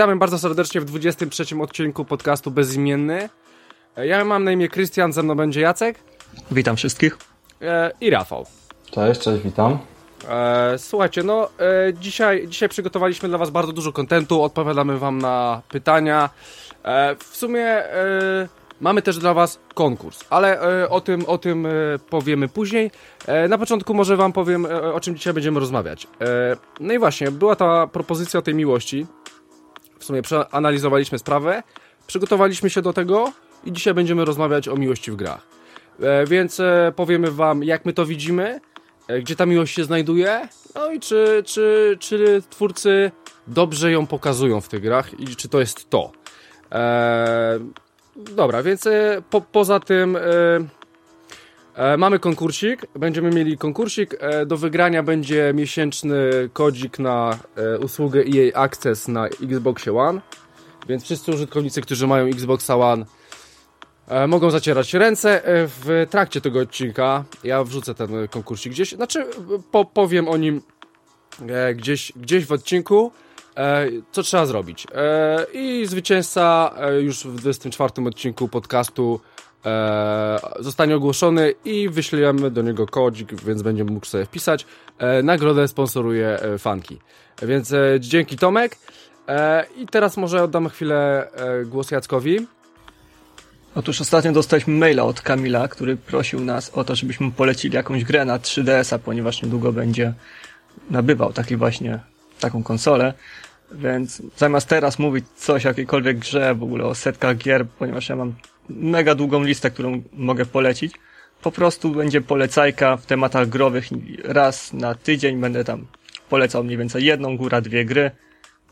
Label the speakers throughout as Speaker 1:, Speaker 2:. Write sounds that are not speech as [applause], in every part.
Speaker 1: Witamy bardzo serdecznie w 23 odcinku podcastu Bezimienny. E, ja mam na imię Krystian, ze mną będzie Jacek.
Speaker 2: Witam wszystkich.
Speaker 1: E, I Rafał.
Speaker 3: Cześć, cześć, witam.
Speaker 1: E, słuchajcie, no dzisiaj, dzisiaj przygotowaliśmy dla Was bardzo dużo kontentu, odpowiadamy Wam na pytania. W sumie mamy też dla Was konkurs, ale o tym, o tym powiemy później. Na początku może Wam powiem, o czym dzisiaj będziemy rozmawiać. No i właśnie, była ta propozycja o tej miłości. W sumie przeanalizowaliśmy sprawę, przygotowaliśmy się do tego i dzisiaj będziemy rozmawiać o miłości w grach. E, więc e, powiemy Wam, jak my to widzimy, e, gdzie ta miłość się znajduje, no i czy, czy, czy twórcy dobrze ją pokazują w tych grach i czy to jest to. E, dobra, więc e, po, poza tym e, mamy konkursik, będziemy mieli konkursik, e, do wygrania będzie miesięczny kodzik na e, usługę EA Access na Xboxie One, więc wszyscy użytkownicy, którzy mają Xboxa One E, mogą zacierać ręce w trakcie tego odcinka. Ja wrzucę ten konkursik gdzieś, znaczy po, powiem o nim gdzieś, gdzieś w odcinku, co trzeba zrobić. I zwycięzca już w 24 odcinku podcastu e, zostanie ogłoszony i wyślemy do niego kodzik, więc będzie mógł sobie wpisać. E, nagrodę sponsoruje e. Więc e, dzięki Tomek. E, I teraz może oddam chwilę e, głos Jackowi.
Speaker 2: Otóż ostatnio dostaliśmy maila od Kamila, który prosił nas o to, żebyśmy polecili jakąś grę na 3DS-a, ponieważ niedługo będzie nabywał taki właśnie, taką konsolę. Więc zamiast teraz mówić coś o jakiejkolwiek grze, w ogóle o setkach gier, ponieważ ja mam mega długą listę, którą mogę polecić, po prostu będzie polecajka w tematach growych raz na tydzień będę tam polecał mniej więcej jedną, góra dwie gry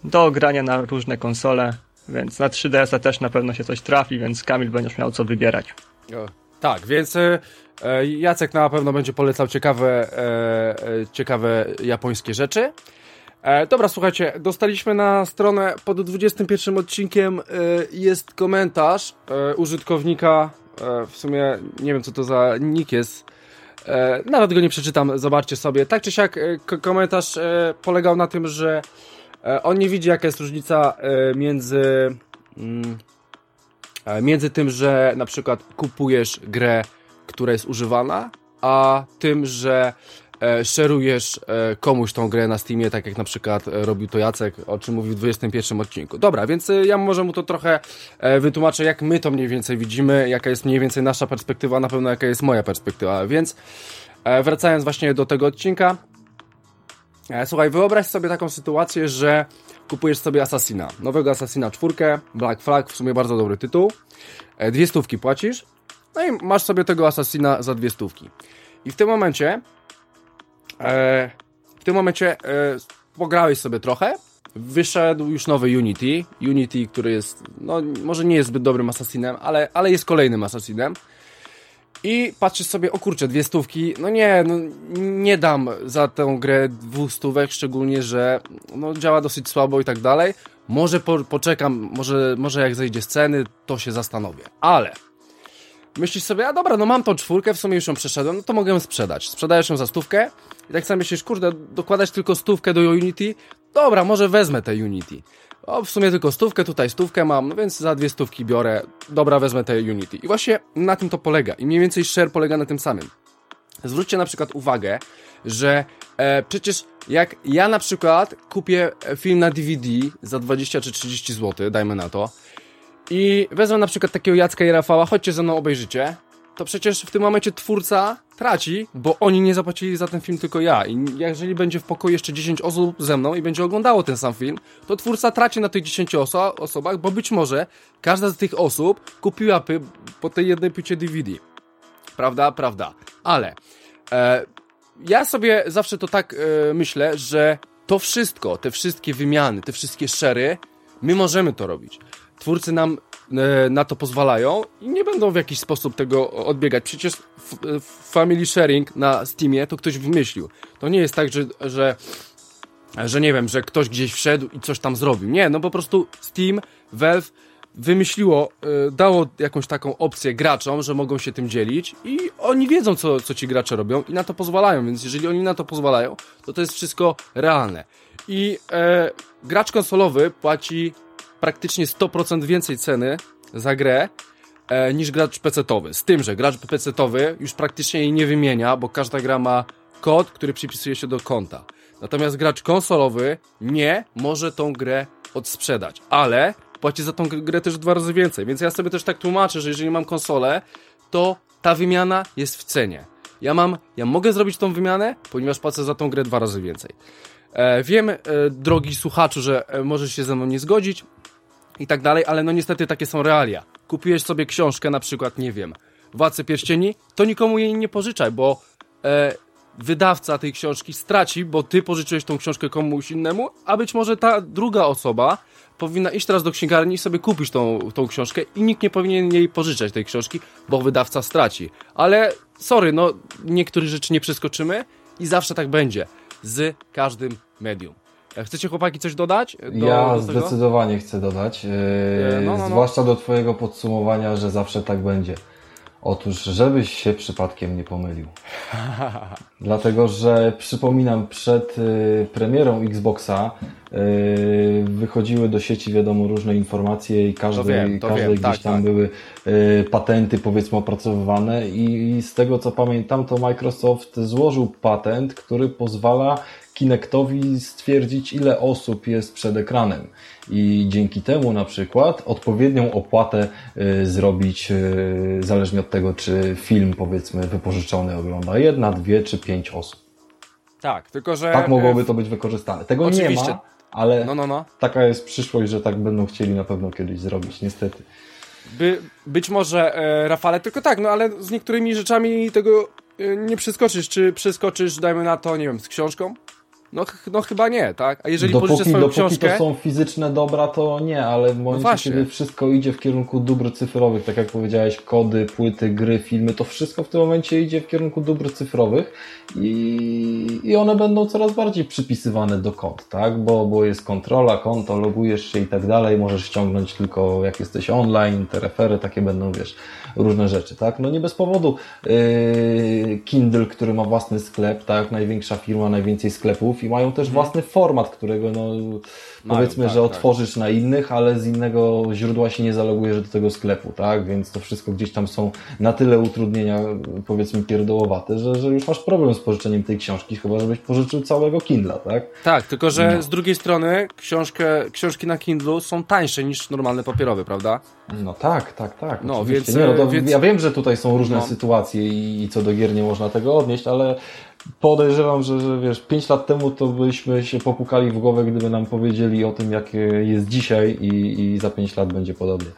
Speaker 2: do grania na różne konsole, więc na 3DS-a też na pewno się coś trafi, więc Kamil będziesz miał co wybierać.
Speaker 1: Tak, więc e, e, Jacek na pewno będzie polecał ciekawe, e, ciekawe japońskie rzeczy. E, dobra, słuchajcie, dostaliśmy na stronę pod 21 odcinkiem e, jest komentarz e, użytkownika, e, w sumie nie wiem co to za nick jest, e, nawet go nie przeczytam, zobaczcie sobie. Tak czy siak e, komentarz polegał na tym, że on nie widzi jaka jest różnica między... Mm, Między tym, że na przykład kupujesz grę, która jest używana, a tym, że e, szerujesz e, komuś tą grę na Steamie, tak jak na przykład e, robił to Jacek, o czym mówił w 21 odcinku. Dobra, więc e, ja może mu to trochę e, wytłumaczę, jak my to mniej więcej widzimy, jaka jest mniej więcej nasza perspektywa, na pewno jaka jest moja perspektywa, więc e, wracając właśnie do tego odcinka, Słuchaj, wyobraź sobie taką sytuację, że kupujesz sobie Assassina, nowego Assassina czwórkę, Black Flag, w sumie bardzo dobry tytuł. Dwie stówki płacisz, no i masz sobie tego Assassina za dwie stówki. I w tym momencie, e, w tym momencie e, pograłeś sobie trochę, wyszedł już nowy Unity, Unity, który jest, no może nie jest zbyt dobrym Assassinem, ale, ale jest kolejnym Assassinem. I patrzysz sobie, o kurczę, dwie stówki, no nie, no nie dam za tę grę dwóch stówek, szczególnie, że no, działa dosyć słabo i tak dalej. Może po, poczekam, może, może jak zejdzie z ceny, to się zastanowię. Ale myślisz sobie, a dobra, no mam tą czwórkę, w sumie już ją przeszedłem, no to mogę ją sprzedać. Sprzedajesz ją za stówkę i tak sobie myślisz, kurde, dokładać tylko stówkę do Unity? Dobra, może wezmę te Unity. O, w sumie tylko stówkę, tutaj stówkę mam, no więc za dwie stówki biorę. Dobra, wezmę te Unity. I właśnie na tym to polega. I mniej więcej share polega na tym samym. Zwróćcie na przykład uwagę, że e, przecież jak ja na przykład kupię film na DVD za 20 czy 30 zł, dajmy na to, i wezmę na przykład takiego Jacka i Rafała, chodźcie ze mną obejrzycie, to przecież w tym momencie twórca traci, bo oni nie zapłacili za ten film tylko ja. I jeżeli będzie w pokoju jeszcze 10 osób ze mną i będzie oglądało ten sam film, to twórca traci na tych 10 oso osobach, bo być może każda z tych osób kupiła po tej jednej płycie DVD. Prawda? Prawda. Ale e, ja sobie zawsze to tak e, myślę, że to wszystko, te wszystkie wymiany, te wszystkie szery, my możemy to robić. Twórcy nam e, na to pozwalają i nie będą w jakiś sposób tego odbiegać. Przecież family sharing na Steamie to ktoś wymyślił. To nie jest tak, że, że, że nie wiem, że ktoś gdzieś wszedł i coś tam zrobił. Nie, no po prostu Steam, Valve wymyśliło, y, dało jakąś taką opcję graczom, że mogą się tym dzielić i oni wiedzą, co, co ci gracze robią i na to pozwalają, więc jeżeli oni na to pozwalają, to to jest wszystko realne. I e, gracz konsolowy płaci praktycznie 100% więcej ceny za grę e, niż gracz PC-towy. Z tym, że gracz PC-towy już praktycznie jej nie wymienia, bo każda gra ma kod, który przypisuje się do konta. Natomiast gracz konsolowy nie może tą grę odsprzedać, ale płaci za tą grę też dwa razy więcej. Więc ja sobie też tak tłumaczę, że jeżeli mam konsolę, to ta wymiana jest w cenie. Ja mam, ja mogę zrobić tą wymianę, ponieważ płacę za tą grę dwa razy więcej. E, wiem, e, drogi słuchaczu, że e, możesz się ze mną nie zgodzić i tak dalej, ale no niestety takie są realia. Kupiłeś sobie książkę, na przykład, nie wiem, Władcy Pierścieni, to nikomu jej nie pożyczaj, bo e, wydawca tej książki straci, bo ty pożyczyłeś tą książkę komuś innemu, a być może ta druga osoba powinna iść teraz do księgarni i sobie kupić tą, tą książkę i nikt nie powinien jej pożyczać tej książki, bo wydawca straci. Ale sorry, no niektórych rzeczy nie przeskoczymy i zawsze tak będzie z każdym medium. E, chcecie chłopaki coś dodać?
Speaker 3: Do, ja do zdecydowanie chcę dodać, yy, no, no, no. zwłaszcza do twojego podsumowania, że zawsze tak będzie. Otóż, żebyś się przypadkiem nie pomylił. [laughs] Dlatego, że przypominam, przed y, premierą Xboxa y, wychodziły do sieci, wiadomo, różne informacje i każde, wiem, każde wiem. gdzieś tak, tam tak. były y, patenty, powiedzmy, opracowywane i z tego, co pamiętam, to Microsoft złożył patent, który pozwala Kinectowi stwierdzić, ile osób jest przed ekranem i dzięki temu na przykład odpowiednią opłatę y, zrobić y, zależnie od tego, czy film powiedzmy wypożyczony ogląda jedna, dwie czy pięć osób.
Speaker 1: Tak, tylko że...
Speaker 3: Tak mogłoby to być wykorzystane. Tego Oczywiście. nie ma, ale no, no, no. taka jest przyszłość, że tak będą chcieli na pewno kiedyś zrobić, niestety.
Speaker 1: By, być może, e, Rafale, tylko tak, no ale z niektórymi rzeczami tego e, nie przeskoczysz. Czy przeskoczysz, dajmy na to, nie wiem, z książką? No, no chyba nie, tak? A jeżeli dopóki, pożyczę swoją
Speaker 3: dopóki
Speaker 1: książkę...
Speaker 3: to są fizyczne dobra, to nie, ale w momencie, no kiedy wszystko idzie w kierunku dóbr cyfrowych, tak jak powiedziałeś, kody, płyty, gry, filmy, to wszystko w tym momencie idzie w kierunku dóbr cyfrowych i, i one będą coraz bardziej przypisywane do kont, tak? Bo, bo jest kontrola, konto, logujesz się i tak dalej, możesz ściągnąć tylko jak jesteś online, te refery takie będą, wiesz, różne rzeczy, tak? No nie bez powodu yy, Kindle, który ma własny sklep, tak? Największa firma, najwięcej sklepów i mają też mhm. własny format, którego no powiedzmy, tak, że tak. otworzysz tak. na innych, ale z innego źródła się nie zalogujesz do tego sklepu, tak? Więc to wszystko gdzieś tam są na tyle utrudnienia, powiedzmy, pierdołowate, że, że już masz problem z pożyczeniem tej książki, chyba żebyś pożyczył całego Kindla, tak?
Speaker 1: Tak, tylko że no. z drugiej strony książkę, książki na Kindlu są tańsze niż normalne papierowe, prawda?
Speaker 3: No tak, tak, tak. No, więc, nie, no to, więc... Ja wiem, że tutaj są różne no. sytuacje i, i co do gier nie można tego odnieść, ale podejrzewam, że, że wiesz, 5 lat temu to byśmy się popukali w głowę, gdyby nam powiedzieli o tym, jak jest dzisiaj i, i za 5 lat będzie podobnie.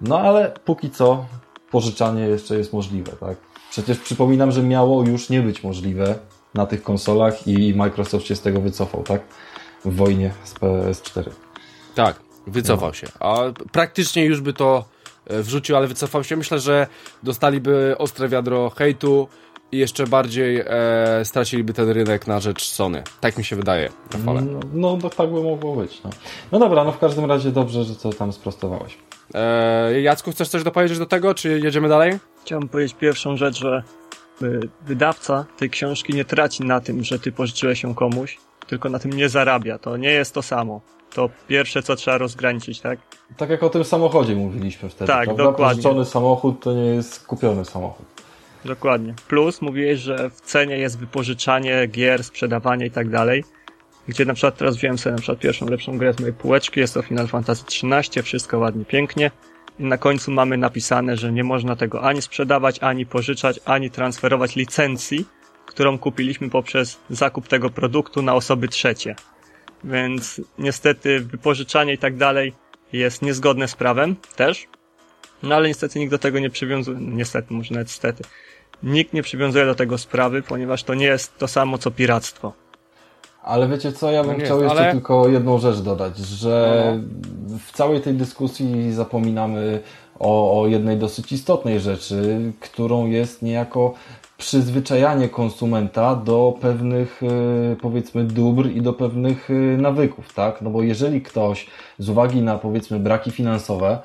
Speaker 3: No ale póki co pożyczanie jeszcze jest możliwe, tak? Przecież przypominam, że miało już nie być możliwe na tych konsolach i Microsoft się z tego wycofał, tak? W wojnie z PS4.
Speaker 1: Tak, wycofał no. się. A praktycznie już by to e, wrzucił, ale wycofał się. Myślę, że dostaliby ostre wiadro hejtu, jeszcze bardziej e, straciliby ten rynek na rzecz Sony. Tak mi się wydaje, Rafale.
Speaker 3: No, no to tak by mogło być. No. no dobra, no w każdym razie dobrze, że to tam sprostowałeś.
Speaker 1: E, Jacku, chcesz coś dopowiedzieć do tego, czy jedziemy dalej?
Speaker 2: Chciałbym powiedzieć pierwszą rzecz, że y, wydawca tej książki nie traci na tym, że ty pożyczyłeś ją komuś, tylko na tym nie zarabia. To nie jest to samo. To pierwsze, co trzeba rozgraniczyć, tak?
Speaker 3: Tak jak o tym samochodzie mówiliśmy wtedy. Tak, prawda? dokładnie. Pożyczony samochód to nie jest kupiony samochód.
Speaker 2: Dokładnie. Plus mówiłeś, że w cenie jest wypożyczanie gier, sprzedawanie i tak dalej. Gdzie na przykład teraz wziąłem sobie na przykład pierwszą lepszą grę z mojej półeczki, jest to Final Fantasy XIII, wszystko ładnie, pięknie. I na końcu mamy napisane, że nie można tego ani sprzedawać, ani pożyczać, ani transferować licencji, którą kupiliśmy poprzez zakup tego produktu na osoby trzecie. Więc niestety wypożyczanie i tak dalej jest niezgodne z prawem też. No ale niestety nikt do tego nie przywiązuje, niestety, może nawet stety, nikt nie przywiązuje do tego sprawy, ponieważ to nie jest to samo co piractwo.
Speaker 3: Ale wiecie co, ja bym no chciał jeszcze ale... tylko jedną rzecz dodać, że no. w całej tej dyskusji zapominamy o, o jednej dosyć istotnej rzeczy, którą jest niejako przyzwyczajanie konsumenta do pewnych e, powiedzmy dóbr i do pewnych e, nawyków, tak? No bo jeżeli ktoś z uwagi na powiedzmy braki finansowe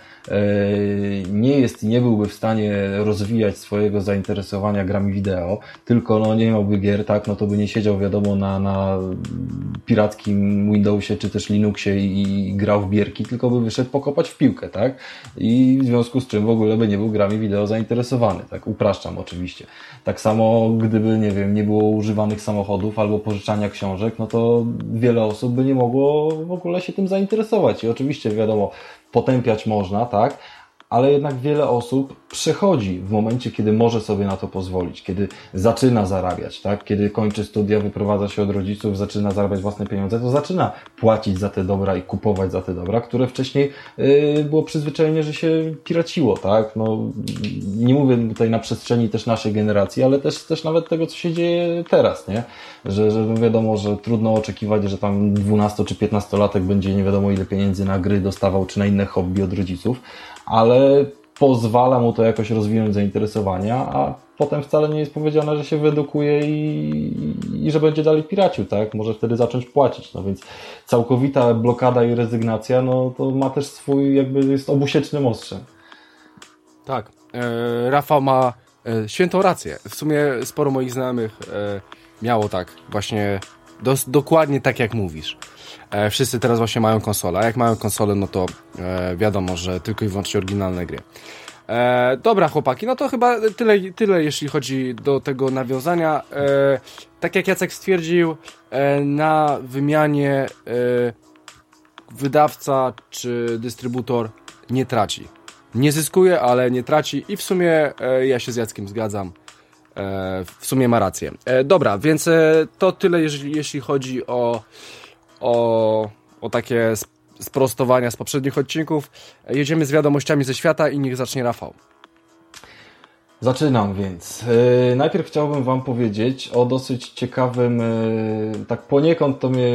Speaker 3: nie jest i nie byłby w stanie rozwijać swojego zainteresowania grami wideo, tylko no nie miałby gier, tak, no to by nie siedział wiadomo na, na pirackim Windowsie czy też Linuxie i, i grał w bierki, tylko by wyszedł pokopać w piłkę, tak? I w związku z czym w ogóle by nie był grami wideo zainteresowany, tak? Upraszczam oczywiście. Tak samo gdyby, nie wiem, nie było używanych samochodów albo pożyczania książek, no to wiele osób by nie mogło w ogóle się tym zainteresować. I oczywiście, wiadomo, potępiać można, tak? Ale jednak wiele osób przechodzi w momencie, kiedy może sobie na to pozwolić, kiedy zaczyna zarabiać, tak? kiedy kończy studia, wyprowadza się od rodziców, zaczyna zarabiać własne pieniądze, to zaczyna płacić za te dobra i kupować za te dobra, które wcześniej yy, było przyzwyczajenie, że się piraciło. Tak? No, nie mówię tutaj na przestrzeni też naszej generacji, ale też, też nawet tego, co się dzieje teraz, nie? Że, że wiadomo, że trudno oczekiwać, że tam 12 czy 15 latek będzie nie wiadomo ile pieniędzy na gry dostawał, czy na inne hobby od rodziców, ale pozwala mu to jakoś rozwinąć zainteresowania, a potem wcale nie jest powiedziane, że się wyedukuje i, i że będzie dalej piracił, tak? Może wtedy zacząć płacić, no więc całkowita blokada i rezygnacja, no to ma też swój, jakby jest obusiecznym ostrzem.
Speaker 1: Tak. E, Rafał ma e, świętą rację. W sumie sporo moich znajomych e, miało tak, właśnie dos, dokładnie tak jak mówisz. E, wszyscy teraz właśnie mają konsolę, a jak mają konsolę, no to e, wiadomo, że tylko i wyłącznie oryginalne gry. E, dobra, chłopaki, no to chyba tyle, tyle jeśli chodzi do tego nawiązania. E, tak jak Jacek stwierdził, e, na wymianie e, wydawca czy dystrybutor nie traci. Nie zyskuje, ale nie traci i w sumie ja się z Jackiem zgadzam. w sumie ma rację. dobra, więc to tyle, jeśli, jeśli chodzi o o, o takie sprostowania z poprzednich odcinków. Jedziemy z wiadomościami ze świata i niech zacznie Rafał.
Speaker 3: Zaczynam więc. Yy, najpierw chciałbym Wam powiedzieć o dosyć ciekawym, yy, tak poniekąd to mnie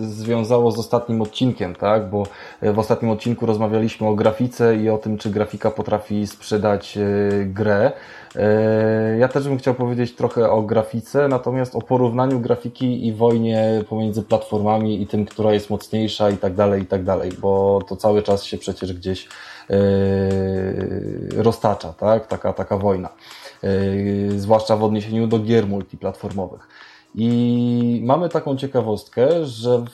Speaker 3: związało z ostatnim odcinkiem, tak? Bo w ostatnim odcinku rozmawialiśmy o grafice i o tym, czy grafika potrafi sprzedać grę. E, ja też bym chciał powiedzieć trochę o grafice, natomiast o porównaniu grafiki i wojnie pomiędzy platformami i tym, która jest mocniejsza i tak dalej, i tak dalej, bo to cały czas się przecież gdzieś e, roztacza, tak? Taka, taka wojna. E, zwłaszcza w odniesieniu do gier multiplatformowych. I mamy taką ciekawostkę, że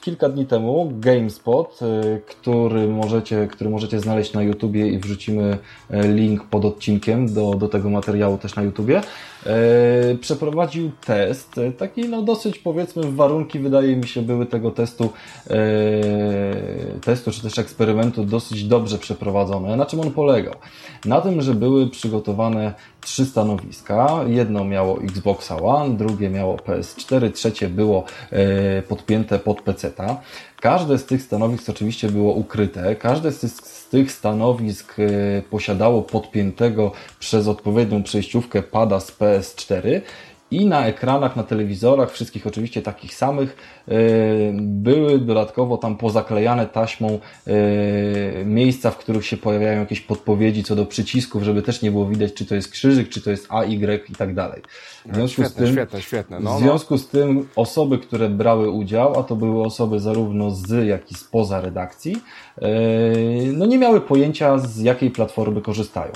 Speaker 3: kilka dni temu GameSpot, y, który możecie, który możecie znaleźć na YouTubie i wrzucimy y, link pod odcinkiem do, do tego materiału też na YouTubie, y, przeprowadził test, taki no dosyć powiedzmy warunki wydaje mi się były tego testu testu czy też eksperymentu dosyć dobrze przeprowadzone. Na czym on polegał? Na tym, że były przygotowane trzy stanowiska. Jedno miało Xboxa One, drugie miało PS4, trzecie było e, podpięte pod PC-ta. Każde z tych stanowisk oczywiście było ukryte. Każde z tych, z tych stanowisk e, posiadało podpiętego przez odpowiednią przejściówkę pada z PS4 i na ekranach, na telewizorach, wszystkich oczywiście takich samych, e, były dodatkowo tam pozaklejane taśmą e, miejsca, w których się pojawiają jakieś podpowiedzi co do przycisków, żeby też nie było widać, czy to jest krzyżyk, czy to jest A, Y i tak dalej.
Speaker 1: W związku świetne, z tym, świetne, świetne. No,
Speaker 3: w no. związku no. z tym osoby, które brały udział, a to były osoby zarówno z, jak i spoza redakcji, e, no nie miały pojęcia z jakiej platformy korzystają.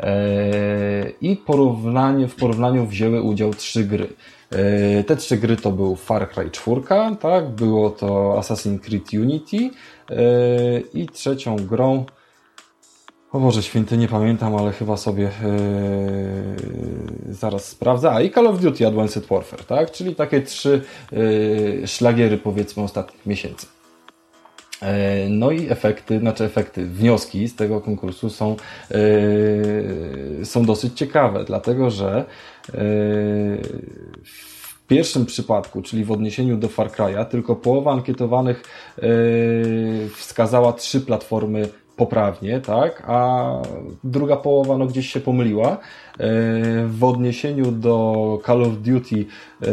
Speaker 3: E, i porównanie, w porównaniu wzięły udział trzy gry. E, te trzy gry to był Far Cry 4, tak? było to Assassin's Creed Unity e, i trzecią grą o Boże Święty, nie pamiętam, ale chyba sobie zaraz sprawdzę. A i Call of Duty Advanced Warfare, tak? Czyli takie trzy szlagiery powiedzmy ostatnich miesięcy. E, no i efekty, znaczy efekty, wnioski z tego konkursu są, yy, są dosyć ciekawe, dlatego że yy, w pierwszym przypadku, czyli w odniesieniu do Far Cry'a, tylko połowa ankietowanych wskazała trzy platformy poprawnie, tak, a druga połowa no, gdzieś się pomyliła. E, w odniesieniu do Call of Duty, e,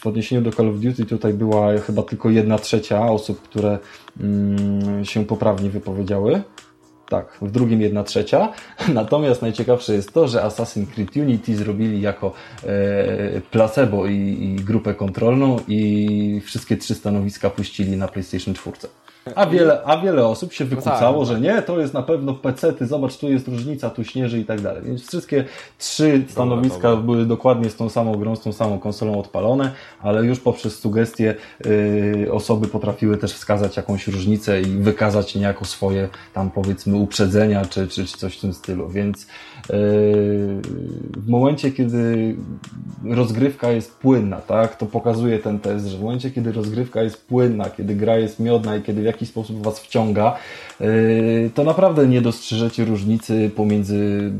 Speaker 3: w odniesieniu do Call of Duty tutaj była chyba tylko jedna trzecia osób, które mm, się poprawnie wypowiedziały. Tak, w drugim jedna trzecia. [laughs] Natomiast najciekawsze jest to, że Assassin's Creed Unity zrobili jako e, placebo i, i grupę kontrolną i wszystkie trzy stanowiska puścili na PlayStation 4. A wiele, a wiele osób się wykucało, no tak, że nie, to jest na pewno PC-ty, zobacz, tu jest różnica, tu śnieży i tak dalej. Więc wszystkie trzy stanowiska dobra, dobra. były dokładnie z tą samą grą, z tą samą konsolą odpalone, ale już poprzez sugestie yy, osoby potrafiły też wskazać jakąś różnicę i wykazać niejako swoje tam powiedzmy uprzedzenia czy, czy, czy coś w tym stylu. Więc w momencie, kiedy rozgrywka jest płynna, tak, to pokazuje ten test, że w momencie, kiedy rozgrywka jest płynna, kiedy gra jest miodna i kiedy w jakiś sposób was wciąga, to naprawdę nie dostrzeżecie różnicy pomiędzy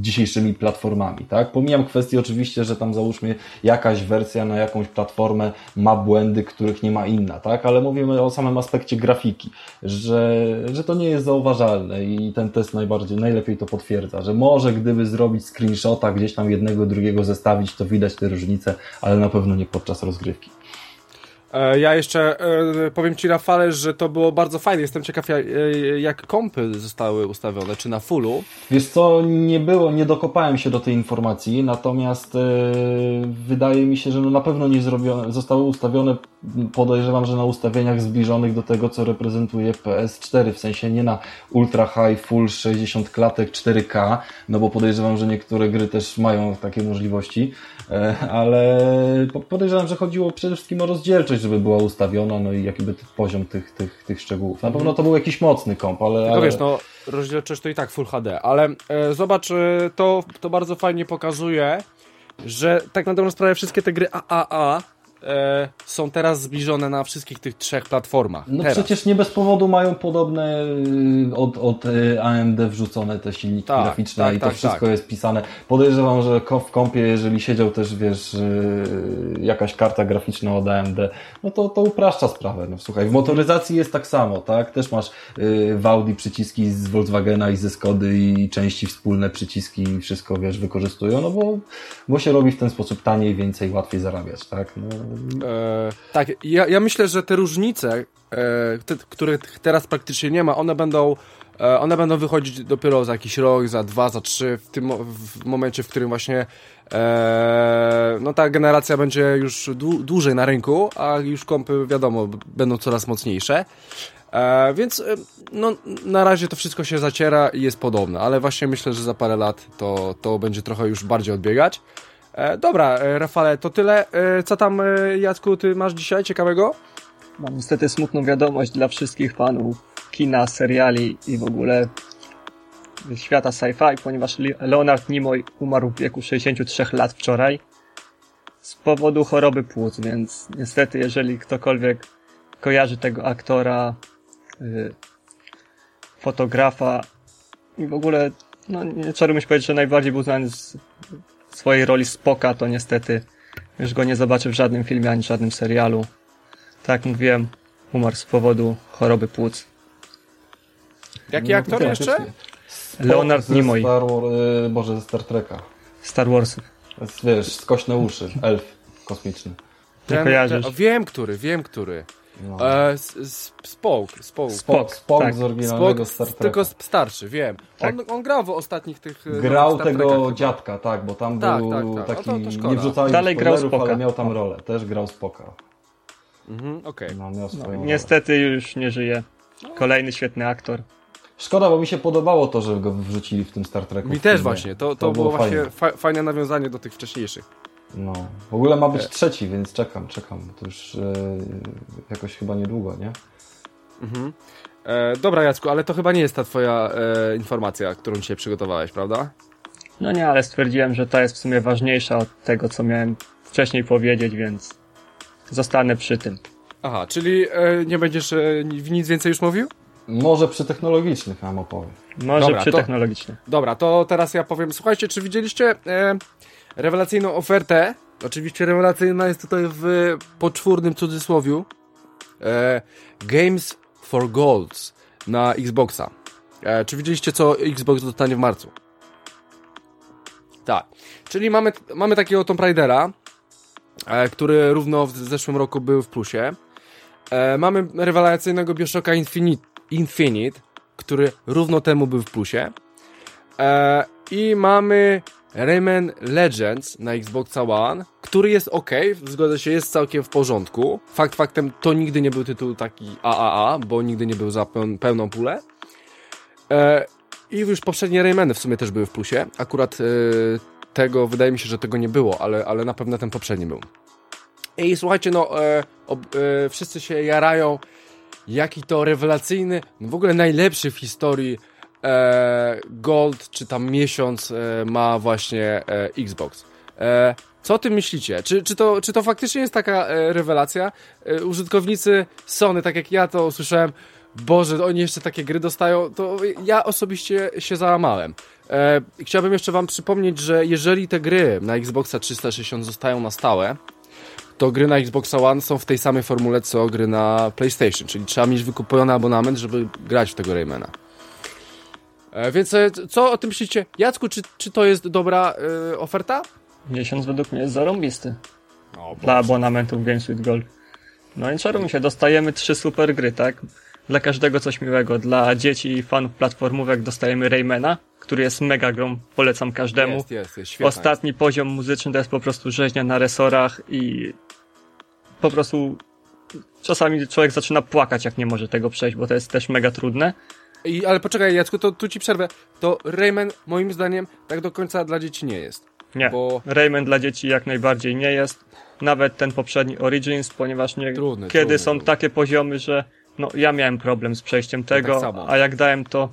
Speaker 3: dzisiejszymi platformami, tak. Pomijam kwestię oczywiście, że tam załóżmy jakaś wersja na jakąś platformę ma błędy, których nie ma inna, tak, ale mówimy o samym aspekcie grafiki, że, że to nie jest zauważalne i ten test najbardziej, najlepiej to potwierdza, że może może gdyby zrobić screenshota, gdzieś tam jednego, drugiego zestawić, to widać te różnice, ale na pewno nie podczas rozgrywki.
Speaker 1: E, ja jeszcze e, powiem Ci, Rafale, że to było bardzo fajne. Jestem ciekaw, e, jak kompy zostały ustawione, czy na fullu.
Speaker 3: Wiesz co, nie było, nie dokopałem się do tej informacji, natomiast wydaje mi się, że no na pewno nie zrobione, zostały ustawione, podejrzewam, że na ustawieniach zbliżonych do tego, co reprezentuje PS4, w sensie nie na ultra high, full 60 klatek 4K, no bo podejrzewam, że niektóre gry też mają takie możliwości, ale podejrzewam, że chodziło przede wszystkim o rozdzielczość, żeby była ustawiona, no i jakby poziom tych, tych, tych szczegółów. Na pewno to był jakiś mocny komp, ale...
Speaker 1: Tylko
Speaker 3: ale...
Speaker 1: wiesz, no rozdzielczość to i tak Full HD, ale e, zobacz, e, to, to bardzo fajnie pokazuje, że tak na dobrą sprawę wszystkie te gry AAA e, są teraz zbliżone na wszystkich tych trzech platformach.
Speaker 3: No
Speaker 1: teraz.
Speaker 3: przecież nie bez powodu mają podobne y, od, od y, AMD wrzucone te silniki tak, graficzne tak, i to tak, wszystko tak. jest pisane. Podejrzewam, że w kompie, jeżeli siedział też, wiesz, y, jakaś karta graficzna od AMD, no to, to upraszcza sprawę. No słuchaj, w motoryzacji jest tak samo, tak? Też masz w Audi przyciski z Volkswagena i ze Skody i części wspólne przyciski i wszystko, wiesz, wykorzystują, no bo, bo się robi w ten sposób taniej, więcej, łatwiej zarabiać, tak? No,
Speaker 1: E, tak, ja, ja myślę, że te różnice, e, te, których teraz praktycznie nie ma, one będą e, one będą wychodzić dopiero za jakiś rok, za dwa, za trzy, w tym w momencie, w którym właśnie e, no ta generacja będzie już dłużej na rynku, a już kompy, wiadomo, będą coraz mocniejsze. E, więc e, no, na razie to wszystko się zaciera i jest podobne, ale właśnie myślę, że za parę lat to, to będzie trochę już bardziej odbiegać. E, dobra, e, Rafale, to tyle. E, co tam, Jacku, ty masz dzisiaj ciekawego?
Speaker 2: Mam niestety smutną wiadomość dla wszystkich fanów kina, seriali i w ogóle świata sci-fi, ponieważ Leonard Nimoy umarł w wieku 63 lat wczoraj z powodu choroby płuc, więc niestety jeżeli ktokolwiek kojarzy tego aktora, y, fotografa i w ogóle, no nie trzeba powiedzieć, że najbardziej był znany z swojej roli Spoka, to niestety już go nie zobaczy w żadnym filmie ani żadnym serialu. Tak jak mówiłem, umarł z powodu choroby płuc.
Speaker 1: Jaki no, aktor jeszcze?
Speaker 2: Leonard Nimoy.
Speaker 3: Star Wars, y, Boże, ze Star Treka.
Speaker 2: Star Wars.
Speaker 3: Wiesz, skośne uszy, elf kosmiczny.
Speaker 2: Nie kojarzysz?
Speaker 1: Ten, wiem, który, wiem, który. No. E, Spoke, Spoke.
Speaker 3: Spoke, Spoke tak. z oryginalnego Spoke, Star Treka.
Speaker 1: Tylko starszy, wiem. Tak. On, on grał w ostatnich tych...
Speaker 3: E, grał tego dziadka, tak, bo tam tak, był tak, tak. taki... No to, to nie wrzucali Dalej grał Spoka. ale miał tam rolę. Też grał Spoka.
Speaker 1: Mhm, okej. Okay.
Speaker 3: No, no,
Speaker 2: niestety już nie żyje. Kolejny świetny aktor.
Speaker 3: Szkoda, bo mi się podobało to, że go wrzucili w tym Star Treku.
Speaker 1: Mi też właśnie. To, to, to było, było właśnie fajne. fajne nawiązanie do tych wcześniejszych.
Speaker 3: No, w ogóle ma być e. trzeci, więc czekam, czekam. To już e, jakoś chyba niedługo, nie?
Speaker 1: Mhm. E, dobra, Jacku, ale to chyba nie jest ta twoja e, informacja, którą dzisiaj przygotowałeś, prawda?
Speaker 2: No nie, ale stwierdziłem, że ta jest w sumie ważniejsza od tego, co miałem wcześniej powiedzieć, więc zostanę przy tym.
Speaker 1: Aha, czyli e, nie będziesz e, nic więcej już mówił?
Speaker 3: Może przy technologicznych nam opowiem.
Speaker 2: Może dobra, przy to, technologicznych.
Speaker 1: Dobra, to teraz ja powiem. Słuchajcie, czy widzieliście rewelacyjną ofertę. Oczywiście rewelacyjna jest tutaj w poczwórnym cudzysłowiu. E, Games for Golds na Xboxa. E, czy widzieliście, co Xbox dostanie w marcu? Tak. Czyli mamy, mamy takiego Tomb Raidera, e, który równo w zeszłym roku był w plusie. E, mamy rewelacyjnego Bioshocka Infinite, Infinite który równo temu był w plusie. E, I mamy Rayman Legends na Xbox One, który jest ok, zgodzę się, jest całkiem w porządku. Fakt faktem, to nigdy nie był tytuł taki AAA, bo nigdy nie był za pełną pulę. E, I już poprzednie Raymany w sumie też były w plusie. Akurat e, tego, wydaje mi się, że tego nie było, ale, ale na pewno ten poprzedni był. I słuchajcie, no, e, ob, e, wszyscy się jarają, jaki to rewelacyjny, no w ogóle najlepszy w historii Gold, czy tam miesiąc e, ma właśnie e, Xbox. E, co o tym myślicie? Czy, czy, to, czy to faktycznie jest taka e, rewelacja? E, użytkownicy Sony, tak jak ja to usłyszałem, Boże, oni jeszcze takie gry dostają, to ja osobiście się załamałem. E, chciałbym jeszcze wam przypomnieć, że jeżeli te gry na Xboxa 360 zostają na stałe, to gry na Xbox One są w tej samej formule co gry na PlayStation, czyli trzeba mieć wykupiony abonament, żeby grać w tego Raymana. E, więc e, co o tym myślicie? Jacku, czy, czy to jest dobra e, oferta?
Speaker 2: Miesiąc według mnie jest zarąbisty. No, Dla abonamentów Games with Gold. No i czarujmy się, dostajemy trzy super gry, tak? Dla każdego coś miłego. Dla dzieci i fanów platformówek dostajemy Raymana, który jest mega grą, polecam każdemu.
Speaker 1: Jest, jest, jest
Speaker 2: Ostatni
Speaker 1: jest.
Speaker 2: poziom muzyczny to jest po prostu rzeźnia na resorach i po prostu czasami człowiek zaczyna płakać, jak nie może tego przejść, bo to jest też mega trudne.
Speaker 1: I, ale poczekaj, Jacku, to tu ci przerwę. To Rayman, moim zdaniem, tak do końca dla dzieci nie jest.
Speaker 2: Nie, bo... Rayman dla dzieci jak najbardziej nie jest. Nawet ten poprzedni Origins, ponieważ nie, trudny, kiedy trudny, są trudny. takie poziomy, że no ja miałem problem z przejściem tego, tak a jak dałem to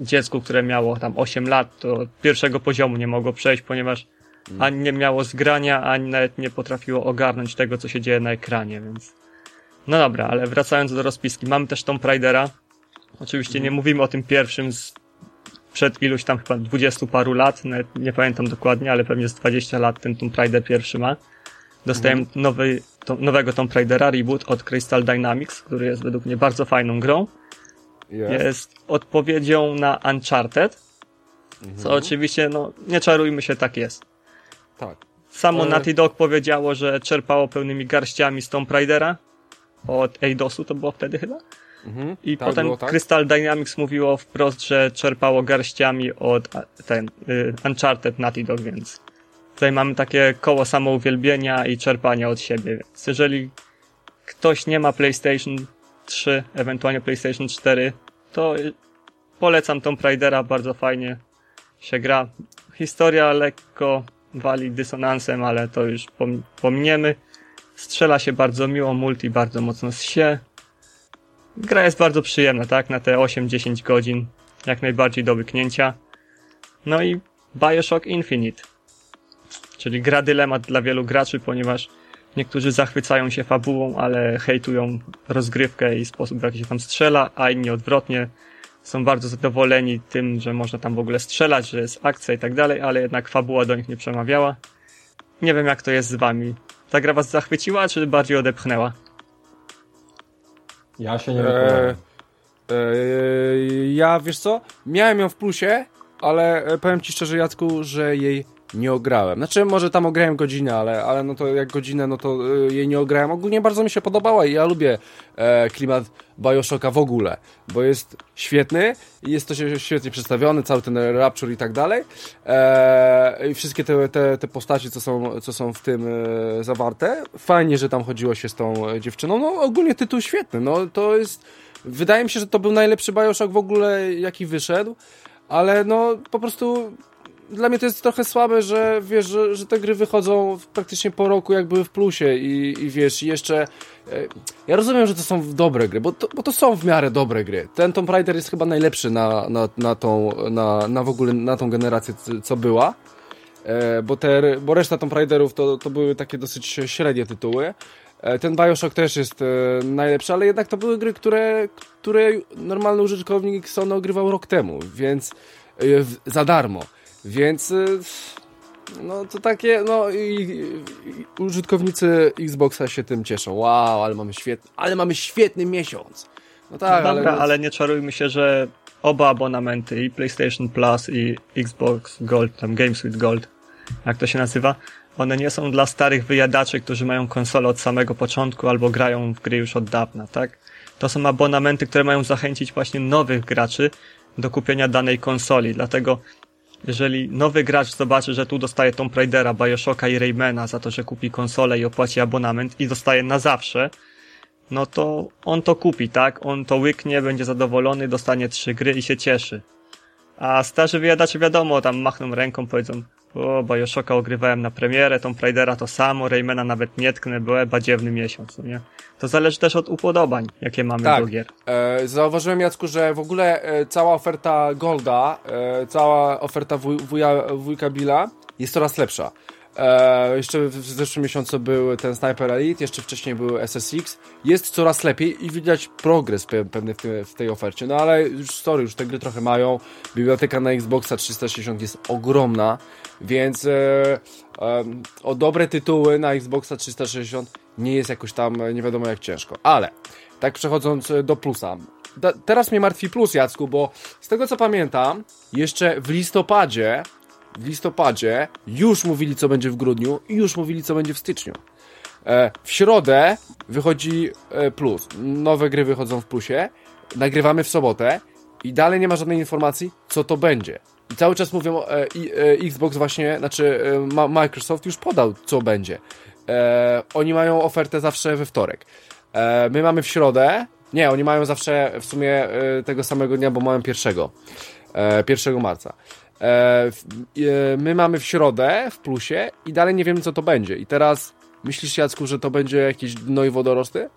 Speaker 2: dziecku, które miało tam 8 lat, to pierwszego poziomu nie mogło przejść, ponieważ hmm. ani nie miało zgrania, ani nawet nie potrafiło ogarnąć tego, co się dzieje na ekranie, więc... No dobra, ale wracając do rozpiski, mamy też Tomb Raidera. Oczywiście nie mówimy o tym pierwszym z przed iluś tam chyba dwudziestu paru lat, nawet nie pamiętam dokładnie, ale pewnie z 20 lat ten Tomb Raider pierwszy ma. Dostałem mhm. nowy, to, nowego Tomb Raidera, reboot od Crystal Dynamics, który jest według mnie bardzo fajną grą. Jest, jest odpowiedzią na Uncharted, mhm. co oczywiście, no, nie czarujmy się, tak jest.
Speaker 1: Tak.
Speaker 2: Samo Ale... Naughty Dog powiedziało, że czerpało pełnymi garściami z Tomb Raidera od Eidosu, to było wtedy chyba? Mhm, I tak, potem tak. Crystal Dynamics mówiło wprost, że czerpało garściami od ten y, Uncharted Naughty Dog, więc tutaj mamy takie koło samouwielbienia i czerpania od siebie. Więc jeżeli ktoś nie ma PlayStation 3, ewentualnie PlayStation 4, to polecam Tomb Raidera, bardzo fajnie się gra. Historia lekko wali dysonansem, ale to już pom pominiemy. Strzela się bardzo miło, multi bardzo mocno się. Gra jest bardzo przyjemna, tak? Na te 8-10 godzin. Jak najbardziej do wyknięcia. No i Bioshock Infinite. Czyli gra dylemat dla wielu graczy, ponieważ niektórzy zachwycają się fabułą, ale hejtują rozgrywkę i sposób, w jaki się tam strzela, a inni odwrotnie są bardzo zadowoleni tym, że można tam w ogóle strzelać, że jest akcja i tak dalej, ale jednak fabuła do nich nie przemawiała. Nie wiem, jak to jest z wami. Ta gra was zachwyciła, czy bardziej odepchnęła?
Speaker 3: Ja się nie eee,
Speaker 1: eee, Ja, wiesz co, miałem ją w plusie, ale e, powiem ci szczerze, Jacku, że jej nie ograłem. Znaczy, może tam ograłem godzinę, ale, ale no to jak godzinę, no to y, jej nie ograłem. Ogólnie bardzo mi się podobała i ja lubię e, klimat Bioshocka w ogóle, bo jest świetny jest to świetnie przedstawiony, cały ten Rapture i tak dalej. E, I wszystkie te, te, te postaci, co są, co są w tym e, zawarte. Fajnie, że tam chodziło się z tą dziewczyną. No ogólnie tytuł świetny, no to jest... Wydaje mi się, że to był najlepszy Bioshock w ogóle, jaki wyszedł, ale no po prostu dla mnie to jest trochę słabe, że wiesz, że, że te gry wychodzą praktycznie po roku, jak były w plusie i, i wiesz, jeszcze. E, ja rozumiem, że to są dobre gry, bo to, bo to są w miarę dobre gry. Ten Tomb Raider jest chyba najlepszy na, na, na, tą, na, na w ogóle na tą generację, co była. E, bo, te, bo reszta Tomb Raiderów to, to były takie dosyć średnie tytuły. E, ten Bioshock też jest najlepszy, ale jednak to były gry, które, które normalny użytkownik Sony ogrywał rok temu, więc za darmo. Więc y, no to takie, no i, i użytkownicy Xboxa się tym cieszą. Wow, ale mamy świetny, ale mamy świetny miesiąc.
Speaker 2: No tak, no dobra, ale, ale nie czarujmy się, że oba abonamenty, i PlayStation Plus, i Xbox Gold, tam Games with Gold, jak to się nazywa, one nie są dla starych wyjadaczy, którzy mają konsolę od samego początku albo grają w gry już od dawna, tak? to są abonamenty, które mają zachęcić właśnie nowych graczy do kupienia danej konsoli. Dlatego jeżeli nowy gracz zobaczy, że tu dostaje Tomb Raidera, Bioshocka i Raymana za to, że kupi konsolę i opłaci abonament i dostaje na zawsze, no to on to kupi, tak? On to łyknie, będzie zadowolony, dostanie trzy gry i się cieszy. A starzy wyjadacze wiadomo, tam machną ręką, powiedzą, o, Bioshocka ogrywałem na premierę, Tomb Raidera to samo, Raymana nawet nie tknę, byłem badziewny miesiąc, no nie? To zależy też od upodobań, jakie mamy tak. do gier.
Speaker 1: E, zauważyłem, Jacku, że w ogóle e, cała oferta Golda, e, cała oferta wuj, wuja, wujka Billa jest coraz lepsza. E, jeszcze w zeszłym miesiącu był ten Sniper Elite, jeszcze wcześniej był SSX. Jest coraz lepiej i widać progres pewny w, w tej ofercie. No ale już sorry, już te gry trochę mają. Biblioteka na Xboxa 360 jest ogromna, więc e, e, o dobre tytuły na Xboxa 360 nie jest jakoś tam nie wiadomo jak ciężko. Ale tak przechodząc do plusa. Teraz mnie martwi plus, Jacku, bo z tego co pamiętam, jeszcze w listopadzie w listopadzie już mówili, co będzie w grudniu i już mówili, co będzie w styczniu. E, w środę wychodzi e, plus. Nowe gry wychodzą w plusie. Nagrywamy w sobotę i dalej nie ma żadnej informacji, co to będzie. I cały czas mówią, e, Xbox właśnie, znaczy Microsoft już podał, co będzie. Oni mają ofertę zawsze we wtorek. my mamy w środę. Nie, oni mają zawsze w sumie tego samego dnia, bo mają pierwszego. 1 marca. E, e, my mamy w środę w plusie i dalej nie wiemy, co to będzie. I teraz myślisz, Jacku, że to będzie jakieś dno i wodorosty?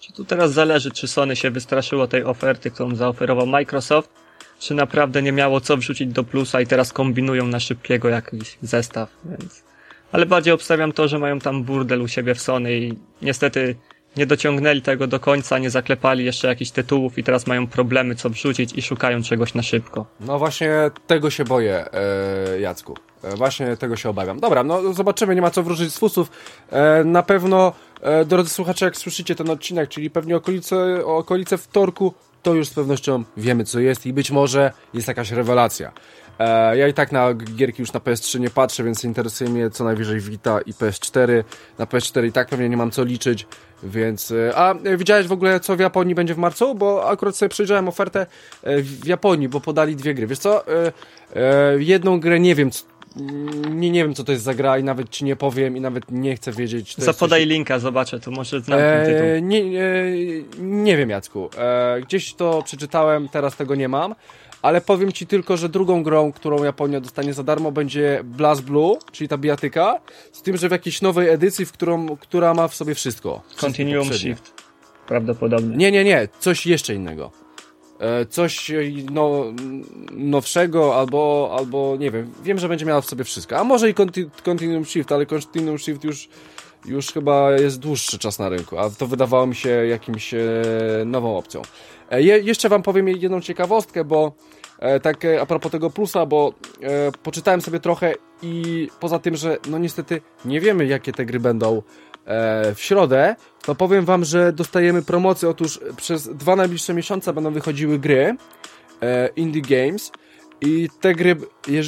Speaker 2: Czy tu teraz zależy, czy Sony się wystraszyło tej oferty, którą zaoferował Microsoft, czy naprawdę nie miało co wrzucić do plusa i teraz kombinują na szybkiego jakiś zestaw, więc... Ale bardziej obstawiam to, że mają tam burdel u siebie w Sony i niestety nie dociągnęli tego do końca, nie zaklepali jeszcze jakichś tytułów i teraz mają problemy co wrzucić i szukają czegoś na szybko.
Speaker 1: No właśnie tego się boję, e, Jacku. E, właśnie tego się obawiam. Dobra, no zobaczymy, nie ma co wróżyć z fusów. E, na pewno, e, drodzy słuchacze, jak słyszycie ten odcinek, czyli pewnie okolice, okolice wtorku, to już z pewnością wiemy co jest i być może jest jakaś rewelacja. E, ja i tak na gierki już na PS3 nie patrzę, więc interesuje mnie co najwyżej Vita i PS4. Na PS4 i tak pewnie nie mam co liczyć, więc... E, a e, widziałeś w ogóle co w Japonii będzie w marcu? Bo akurat sobie przejrzałem ofertę w Japonii, bo podali dwie gry. Wiesz co? Jedną grę nie wiem, nie, nie wiem, co to jest za gra i nawet ci nie powiem i nawet nie chcę wiedzieć.
Speaker 2: Zapodaj coś... linka, zobaczę, to może znam ten tytuł.
Speaker 1: Nie, nie, nie wiem, Jacku. gdzieś to przeczytałem, teraz tego nie mam ale powiem Ci tylko, że drugą grą, którą Japonia dostanie za darmo będzie Blast Blue, czyli ta bijatyka, z tym, że w jakiejś nowej edycji, w którą, która ma w sobie wszystko.
Speaker 2: Continuum Shift. Prawdopodobnie.
Speaker 1: Nie, nie, nie, coś jeszcze innego. E, coś no, nowszego albo, albo nie wiem, wiem, że będzie miała w sobie wszystko. A może i Continuum Shift, ale Continuum Shift już już chyba jest dłuższy czas na rynku, a to wydawało mi się jakimś e, nową opcją. E, je, jeszcze wam powiem jedną ciekawostkę, bo e, tak a propos tego plusa, bo e, poczytałem sobie trochę i poza tym, że no niestety nie wiemy jakie te gry będą e, w środę, to powiem wam, że dostajemy promocję. Otóż przez dwa najbliższe miesiące będą wychodziły gry e, Indie Games i te gry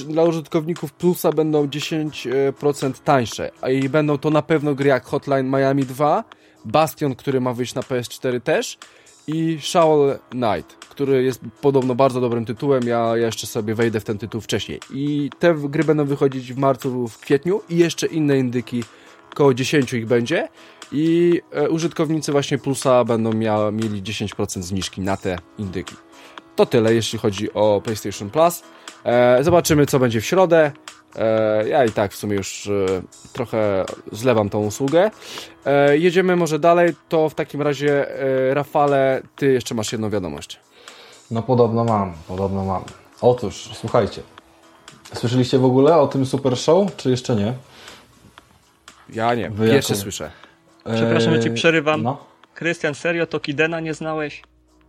Speaker 1: dla użytkowników Plusa będą 10% tańsze. A i będą to na pewno gry jak Hotline Miami 2, Bastion, który ma wyjść na PS4 też i Shovel Knight, który jest podobno bardzo dobrym tytułem. Ja, ja jeszcze sobie wejdę w ten tytuł wcześniej. I te gry będą wychodzić w marcu, w kwietniu i jeszcze inne indyki, około 10 ich będzie. I e, użytkownicy właśnie Plusa będą mia mieli 10% zniżki na te indyki. To tyle, jeśli chodzi o PlayStation Plus. E, zobaczymy, co będzie w środę. E, ja i tak w sumie już e, trochę zlewam tą usługę. E, jedziemy może dalej, to w takim razie Rafale, ty jeszcze masz jedną wiadomość.
Speaker 3: No podobno mam, podobno mam. Otóż, słuchajcie, słyszeliście w ogóle o tym Super Show, czy jeszcze nie?
Speaker 1: Ja nie, Wy pierwszy jako... słyszę.
Speaker 2: Przepraszam, że ci przerywam. No. Krystian, serio to Kidena nie znałeś?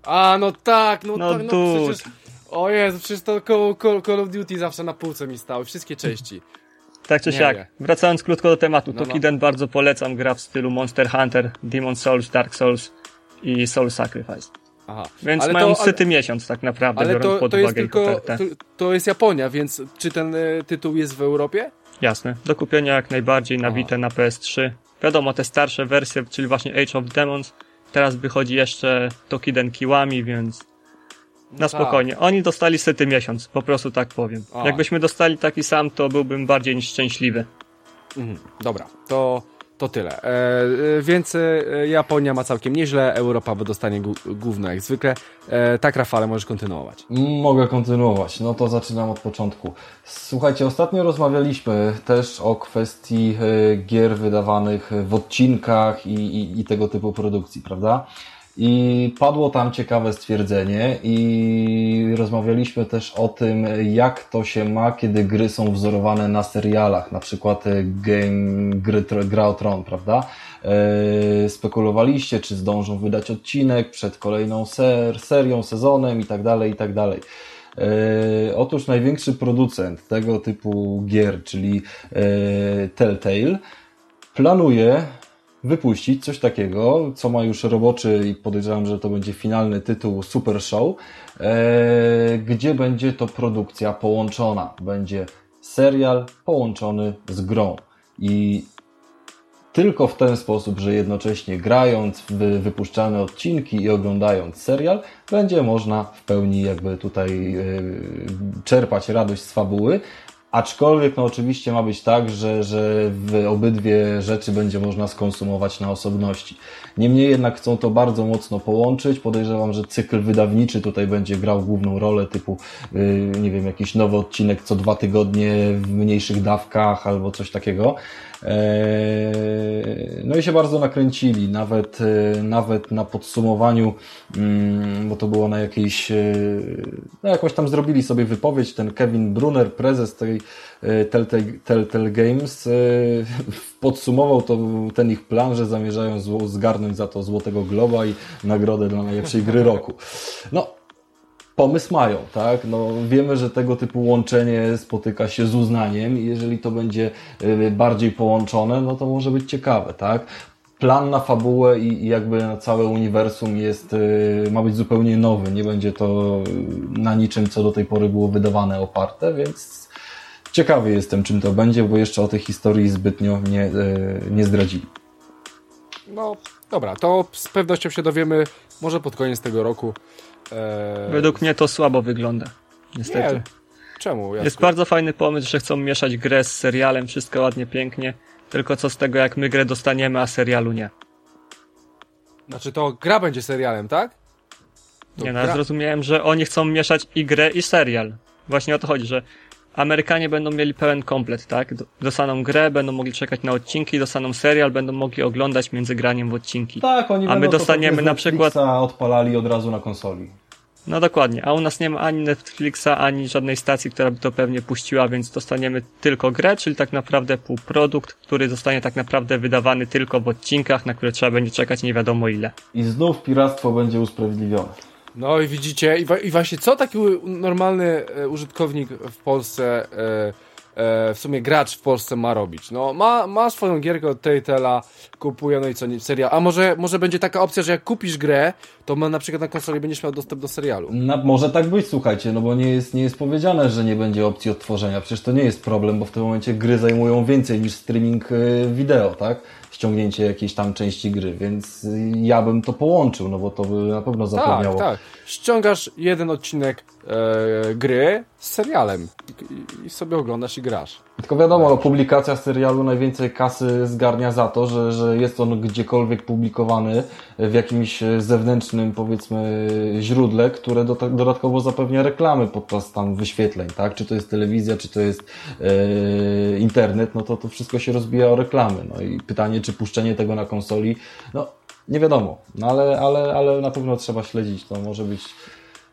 Speaker 1: A, no tak, no, no tak, no przecież... O Jezu, przecież to Call, Call of Duty zawsze na półce mi stały, wszystkie części.
Speaker 2: Tak czy siak, wracając krótko do tematu, no, Tokiden no. bardzo polecam gra w stylu Monster Hunter, Demon Souls, Dark Souls i Soul Sacrifice. Aha. Więc ale mają to, syty ale, miesiąc tak naprawdę, ale biorąc to, pod to uwagę tylko,
Speaker 1: to, to, jest Japonia, więc czy ten y, tytuł jest w Europie?
Speaker 2: Jasne, do kupienia jak najbardziej na Vita, na PS3. Wiadomo, te starsze wersje, czyli właśnie Age of Demons, teraz wychodzi jeszcze Tokiden Kiwami, więc na no spokojnie. Tak. Oni dostali sety miesiąc, po prostu tak powiem. A. Jakbyśmy dostali taki sam, to byłbym bardziej niż szczęśliwy.
Speaker 1: Mhm, dobra, to to tyle. E, e, więc e, Japonia ma całkiem nieźle, Europa wydostanie główne jak zwykle. E, tak, Rafale, możesz kontynuować.
Speaker 3: Mogę kontynuować. No to zaczynam od początku. Słuchajcie, ostatnio rozmawialiśmy też o kwestii e, gier wydawanych w odcinkach i, i, i tego typu produkcji, prawda? I padło tam ciekawe stwierdzenie i rozmawialiśmy też o tym, jak to się ma, kiedy gry są wzorowane na serialach, na przykład e, game, gry, gra o Tron, prawda? E, spekulowaliście, czy zdążą wydać odcinek przed kolejną ser, serią, sezonem i tak dalej, i tak dalej. E, otóż największy producent tego typu gier, czyli Telltale, planuje wypuścić coś takiego, co ma już roboczy i podejrzewam, że to będzie finalny tytuł Super Show, e, gdzie będzie to produkcja połączona. Będzie serial połączony z grą. I tylko w ten sposób, że jednocześnie grając w wypuszczane odcinki i oglądając serial, będzie można w pełni jakby tutaj e, czerpać radość z fabuły, Aczkolwiek no oczywiście ma być tak, że, że obydwie rzeczy będzie można skonsumować na osobności. Niemniej jednak chcą to bardzo mocno połączyć. Podejrzewam, że cykl wydawniczy tutaj będzie grał główną rolę typu, yy, nie wiem, jakiś nowy odcinek co dwa tygodnie w mniejszych dawkach albo coś takiego. Eee, no i się bardzo nakręcili, nawet, e, nawet na podsumowaniu, mm, bo to było na jakiejś, e, no jakoś tam zrobili sobie wypowiedź, ten Kevin Brunner, prezes tej e, Telltale, Games, [laughs] podsumował to, ten ich plan, że zamierzają zgarnąć za to Złotego Globa i nagrodę dla najlepszej gry roku. No, pomysł mają, tak? No, wiemy, że tego typu łączenie spotyka się z uznaniem i jeżeli to będzie y, bardziej połączone, no to może być ciekawe, tak? Plan na fabułę i, jakby na całe uniwersum jest, y, ma być zupełnie nowy, nie będzie to y, na niczym, co do tej pory było wydawane oparte, więc ciekawy jestem, czym to będzie, bo jeszcze o tej historii zbytnio nie, nie zdradzili.
Speaker 1: No, dobra, to z pewnością się dowiemy może pod koniec tego roku.
Speaker 2: Eee... Według mnie to słabo wygląda. Niestety. Nie.
Speaker 1: Czemu?
Speaker 2: Jest bardzo fajny pomysł, że chcą mieszać grę z serialem, wszystko ładnie, pięknie. Tylko co z tego, jak my grę dostaniemy, a serialu nie.
Speaker 1: Znaczy to gra będzie serialem, tak?
Speaker 2: To nie, no ja zrozumiałem, że oni chcą mieszać i grę, i serial. Właśnie o to chodzi, że Amerykanie będą mieli pełen komplet, tak? Dostaną grę, będą mogli czekać na odcinki, dostaną serial, będą mogli oglądać między graniem w odcinki.
Speaker 3: Tak, oni A my dostaniemy na przykład. odpalali od razu na konsoli.
Speaker 2: No dokładnie, a u nas nie ma ani Netflixa, ani żadnej stacji, która by to pewnie puściła, więc dostaniemy tylko grę, czyli tak naprawdę półprodukt, który zostanie tak naprawdę wydawany tylko w odcinkach, na które trzeba będzie czekać nie wiadomo ile.
Speaker 3: I znów piractwo będzie usprawiedliwione.
Speaker 1: No i widzicie, i, i właśnie co taki normalny e, użytkownik w Polsce, e, e, w sumie gracz w Polsce ma robić? No, ma, ma swoją gierkę od Telltale'a, kupuje, no i co, serial. A może, może będzie taka opcja, że jak kupisz grę, to na przykład na konsoli będziesz miał dostęp do serialu.
Speaker 3: No, może tak być, słuchajcie, no bo nie jest, nie jest powiedziane, że nie będzie opcji odtworzenia. Przecież to nie jest problem, bo w tym momencie gry zajmują więcej niż streaming wideo, tak? Ściągnięcie jakiejś tam części gry, więc ja bym to połączył, no bo to by na pewno zapewniało.
Speaker 1: Tak, tak. Ściągasz jeden odcinek e, gry z serialem i, i, sobie oglądasz i grasz.
Speaker 3: Tylko wiadomo, no, publikacja serialu najwięcej kasy zgarnia za to, że, że jest on gdziekolwiek publikowany w jakimś zewnętrznym, powiedzmy, źródle, które do, dodatkowo zapewnia reklamy podczas tam wyświetleń, tak? Czy to jest telewizja, czy to jest e, internet, no to to wszystko się rozbija o reklamy. No i pytanie, czy puszczenie tego na konsoli, no nie wiadomo, no ale, ale, ale na pewno trzeba śledzić, to może być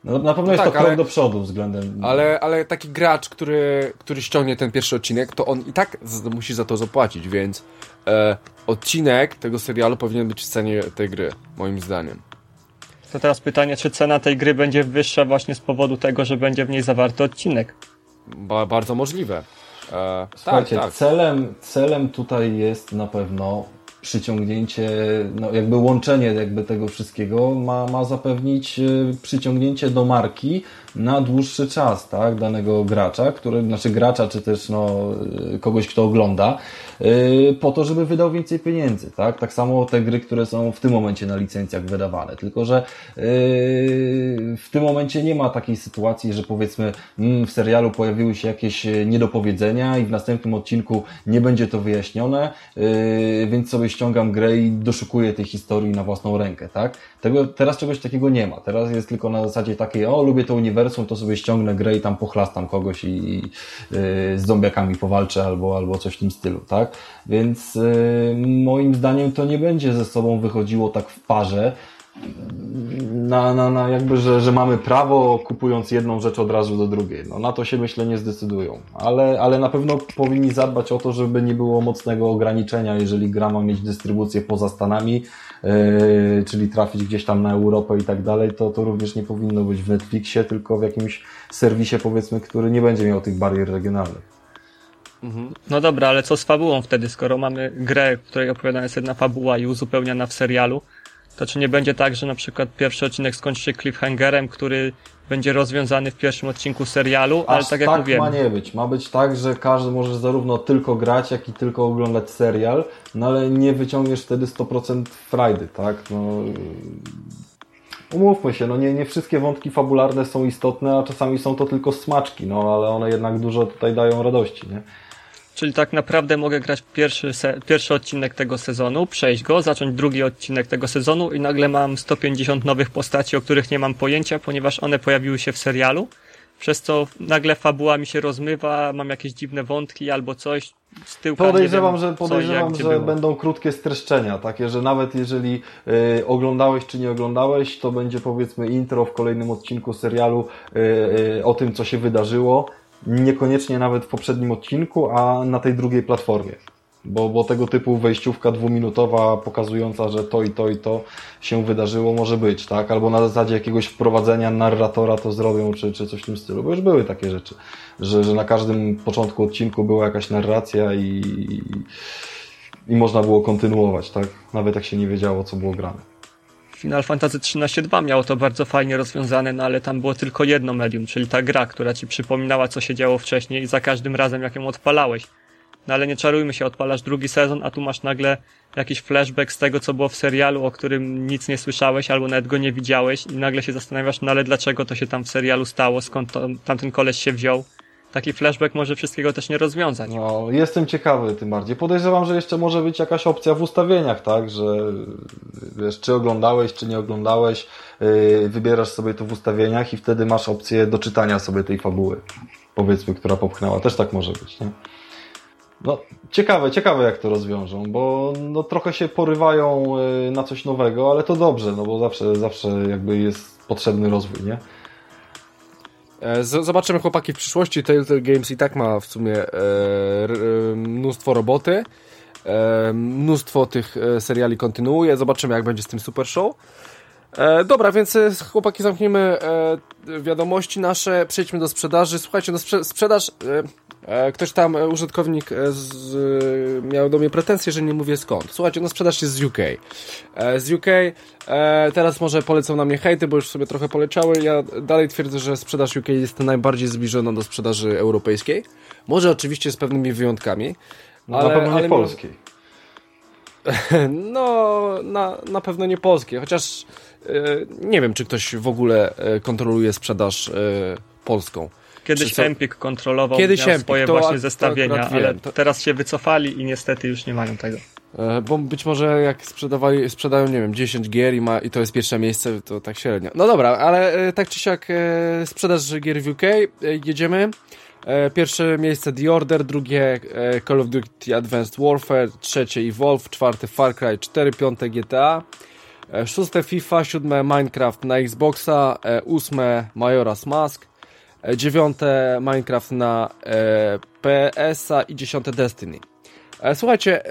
Speaker 3: no, na pewno no jest tak, to krok ale, do przodu względem.
Speaker 1: Ale, ale taki gracz, który, który ściągnie ten pierwszy odcinek, to on i tak musi za to zapłacić, więc e, odcinek tego serialu powinien być w cenie tej gry, moim zdaniem.
Speaker 2: To teraz pytanie, czy cena tej gry będzie wyższa właśnie z powodu tego, że będzie w niej zawarty odcinek?
Speaker 1: Ba bardzo możliwe.
Speaker 3: E, Słuchajcie, tak, tak. Celem, celem tutaj jest na pewno przyciągnięcie, no jakby łączenie jakby tego wszystkiego ma, ma zapewnić y, przyciągnięcie do marki na dłuższy czas, tak, danego gracza, który, znaczy gracza, czy też no, kogoś, kto ogląda, yy, po to, żeby wydał więcej pieniędzy, tak? Tak samo te gry, które są w tym momencie na licencjach wydawane, tylko że yy, w tym momencie nie ma takiej sytuacji, że powiedzmy mm, w serialu pojawiły się jakieś niedopowiedzenia i w następnym odcinku nie będzie to wyjaśnione, yy, więc sobie ściągam grę i doszukuję tej historii na własną rękę, tak? Tego, teraz czegoś takiego nie ma. Teraz jest tylko na zasadzie takiej, o lubię to uniwersum, to sobie ściągnę grę i tam pochlastam kogoś i, i yy, z zombiakami powalczę albo, albo coś w tym stylu, tak? Więc yy, moim zdaniem to nie będzie ze sobą wychodziło tak w parze, na, na, na jakby, że, że mamy prawo kupując jedną rzecz od razu do drugiej. No na to się myślę nie zdecydują, ale, ale na pewno powinni zadbać o to, żeby nie było mocnego ograniczenia, jeżeli gra ma mieć dystrybucję poza Stanami, yy, czyli trafić gdzieś tam na Europę i tak dalej, to, to również nie powinno być w Netflixie, tylko w jakimś serwisie powiedzmy, który nie będzie miał tych barier regionalnych.
Speaker 2: Mhm. No dobra, ale co z fabułą wtedy, skoro mamy grę, której opowiadana jest jedna fabuła i uzupełniana w serialu, to czy nie będzie tak, że na przykład pierwszy odcinek skończy się cliffhangerem, który będzie rozwiązany w pierwszym odcinku serialu, ale tak jak
Speaker 3: tak
Speaker 2: mówiłem.
Speaker 3: ma nie być. Ma być tak, że każdy może zarówno tylko grać, jak i tylko oglądać serial, no ale nie wyciągniesz wtedy 100% frajdy, tak? No, umówmy się, no nie, nie wszystkie wątki fabularne są istotne, a czasami są to tylko smaczki, no ale one jednak dużo tutaj dają radości, nie?
Speaker 2: Czyli tak naprawdę mogę grać pierwszy, pierwszy odcinek tego sezonu, przejść go, zacząć drugi odcinek tego sezonu i nagle mam 150 nowych postaci, o których nie mam pojęcia, ponieważ one pojawiły się w serialu. Przez co nagle fabuła mi się rozmywa, mam jakieś dziwne wątki albo coś z tyłka.
Speaker 3: Podejrzewam, wiem, że, podejrzewam, co, że będą krótkie streszczenia, takie, że nawet jeżeli y, oglądałeś czy nie oglądałeś, to będzie powiedzmy intro w kolejnym odcinku serialu y, y, o tym, co się wydarzyło niekoniecznie nawet w poprzednim odcinku, a na tej drugiej platformie. Bo, bo tego typu wejściówka dwuminutowa pokazująca, że to i to i to się wydarzyło może być, tak? Albo na zasadzie jakiegoś wprowadzenia narratora to zrobią, czy, czy coś w tym stylu, bo już były takie rzeczy, że, że na każdym początku odcinku była jakaś narracja i, i można było kontynuować, tak? Nawet jak się nie wiedziało, co było grane.
Speaker 2: Final Fantasy XIII 2 miało to bardzo fajnie rozwiązane, no ale tam było tylko jedno medium, czyli ta gra, która ci przypominała, co się działo wcześniej za każdym razem, jak ją odpalałeś. No ale nie czarujmy się, odpalasz drugi sezon, a tu masz nagle jakiś flashback z tego, co było w serialu, o którym nic nie słyszałeś albo nawet go nie widziałeś i nagle się zastanawiasz, no ale dlaczego to się tam w serialu stało, skąd to, tamten koleś się wziął taki flashback może wszystkiego też nie rozwiązać.
Speaker 3: No, jestem ciekawy tym bardziej. Podejrzewam, że jeszcze może być jakaś opcja w ustawieniach, tak, że wiesz, czy oglądałeś, czy nie oglądałeś, yy, wybierasz sobie to w ustawieniach i wtedy masz opcję doczytania sobie tej fabuły, powiedzmy, która popchnęła. Też tak może być, nie? No, ciekawe, ciekawe jak to rozwiążą, bo no, trochę się porywają yy, na coś nowego, ale to dobrze, no bo zawsze, zawsze jakby jest potrzebny rozwój, nie?
Speaker 1: E, zobaczymy chłopaki w przyszłości. Telltale Games i tak ma w sumie e, e, mnóstwo roboty. Mnóstwo tych seriali kontynuuje. Zobaczymy jak będzie z tym Super Show. Dobra, więc chłopaki zamkniemy wiadomości nasze, przejdźmy do sprzedaży. Słuchajcie, no sprze sprzedaż E, ktoś tam, e, użytkownik e, z, miał do mnie pretensje, że nie mówię skąd. Słuchajcie, no sprzedaż jest z UK. Z UK teraz może polecą na mnie hejty, bo już sobie trochę poleciały. Ja dalej twierdzę, że sprzedaż UK jest najbardziej zbliżona do sprzedaży europejskiej. Może oczywiście z pewnymi wyjątkami.
Speaker 3: No, ale, na pewno nie ale polskiej. [laughs]
Speaker 1: No, na, na pewno nie polskiej, chociaż nie wiem, czy ktoś w ogóle kontroluje sprzedaż polską.
Speaker 2: Kiedyś Empik kontrolował Kiedyś miał Empik, swoje to, właśnie zestawienia, ale to... teraz się wycofali i niestety już nie mają tego.
Speaker 1: E, bo być może jak sprzedawali, sprzedają, nie wiem, 10 gier i, ma, i to jest pierwsze miejsce, to tak średnio. No dobra, ale e, tak czy siak e, sprzedaż gier w UK, jedziemy. Pierwsze miejsce The Order, drugie Call of Duty Advanced Warfare, trzecie Evolve, czwarte Far Cry 4, piąte GTA, szóste FIFA, siódme Minecraft na Xboxa, ósme Majora's Mask, dziewiąte Minecraft na e, PS-a i dziesiąte Destiny. E, słuchajcie,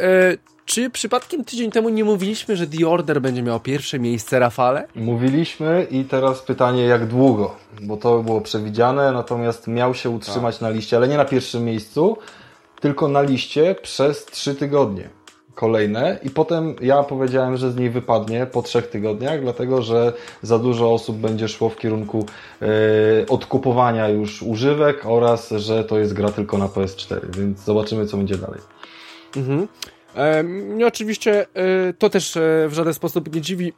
Speaker 1: czy przypadkiem tydzień temu nie mówiliśmy, że The Order będzie miał pierwsze miejsce, Rafale?
Speaker 3: Mówiliśmy i teraz pytanie, jak długo? Bo to było przewidziane, natomiast miał się utrzymać tak. na liście, ale nie na pierwszym miejscu, tylko na liście przez trzy tygodnie. Kolejne i potem ja powiedziałem, że z niej wypadnie po trzech tygodniach, dlatego że za dużo osób będzie szło w kierunku e, odkupowania już używek oraz, że to jest gra tylko na PS4, więc zobaczymy co będzie dalej.
Speaker 1: Mhm. E, oczywiście e, to też e, w żaden sposób nie dziwi.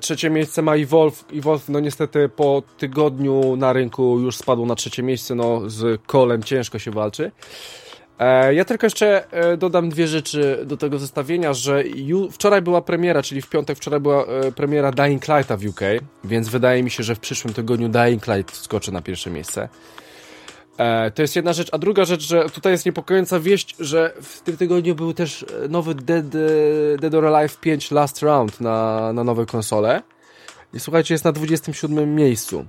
Speaker 1: Trzecie miejsce ma Evolve. Evolve, no niestety po tygodniu na rynku już spadło na trzecie miejsce, no z kolem ciężko się walczy. E, ja tylko jeszcze e, dodam dwie rzeczy do tego zestawienia, że wczoraj była premiera, czyli w piątek wczoraj była e, premiera Dying Lighta w UK, więc wydaje mi się, że w przyszłym tygodniu Dying Light skoczy na pierwsze miejsce. To jest jedna rzecz, a druga rzecz, że tutaj jest niepokojąca wieść, że w tym tygodniu był też nowy Dead, Dead or Alive 5 Last Round na, na nowe konsole. I słuchajcie, jest na 27 miejscu.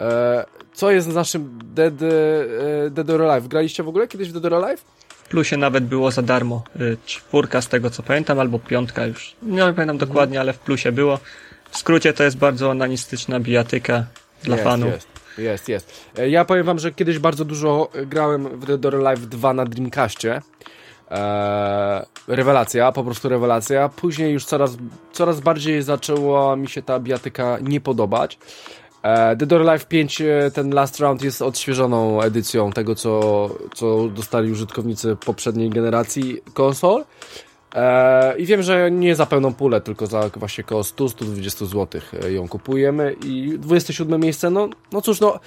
Speaker 1: E, co jest z naszym Dead, e, Dead or Alive? Graliście w ogóle kiedyś w Dead or Alive?
Speaker 2: W plusie nawet było za darmo. E, czwórka z tego co pamiętam, albo piątka już. Nie pamiętam dokładnie, ale w plusie było. W skrócie to jest bardzo onanistyczna bijatyka dla
Speaker 1: jest,
Speaker 2: fanów.
Speaker 1: Jest. Jest, jest. Ja powiem wam, że kiedyś bardzo dużo grałem w Dead or Alive 2 na Dreamcastie. Eee, rewelacja, po prostu rewelacja. Później już coraz, coraz bardziej zaczęła mi się ta bijatyka nie podobać. E, Dead or Alive 5, e, ten last round jest odświeżoną edycją tego, co, co dostali użytkownicy poprzedniej generacji konsol. E, I wiem, że nie za pełną pulę, tylko za właśnie około 100-120 zł ją kupujemy. I 27 miejsce, no, no cóż, no.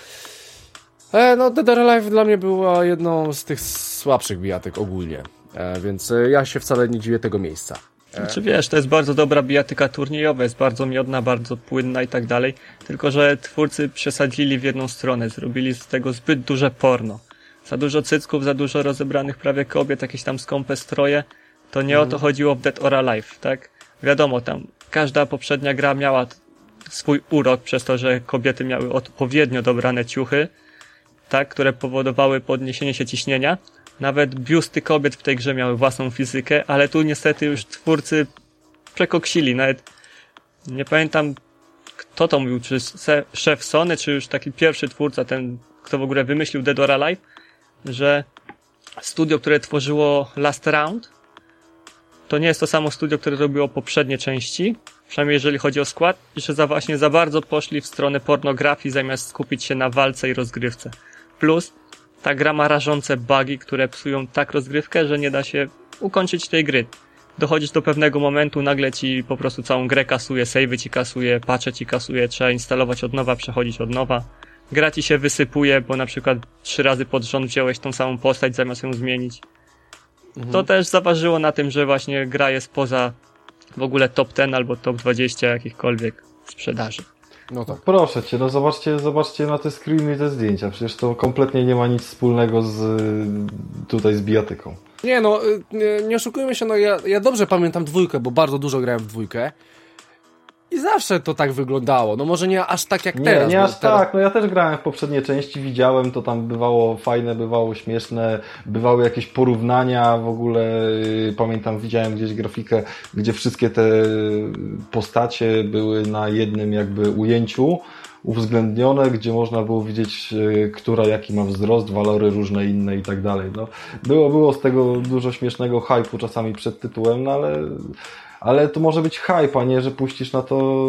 Speaker 1: no, Dead or Alive dla mnie była jedną z tych słabszych bijatek ogólnie. Więc ja się wcale nie dziwię tego miejsca.
Speaker 2: Znaczy wiesz, to jest bardzo dobra bijatyka turniejowa, jest bardzo miodna, bardzo płynna i tak dalej, tylko że twórcy przesadzili w jedną stronę, zrobili z tego zbyt duże porno. Za dużo cycków, za dużo rozebranych prawie kobiet, jakieś tam skąpe stroje. To nie o to mhm. chodziło w Dead or Alive, tak? Wiadomo, tam każda poprzednia gra miała swój urok przez to, że kobiety miały odpowiednio dobrane ciuchy, tak, które powodowały podniesienie się ciśnienia, nawet biusty kobiet w tej grze miały własną fizykę, ale tu niestety już twórcy przekoksili. Nawet nie pamiętam, kto to mówił, czy szef Sony, czy już taki pierwszy twórca, ten, kto w ogóle wymyślił Dead or Alive, że studio, które tworzyło Last Round, to nie jest to samo studio, które robiło poprzednie części, przynajmniej jeżeli chodzi o skład, i że za właśnie za bardzo poszli w stronę pornografii, zamiast skupić się na walce i rozgrywce. Plus, ta gra ma rażące bugi, które psują tak rozgrywkę, że nie da się ukończyć tej gry. Dochodzisz do pewnego momentu, nagle ci po prostu całą grę kasuje, savey ci kasuje, patche ci kasuje, trzeba instalować od nowa, przechodzić od nowa. Gra ci się wysypuje, bo na przykład trzy razy pod rząd wziąłeś tą samą postać zamiast ją zmienić. Mhm. To też zaważyło na tym, że właśnie gra jest poza w ogóle top 10 albo top 20 jakichkolwiek sprzedaży.
Speaker 3: No tak. Proszę cię, no zobaczcie, zobaczcie na te screeny i te zdjęcia. Przecież to kompletnie nie ma nic wspólnego z tutaj z bijatyką.
Speaker 1: Nie no, y, nie, nie oszukujmy się, no ja, ja dobrze pamiętam dwójkę, bo bardzo dużo grałem w dwójkę. I zawsze to tak wyglądało. No może nie aż tak jak
Speaker 3: nie,
Speaker 1: teraz.
Speaker 3: Nie aż teraz... tak. No ja też grałem w poprzednie części, widziałem, to tam bywało fajne, bywało śmieszne, bywały jakieś porównania w ogóle. Y, pamiętam, widziałem gdzieś grafikę, gdzie wszystkie te postacie były na jednym jakby ujęciu uwzględnione, gdzie można było widzieć, y, która jaki ma wzrost, walory różne inne i tak dalej. No, było, było z tego dużo śmiesznego hype'u czasami przed tytułem, no ale ale to może być hype, a nie, że puścisz na to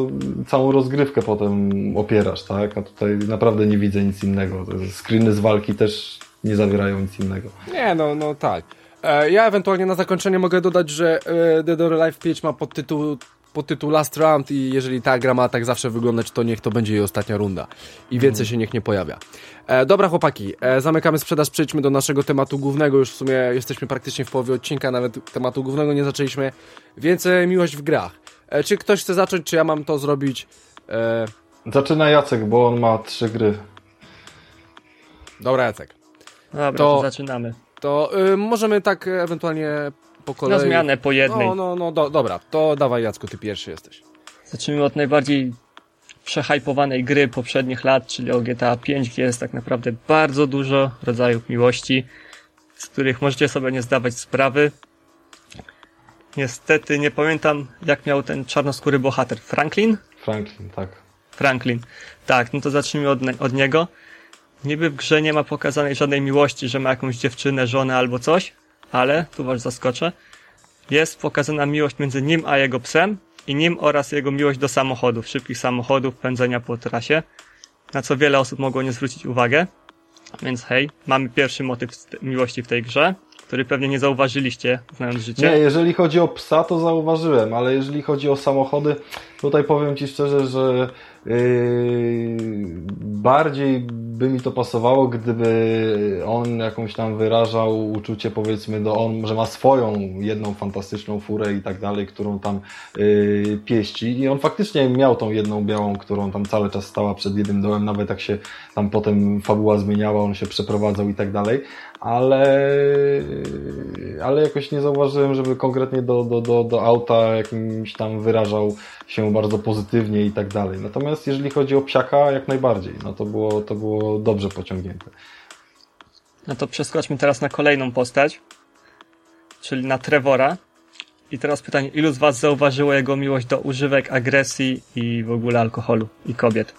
Speaker 3: całą rozgrywkę potem opierasz, tak? A tutaj naprawdę nie widzę nic innego. Screeny z walki też nie zawierają nic innego.
Speaker 1: Nie, no, no tak. E, ja ewentualnie na zakończenie mogę dodać, że e, Dead or Alive 5 ma podtytuł pod tytuł Last Round i jeżeli ta gra ma tak zawsze wyglądać, to niech to będzie jej ostatnia runda. I więcej się niech nie pojawia. E, dobra chłopaki, e, zamykamy sprzedaż, przejdźmy do naszego tematu głównego. Już w sumie jesteśmy praktycznie w połowie odcinka, nawet tematu głównego nie zaczęliśmy. Więcej miłość w grach. E, czy ktoś chce zacząć, czy ja mam to zrobić?
Speaker 3: E... Zaczyna Jacek, bo on ma trzy gry.
Speaker 1: Dobra Jacek.
Speaker 2: Dobra, to, to zaczynamy.
Speaker 1: To y, możemy tak ewentualnie po kolei.
Speaker 2: Na zmianę po jednej.
Speaker 1: No, no, no, do, dobra, to dawaj Jacku, ty pierwszy jesteś.
Speaker 2: Zacznijmy od najbardziej przehypowanej gry poprzednich lat, czyli o GTA 5, gdzie jest tak naprawdę bardzo dużo rodzajów miłości, z których możecie sobie nie zdawać sprawy. Niestety nie pamiętam, jak miał ten czarnoskóry bohater. Franklin?
Speaker 3: Franklin, tak.
Speaker 2: Franklin. Tak, no to zacznijmy od, od niego. Niby w grze nie ma pokazanej żadnej miłości, że ma jakąś dziewczynę, żonę albo coś, ale, tu was zaskoczę, jest pokazana miłość między nim a jego psem i nim oraz jego miłość do samochodów, szybkich samochodów, pędzenia po trasie, na co wiele osób mogło nie zwrócić uwagę. Więc hej, mamy pierwszy motyw miłości w tej grze, który pewnie nie zauważyliście, znając życie.
Speaker 3: Nie, jeżeli chodzi o psa, to zauważyłem, ale jeżeli chodzi o samochody, tutaj powiem Ci szczerze, że bardziej by mi to pasowało, gdyby on jakąś tam wyrażał uczucie, powiedzmy, do on, że ma swoją jedną fantastyczną furę i tak dalej, którą tam yy, pieści. I on faktycznie miał tą jedną białą, którą tam cały czas stała przed jednym dołem, nawet jak się tam potem fabuła zmieniała, on się przeprowadzał i tak dalej. Ale, ale jakoś nie zauważyłem, żeby konkretnie do, do, do, do auta jakimś tam wyrażał się bardzo pozytywnie i tak dalej. Natomiast jeżeli chodzi o psiaka, jak najbardziej. No to było, to było dobrze pociągnięte.
Speaker 2: No to przeskoczmy teraz na kolejną postać, czyli na Trevora. I teraz pytanie, ilu z Was zauważyło jego miłość do używek, agresji i w ogóle alkoholu i kobiet?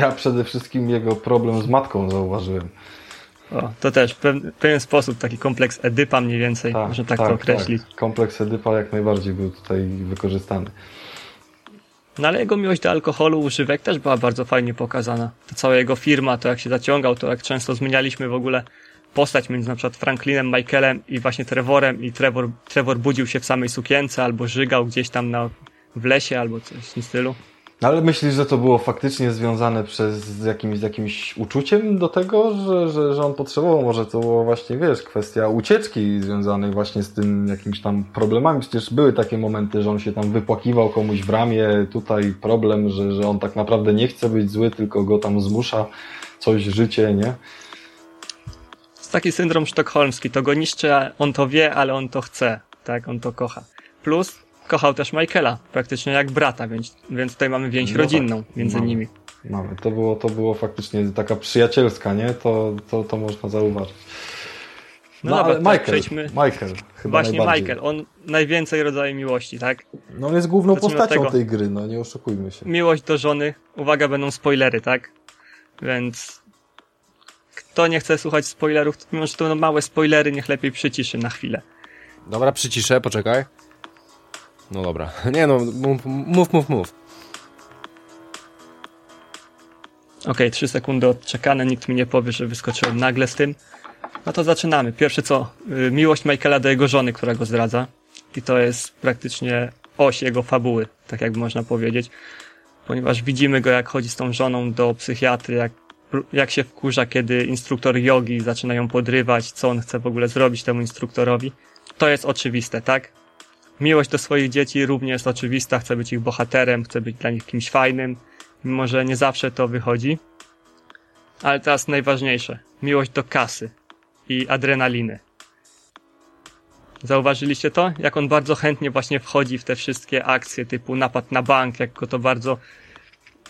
Speaker 3: Ja przede wszystkim jego problem z matką zauważyłem.
Speaker 2: O, to też w pewien sposób taki kompleks Edypa mniej więcej, tak, można tak, tak to określić. Tak.
Speaker 3: Kompleks Edypa jak najbardziej był tutaj wykorzystany.
Speaker 2: No ale jego miłość do alkoholu, używek też była bardzo fajnie pokazana. To cała jego firma, to jak się zaciągał, to jak często zmienialiśmy w ogóle postać między na przykład Franklinem, Michaelem i właśnie Trevorem i Trevor, Trevor budził się w samej sukience albo żygał gdzieś tam na, w lesie albo coś w tym stylu.
Speaker 3: Ale myślisz, że to było faktycznie związane przez jakimś, z jakimś uczuciem do tego, że, że, że on potrzebował? Może to było właśnie, wiesz, kwestia ucieczki związanej właśnie z tym jakimiś tam problemami. Przecież były takie momenty, że on się tam wypłakiwał komuś w ramię, tutaj problem, że, że on tak naprawdę nie chce być zły, tylko go tam zmusza coś życie, nie?
Speaker 2: jest taki syndrom sztokholmski, to go niszczy, on to wie, ale on to chce, tak, on to kocha. Plus kochał też Michaela, praktycznie jak brata, więc, więc tutaj mamy więź no rodzinną tak, między
Speaker 3: mamy,
Speaker 2: nimi.
Speaker 3: Mamy. To było, to było faktycznie taka przyjacielska, nie? To, to, to można zauważyć.
Speaker 2: No, no dobra, Michael, przejdźmy.
Speaker 3: Michael, chyba
Speaker 2: Właśnie Michael, on najwięcej rodzaju miłości, tak?
Speaker 3: No on jest główną Zacznijmy postacią tej gry, no nie oszukujmy się.
Speaker 2: Miłość do żony, uwaga, będą spoilery, tak? Więc kto nie chce słuchać spoilerów, to mimo że to małe spoilery, niech lepiej przyciszy na chwilę.
Speaker 1: Dobra, przyciszę, poczekaj. No dobra. [laughs] Nie no, mów, mów, mów.
Speaker 2: Okej, okay, trzy sekundy odczekane, nikt mi nie powie, że wyskoczyłem nagle z tym. No to zaczynamy. Pierwsze co, y, miłość Michaela do jego żony, która go zdradza. I to jest praktycznie oś jego fabuły, tak jakby można powiedzieć. Ponieważ widzimy go, jak chodzi z tą żoną do psychiatry, jak, jak się wkurza, kiedy instruktor jogi zaczyna ją podrywać, co on chce w ogóle zrobić temu instruktorowi. To jest oczywiste, tak? Miłość do swoich dzieci również jest oczywista, chce być ich bohaterem, chce być dla nich kimś fajnym, mimo że nie zawsze to wychodzi. Ale teraz najważniejsze. Miłość do kasy i adrenaliny. Zauważyliście to? Jak on bardzo chętnie właśnie wchodzi w te wszystkie akcje typu napad na bank, jak go to bardzo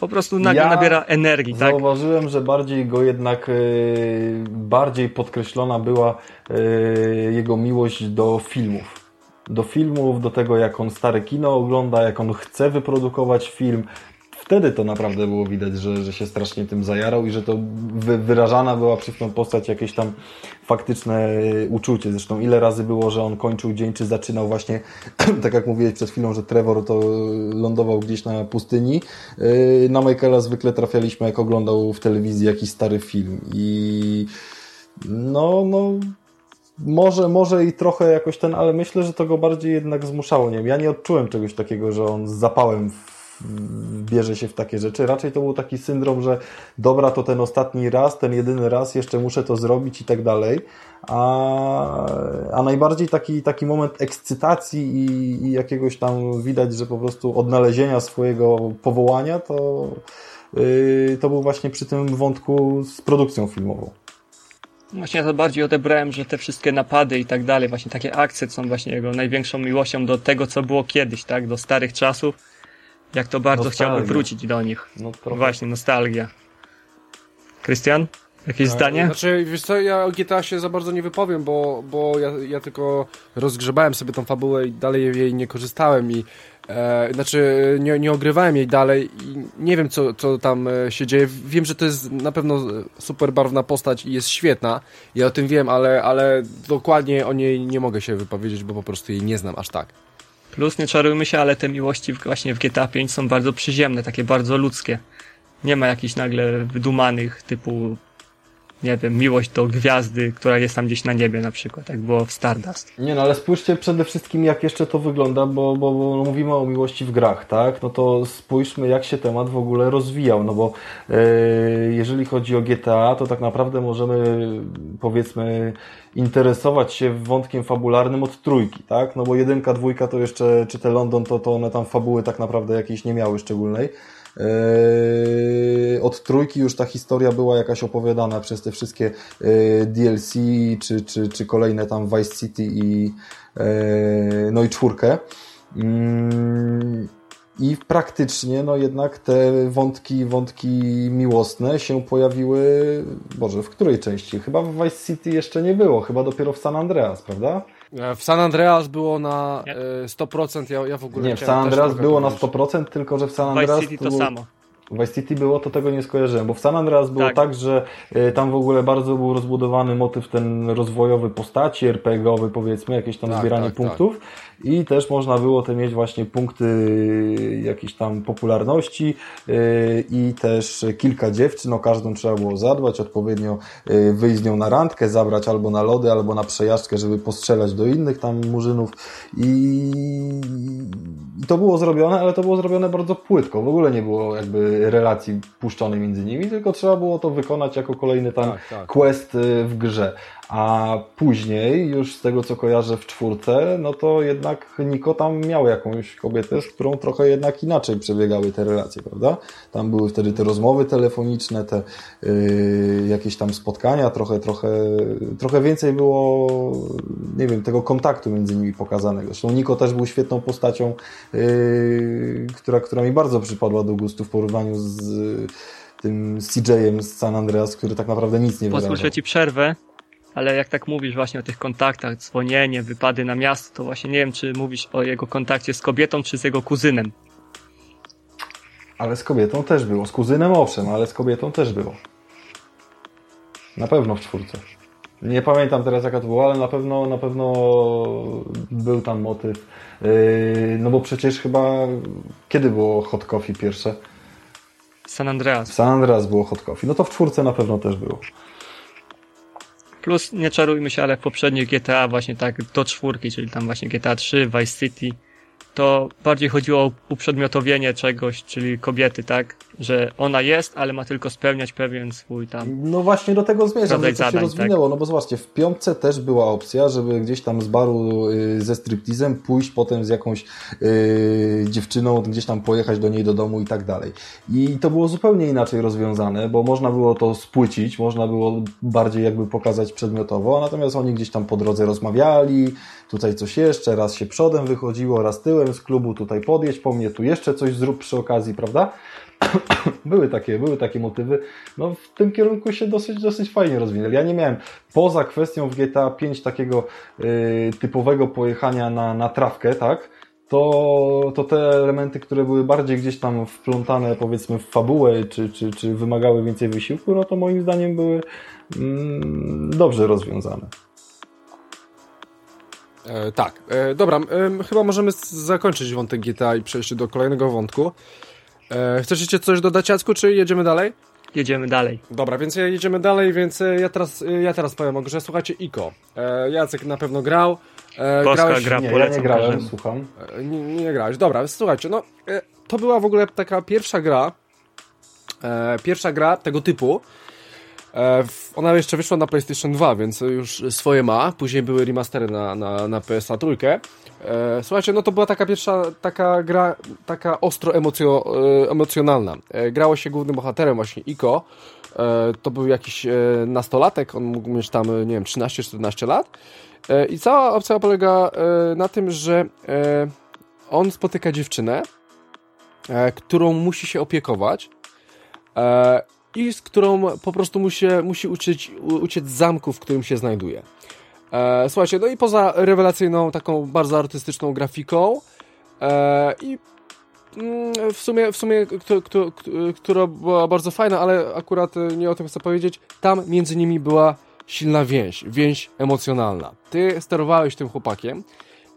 Speaker 2: po prostu nagle ja nabiera energii,
Speaker 3: tak? Zauważyłem, że bardziej go jednak yy, bardziej podkreślona była yy, jego miłość do filmów do filmów, do tego jak on stare kino ogląda, jak on chce wyprodukować film. Wtedy to naprawdę było widać, że, że się strasznie tym zajarał i że to wy, wyrażana była przez tą postać jakieś tam faktyczne uczucie. Zresztą ile razy było, że on kończył dzień, czy zaczynał właśnie, [clears throat] tak jak mówiłeś przed chwilą, że Trevor to lądował gdzieś na pustyni. Yy, na Michaela zwykle trafialiśmy, jak oglądał w telewizji jakiś stary film i no, no, może, może i trochę jakoś ten, ale myślę, że to go bardziej jednak zmuszało. Nie wiem, ja nie odczułem czegoś takiego, że on z zapałem bierze się w takie rzeczy. Raczej to był taki syndrom, że dobra, to ten ostatni raz, ten jedyny raz, jeszcze muszę to zrobić i tak dalej. A, a najbardziej taki, taki moment ekscytacji i, i jakiegoś tam widać, że po prostu odnalezienia swojego powołania, to, yy, to był właśnie przy tym wątku z produkcją filmową.
Speaker 2: Właśnie ja to bardziej odebrałem, że te wszystkie napady i tak dalej, właśnie takie akcje są właśnie jego największą miłością do tego, co było kiedyś, tak? Do starych czasów. Jak to bardzo nostalgia. chciałby wrócić do nich. No, właśnie, nostalgia. Krystian? Jakieś tak, zdanie?
Speaker 1: Znaczy, wiesz co, ja o GTA się za bardzo nie wypowiem, bo, bo ja, ja tylko rozgrzebałem sobie tą fabułę i dalej jej nie korzystałem i E, znaczy, nie, nie ogrywałem jej dalej i nie wiem, co, co tam e, się dzieje. Wiem, że to jest na pewno super barwna postać i jest świetna. Ja o tym wiem, ale, ale dokładnie o niej nie mogę się wypowiedzieć, bo po prostu jej nie znam aż tak.
Speaker 2: Plus, nie czarujmy się, ale te miłości właśnie w GTA 5 są bardzo przyziemne, takie bardzo ludzkie. Nie ma jakichś nagle wydumanych typu nie wiem, miłość do gwiazdy, która jest tam gdzieś na niebie na przykład, jak było w Stardust.
Speaker 3: Nie no, ale spójrzcie przede wszystkim jak jeszcze to wygląda, bo, bo, bo mówimy o miłości w grach, tak? No to spójrzmy jak się temat w ogóle rozwijał, no bo e, jeżeli chodzi o GTA, to tak naprawdę możemy powiedzmy interesować się wątkiem fabularnym od trójki, tak? No bo jedynka, dwójka to jeszcze, czy te London, to, to one tam fabuły tak naprawdę jakiejś nie miały szczególnej. Yy, od trójki już ta historia była jakaś opowiadana przez te wszystkie yy, DLC, czy, czy, czy kolejne tam Vice City i yy, no i czwórkę. I praktycznie, no jednak te wątki, wątki miłosne się pojawiły, Boże, w której części? Chyba w Vice City jeszcze nie było, chyba dopiero w San Andreas, prawda?
Speaker 1: E, w San Andreas było na 100%, e, ja, ja w ogóle
Speaker 3: Nie, w San Andreas było na 100%, tylko że w San Andreas...
Speaker 2: Vice City to samo.
Speaker 3: Vice City było, to tego nie skojarzyłem, bo w San Andreas było tak, tak że y, tam w ogóle bardzo był rozbudowany motyw ten rozwojowy postaci, RPGowy powiedzmy, jakieś tam tak, zbieranie tak, punktów tak. i też można było te mieć właśnie punkty y, jakiejś tam popularności y, i też kilka dziewczyn, o każdą trzeba było zadbać, odpowiednio wyjść z nią na randkę, zabrać albo na lody, albo na przejażdżkę, żeby postrzelać do innych tam murzynów. I, i to było zrobione, ale to było zrobione bardzo płytko, w ogóle nie było jakby relacji puszczonej między nimi, tylko trzeba było to wykonać jako kolejny tam tak, tak. quest y, w grze. A później, już z tego co kojarzę w czwórce, no to jednak Niko tam miał jakąś kobietę, z którą trochę jednak inaczej przebiegały te relacje, prawda? Tam były wtedy te rozmowy telefoniczne, te yy, jakieś tam spotkania, trochę, trochę, trochę więcej było, nie wiem, tego kontaktu między nimi pokazanego. Zresztą Niko też był świetną postacią, yy, która, która mi bardzo przypadła do gustu w porównaniu z yy, tym CJ-em z San Andreas, który tak naprawdę nic nie.
Speaker 2: Pozwól, Ci przerwę ale jak tak mówisz właśnie o tych kontaktach, dzwonienie, wypady na miasto, to właśnie nie wiem, czy mówisz o jego kontakcie z kobietą, czy z jego kuzynem.
Speaker 3: Ale z kobietą też było. Z kuzynem owszem, ale z kobietą też było. Na pewno w czwórce. Nie pamiętam teraz jaka to była, ale na pewno, na pewno był tam motyw. Yy, no bo przecież chyba kiedy było Hot Coffee pierwsze?
Speaker 2: San Andreas.
Speaker 3: San Andreas było Hot Coffee. No to w czwórce na pewno też było.
Speaker 2: Plus, nie czarujmy się, ale w poprzednich GTA właśnie tak do czwórki, czyli tam właśnie GTA 3, Vice City, to bardziej chodziło o uprzedmiotowienie czegoś, czyli kobiety, tak? Że ona jest, ale ma tylko spełniać pewien swój tam.
Speaker 3: No właśnie do tego zmierzam, że to zadań, się rozwinęło. Tak? No bo zobaczcie, w piątce też była opcja, żeby gdzieś tam z baru y, ze striptizem pójść potem z jakąś yy, dziewczyną, gdzieś tam pojechać do niej do domu i tak dalej. I to było zupełnie inaczej rozwiązane, bo można było to spłycić, można było bardziej jakby pokazać przedmiotowo, natomiast oni gdzieś tam po drodze rozmawiali, tutaj coś jeszcze, raz się przodem wychodziło, raz tyłem z klubu, tutaj podjedź po mnie, tu jeszcze coś zrób przy okazji, prawda? [clears throat] były takie, były takie motywy. No w tym kierunku się dosyć, dosyć fajnie rozwinęli. Ja nie miałem, poza kwestią w GTA 5 takiego y, typowego pojechania na, na trawkę, tak? To, to te elementy, które były bardziej gdzieś tam wplątane powiedzmy w fabułę, czy, czy, czy wymagały więcej wysiłku, no to moim zdaniem były mm, dobrze rozwiązane.
Speaker 1: E, tak, e, dobra, e, chyba możemy zakończyć wątek GTA i przejść do kolejnego wątku. E, chcesz jeszcze coś dodać, Jacku, czy jedziemy dalej?
Speaker 2: Jedziemy dalej.
Speaker 1: Dobra, więc jedziemy dalej, więc e, ja teraz, e, ja teraz powiem o grze. Słuchajcie, IKO. E, Jacek na pewno grał.
Speaker 2: E, Polska grałeś... gra,
Speaker 3: nie, ja nie grałem, każdemu. słucham.
Speaker 1: Nie, nie grałeś, dobra, słuchajcie, no to była w ogóle taka pierwsza gra, pierwsza gra tego typu, ona jeszcze wyszła na PlayStation 2, więc już swoje ma. Później były remastery na, na, na PSA trójkę. E, słuchajcie, no to była taka pierwsza taka gra, taka ostro emocjo, e, emocjonalna. Grało się głównym bohaterem właśnie Iko. To był jakiś nastolatek, on mógł mieć tam, nie wiem, 13-14 lat. I cała opcja polega na tym, że on spotyka dziewczynę, którą musi się opiekować i z którą po prostu musi, musi uciec, z zamku, w którym się znajduje. E, słuchajcie, no i poza rewelacyjną, taką bardzo artystyczną grafiką, E, I mm, w sumie, w sumie która była bardzo fajna, ale akurat nie o tym chcę powiedzieć. Tam między nimi była silna więź, więź emocjonalna. Ty sterowałeś tym chłopakiem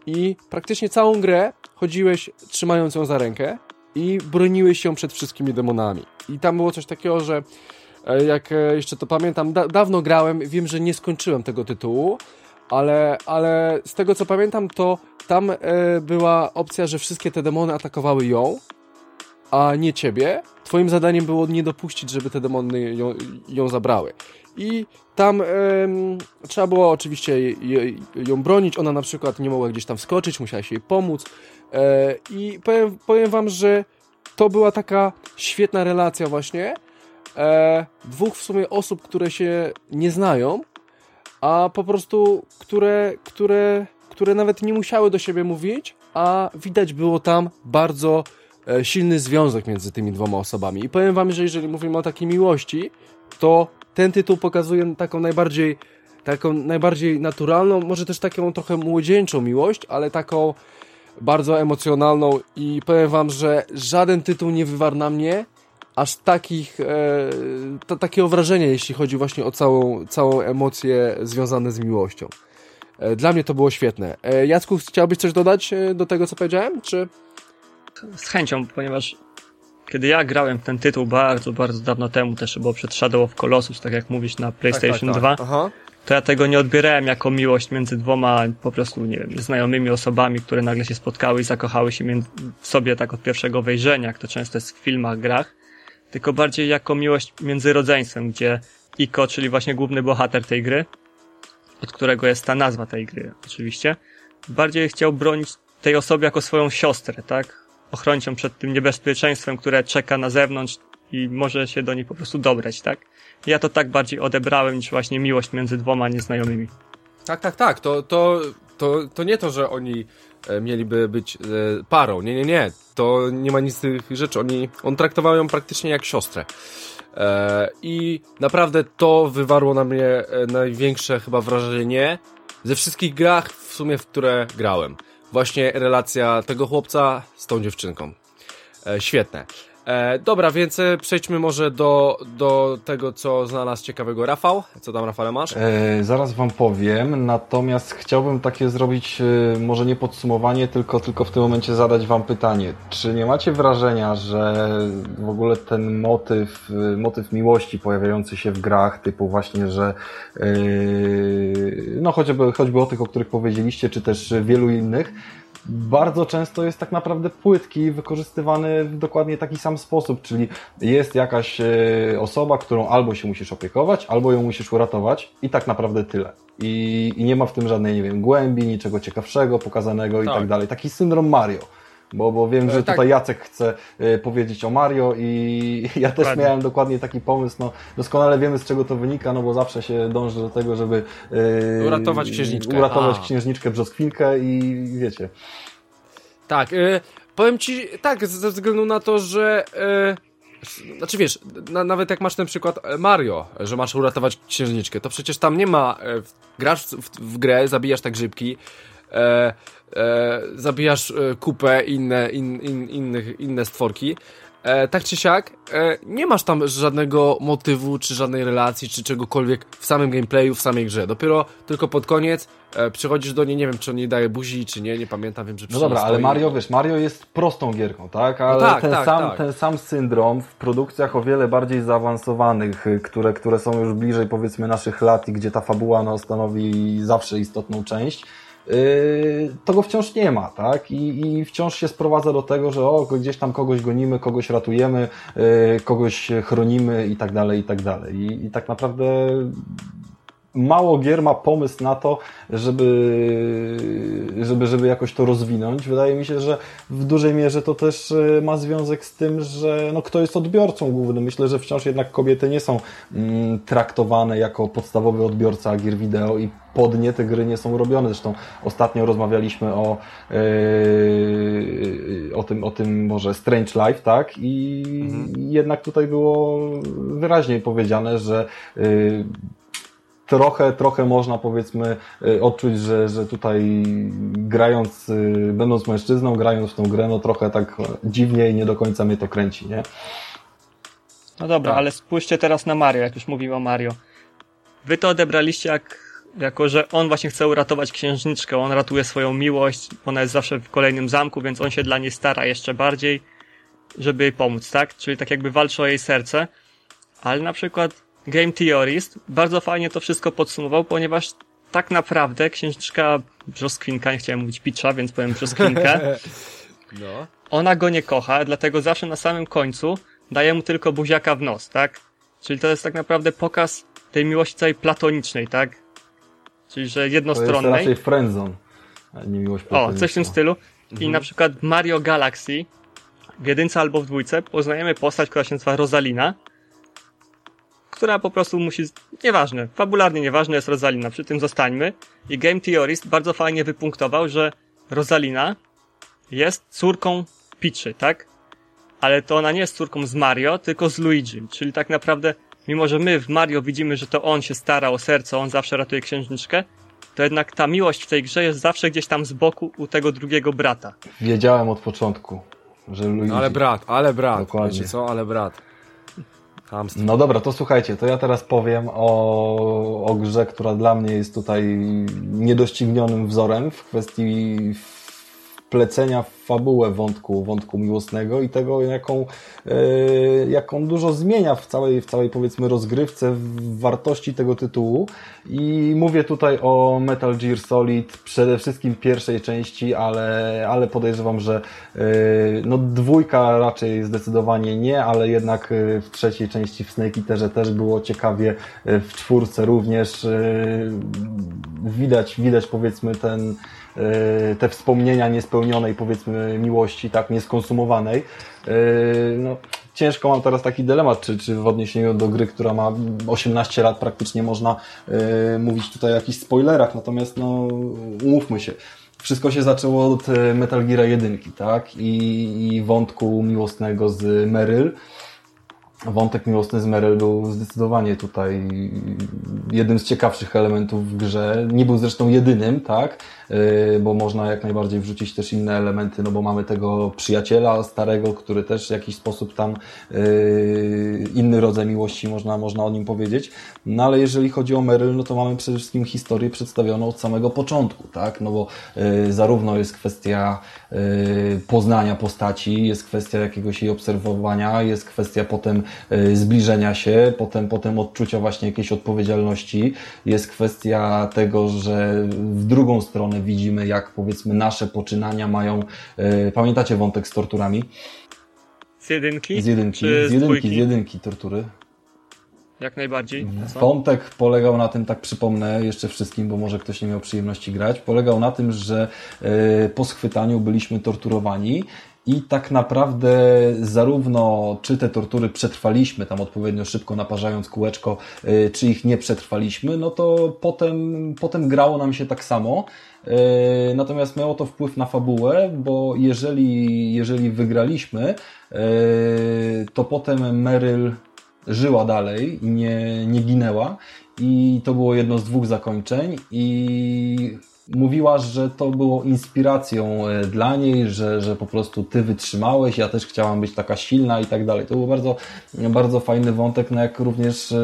Speaker 1: i praktycznie całą grę chodziłeś trzymając ją za rękę i broniłeś się przed wszystkimi demonami. I tam było coś takiego, że e, jak e, jeszcze to pamiętam, da dawno grałem, wiem, że nie skończyłem tego tytułu, ale, ale z tego co pamiętam, to tam e, była opcja, że wszystkie te demony atakowały ją, a nie ciebie. Twoim zadaniem było nie dopuścić, żeby te demony ją, ją zabrały. I tam trzeba było oczywiście ją bronić, ona na przykład nie mogła gdzieś tam wskoczyć, musiałaś jej pomóc. E, I powiem, powiem wam, że to była taka świetna relacja właśnie e, dwóch w sumie osób, które się nie znają, a po prostu które, które, które nawet nie musiały do siebie mówić, a widać było tam bardzo e, silny związek między tymi dwoma osobami. I powiem wam, że jeżeli mówimy o takiej miłości, to ten tytuł pokazuje taką najbardziej taką najbardziej naturalną, może też taką trochę młodzieńczą miłość, ale taką bardzo emocjonalną i powiem wam, że żaden tytuł nie wywarł na mnie aż takich, e, takiego wrażenia, jeśli chodzi właśnie o całą, całą emocję związane z miłością. E, dla mnie to było świetne. E, Jacku, chciałbyś coś dodać e, do tego, co powiedziałem, czy...
Speaker 2: Z chęcią, ponieważ kiedy ja grałem w ten tytuł bardzo, bardzo dawno temu, też było przed Shadow of Colossus, tak jak mówisz na PlayStation tak, tak, tak. 2, Aha. To ja tego nie odbierałem jako miłość między dwoma po prostu, nie wiem, znajomymi osobami, które nagle się spotkały i zakochały się w sobie tak od pierwszego wejrzenia, jak to często jest w filmach, grach, tylko bardziej jako miłość między rodzeństwem, gdzie Iko, czyli właśnie główny bohater tej gry, od którego jest ta nazwa tej gry oczywiście, bardziej chciał bronić tej osoby jako swoją siostrę, tak? ochronić ją przed tym niebezpieczeństwem, które czeka na zewnątrz i może się do niej po prostu dobrać, tak? Ja to tak bardziej odebrałem niż właśnie miłość między dwoma nieznajomymi.
Speaker 1: Tak, tak, tak. To, to, to, to nie to, że oni e, mieliby być e, parą. Nie, nie, nie. To nie ma nic z tych rzeczy. Oni, on traktował ją praktycznie jak siostrę. E, I naprawdę to wywarło na mnie największe chyba wrażenie ze wszystkich grach w sumie, w które grałem właśnie relacja tego chłopca z tą dziewczynką. E, świetne. E, dobra, więc e, przejdźmy może do, do tego, co znalazł ciekawego Rafał. Co tam, Rafale, masz?
Speaker 3: E, zaraz Wam powiem, natomiast chciałbym takie zrobić, e, może nie podsumowanie, tylko, tylko w tym momencie zadać Wam pytanie. Czy nie macie wrażenia, że w ogóle ten motyw, e, motyw miłości pojawiający się w grach, typu właśnie, że e, no choćby, choćby o tych, o których powiedzieliście, czy też wielu innych, bardzo często jest tak naprawdę płytki wykorzystywany w dokładnie taki sam sposób, czyli jest jakaś e, osoba, którą albo się musisz opiekować, albo ją musisz uratować i tak naprawdę tyle. I, i nie ma w tym żadnej, nie wiem, głębi, niczego ciekawszego pokazanego tak. i tak dalej. Taki syndrom Mario. Bo, bo wiem, że tak. tutaj Jacek chce y, powiedzieć o Mario i [laughs] ja też dokładnie. miałem dokładnie taki pomysł. No, doskonale wiemy z czego to wynika, no bo zawsze się dąży do tego, żeby
Speaker 1: y, uratować księżniczkę.
Speaker 3: Uratować A. księżniczkę brzoskwinkę i wiecie.
Speaker 1: Tak, y, powiem Ci tak, ze względu na to, że znaczy wiesz, na, nawet jak masz ten przykład Mario, że masz uratować księżniczkę, to przecież tam nie ma, grasz w, w, w grę, zabijasz tak grzybki, e, e, zabijasz e, kupę inne, in, in, innych, inne stworki. E, tak czy siak, e, nie masz tam żadnego motywu, czy żadnej relacji, czy czegokolwiek w samym gameplayu, w samej grze. Dopiero tylko pod koniec e, przychodzisz do niej, nie wiem, czy on nie daje buzi, czy nie, nie pamiętam, wiem, że
Speaker 3: No dobra, ale Mario, wiesz, Mario jest prostą gierką, tak? Ale no tak, ten, tak, sam, tak. ten sam syndrom w produkcjach o wiele bardziej zaawansowanych, y, które, które są już bliżej, powiedzmy, naszych lat i gdzie ta fabuła no, stanowi zawsze istotną część, to go wciąż nie ma, tak? I, I wciąż się sprowadza do tego, że o, gdzieś tam kogoś gonimy, kogoś ratujemy, yy, kogoś chronimy i tak dalej, i tak dalej. I, i tak naprawdę mało gier ma pomysł na to, żeby, żeby, żeby jakoś to rozwinąć. Wydaje mi się, że w dużej mierze to też e, ma związek z tym, że no, kto jest odbiorcą głównym. Myślę, że wciąż jednak kobiety nie są mm, traktowane jako podstawowy odbiorca gier wideo i pod nie te gry nie są robione. Zresztą ostatnio rozmawialiśmy o, yy, o, tym, o tym może Strange Life, tak? I mhm. jednak tutaj było wyraźniej powiedziane, że yy, trochę, trochę można powiedzmy y, odczuć, że, że tutaj grając, y, będąc mężczyzną, grając w tą grę, no trochę tak dziwnie i nie do końca mnie to kręci, nie?
Speaker 2: No dobra, tak. ale spójrzcie teraz na Mario, jak już mówimy o Mario. Wy to odebraliście jak, jako, że on właśnie chce uratować księżniczkę, on ratuje swoją miłość, ona jest zawsze w kolejnym zamku, więc on się dla niej stara jeszcze bardziej, żeby jej pomóc, tak? Czyli tak jakby walczy o jej serce. Ale na przykład Game Theorist bardzo fajnie to wszystko podsumował, ponieważ tak naprawdę księżniczka Brzoskwinka, nie chciałem mówić Picza, więc powiem Brzoskwinkę, [laughs] no. ona go nie kocha, dlatego zawsze na samym końcu daje mu tylko buziaka w nos, tak? Czyli to jest tak naprawdę pokaz tej miłości całej platonicznej, tak? Czyli, że jednostronnej. To
Speaker 3: jest raczej friendzone, a nie miłość platoniczna.
Speaker 2: O, coś w tym stylu. Mhm. I na przykład Mario Galaxy w jedynce albo w dwójce poznajemy postać, która się nazywa Rosalina, która po prostu musi, nieważne, fabularnie nieważne jest Rosalina, przy tym zostańmy. I Game Theorist bardzo fajnie wypunktował, że Rosalina jest córką Peachy, tak? Ale to ona nie jest córką z Mario, tylko z Luigi, czyli tak naprawdę, mimo że my w Mario widzimy, że to on się stara o serce, on zawsze ratuje księżniczkę, to jednak ta miłość w tej grze jest zawsze gdzieś tam z boku u tego drugiego brata.
Speaker 3: Wiedziałem od początku, że Luigi...
Speaker 1: Ale brat, ale brat, Dokładnie. wiecie co, ale brat.
Speaker 3: Hamstwo. No dobra, to słuchajcie, to ja teraz powiem o, o grze, która dla mnie jest tutaj niedoścignionym wzorem w kwestii wplecenia w fabułę wątku, wątku miłosnego i tego, jaką, yy, jaką dużo zmienia w całej, w całej powiedzmy rozgrywce, w wartości tego tytułu. I mówię tutaj o Metal Gear Solid, przede wszystkim pierwszej części, ale, ale podejrzewam, że yy, no dwójka raczej zdecydowanie nie, ale jednak e, w trzeciej części w Snake Eaterze też było ciekawie, w czwórce również widać, widać powiedzmy ten E, te wspomnienia niespełnionej, powiedzmy, miłości, tak, nieskonsumowanej. E, no, ciężko mam teraz taki dylemat, czy, czy w odniesieniu do gry, która ma 18 lat, praktycznie można e, mówić tutaj o jakichś spoilerach, natomiast no, umówmy się. Wszystko się zaczęło od Metal Gear 1, tak? I, i wątku miłosnego z Meryl wątek miłosny z Meryl był zdecydowanie tutaj jednym z ciekawszych elementów w grze. Nie był zresztą jedynym, tak? Y, bo można jak najbardziej wrzucić też inne elementy, no bo mamy tego przyjaciela starego, który też w jakiś sposób tam y, inny rodzaj miłości można, można o nim powiedzieć. No ale jeżeli chodzi o Meryl, no to mamy przede wszystkim historię przedstawioną od samego początku, tak? No bo y, zarówno jest kwestia poznania postaci, jest kwestia jakiegoś jej obserwowania, jest kwestia potem zbliżenia się, potem, potem odczucia właśnie jakiejś odpowiedzialności, jest kwestia tego, że w drugą stronę widzimy, jak powiedzmy nasze poczynania mają. E, pamiętacie wątek z torturami?
Speaker 2: Z jedynki?
Speaker 3: Z jedynki, z jedynki, z jedynki tortury.
Speaker 2: Jak najbardziej.
Speaker 3: Wątek polegał na tym, tak przypomnę jeszcze wszystkim, bo może ktoś nie miał przyjemności grać, polegał na tym, że e, po schwytaniu byliśmy torturowani i tak naprawdę zarówno czy te tortury przetrwaliśmy tam odpowiednio szybko naparzając kółeczko, czy ich nie przetrwaliśmy, no to potem, potem grało nam się tak samo. Y, natomiast miało to wpływ na fabułę, bo jeżeli, jeżeli wygraliśmy, y, to potem Meryl żyła dalej i nie, nie ginęła. I to było jedno z dwóch zakończeń. I mówiła, że to było inspiracją e, dla niej, że, że po prostu ty wytrzymałeś, ja też chciałam być taka silna i tak dalej. To był bardzo, bardzo fajny wątek, no jak również e,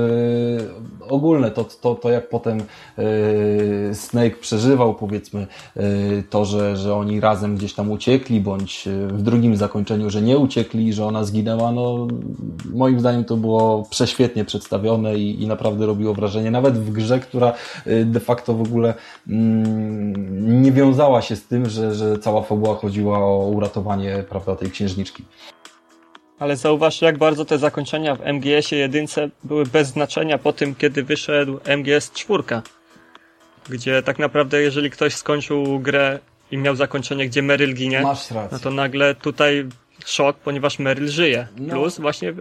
Speaker 3: ogólne to, to, to jak potem e, Snake przeżywał powiedzmy e, to, że, że oni razem gdzieś tam uciekli, bądź w drugim zakończeniu, że nie uciekli, że ona zginęła, no moim zdaniem to było prześwietnie przedstawione i, i naprawdę robiło wrażenie, nawet w grze, która de facto w ogóle mm, nie wiązała się z tym, że, że cała fabuła chodziła o uratowanie prawda, tej księżniczki.
Speaker 2: Ale zauważ, jak bardzo te zakończenia w MGS-ie jedynce były bez znaczenia po tym, kiedy wyszedł MGS 4. Gdzie tak naprawdę, jeżeli ktoś skończył grę i miał zakończenie, gdzie Meryl ginie, no to nagle tutaj szok, ponieważ Meryl żyje. No. Plus właśnie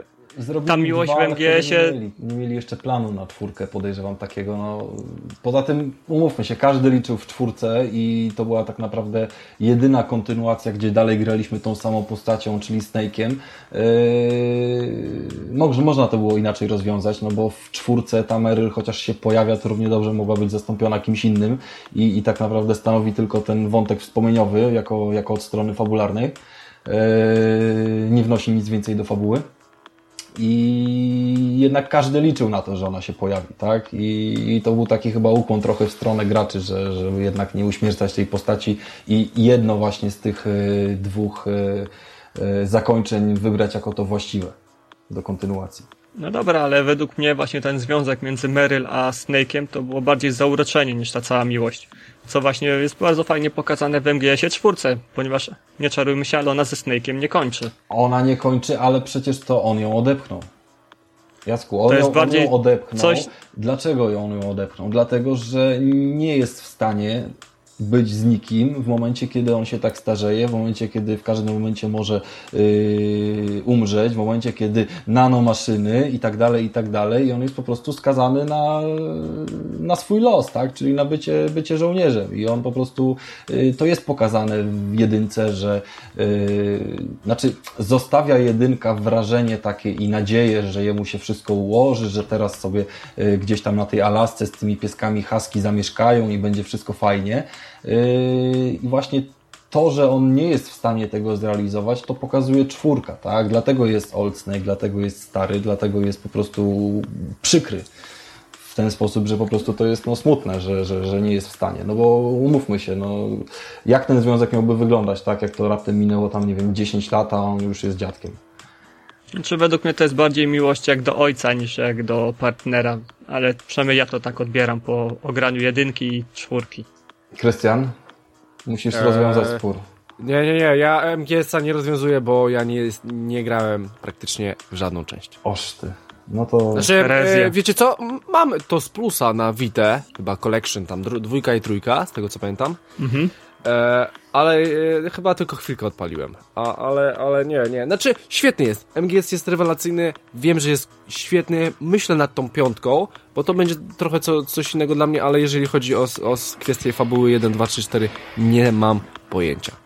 Speaker 2: ta miłość dwa, w MGS-ie...
Speaker 3: Nie mieli, nie mieli jeszcze planu na czwórkę, podejrzewam takiego. No. Poza tym, umówmy się, każdy liczył w czwórce i to była tak naprawdę jedyna kontynuacja, gdzie dalej graliśmy tą samą postacią, czyli Snake'iem. Yy, może, można to było inaczej rozwiązać, no bo w czwórce ta Meryl chociaż się pojawia, to równie dobrze mogła być zastąpiona kimś innym i, i tak naprawdę stanowi tylko ten wątek wspomnieniowy jako, jako od strony fabularnej. Yy, nie wnosi nic więcej do fabuły. I jednak każdy liczył na to, że ona się pojawi, tak? I, to był taki chyba ukłon trochę w stronę graczy, że, żeby jednak nie uśmiercać tej postaci i jedno właśnie z tych yy, dwóch yy, zakończeń wybrać jako to właściwe do kontynuacji.
Speaker 2: No dobra, ale według mnie właśnie ten związek między Meryl a Snake'iem to było bardziej zauroczenie niż ta cała miłość. Co właśnie jest bardzo fajnie pokazane w MGS-ie czwórce, ponieważ nie czarujmy się, ale ona ze Snake'iem nie kończy.
Speaker 3: Ona nie kończy, ale przecież to on ją odepchnął. Jasku, on, to jest ją, bardziej on ją odepchnął. Coś... Dlaczego on ją odepchnął? Dlatego, że nie jest w stanie być z nikim w momencie, kiedy on się tak starzeje, w momencie, kiedy w każdym momencie może yy, umrzeć, w momencie, kiedy nanomaszyny i tak dalej, i tak dalej. I on jest po prostu skazany na, na swój los, tak? Czyli na bycie, bycie żołnierzem. I on po prostu, yy, to jest pokazane w jedynce, że yy, znaczy zostawia jedynka wrażenie takie i nadzieję, że jemu się wszystko ułoży, że teraz sobie yy, gdzieś tam na tej Alasce z tymi pieskami haski zamieszkają i będzie wszystko fajnie, I właśnie to, że on nie jest w stanie tego zrealizować, to pokazuje czwórka, tak? Dlatego jest Old Snake, dlatego jest stary, dlatego jest po prostu przykry w ten sposób, że po prostu to jest no, smutne, że, że, że nie jest w stanie. No bo umówmy się, no, jak ten związek miałby wyglądać, tak? Jak to raptem minęło tam, nie wiem, 10 lat, a on już jest dziadkiem.
Speaker 2: Czy według mnie to jest bardziej miłość jak do ojca niż jak do partnera, ale przynajmniej ja to tak odbieram po ograniu jedynki i czwórki.
Speaker 3: Krystian, musisz eee, rozwiązać spór.
Speaker 1: Nie, nie, nie, ja MGS-a nie rozwiązuję, bo ja nie, nie grałem praktycznie w żadną część.
Speaker 3: Oż ty. No to...
Speaker 1: Znaczy, e, wiecie co, mam to z plusa na Vita, chyba Collection, tam dwójka i trójka, z tego co pamiętam. Mhm. E, ale e, chyba tylko chwilkę odpaliłem. A, ale, ale nie, nie. Znaczy, świetny jest. MGS jest rewelacyjny. Wiem, że jest świetny. Myślę nad tą piątką, bo to będzie trochę co, coś innego dla mnie, ale jeżeli chodzi o, o kwestię fabuły 1, 2, 3, 4, nie mam pojęcia.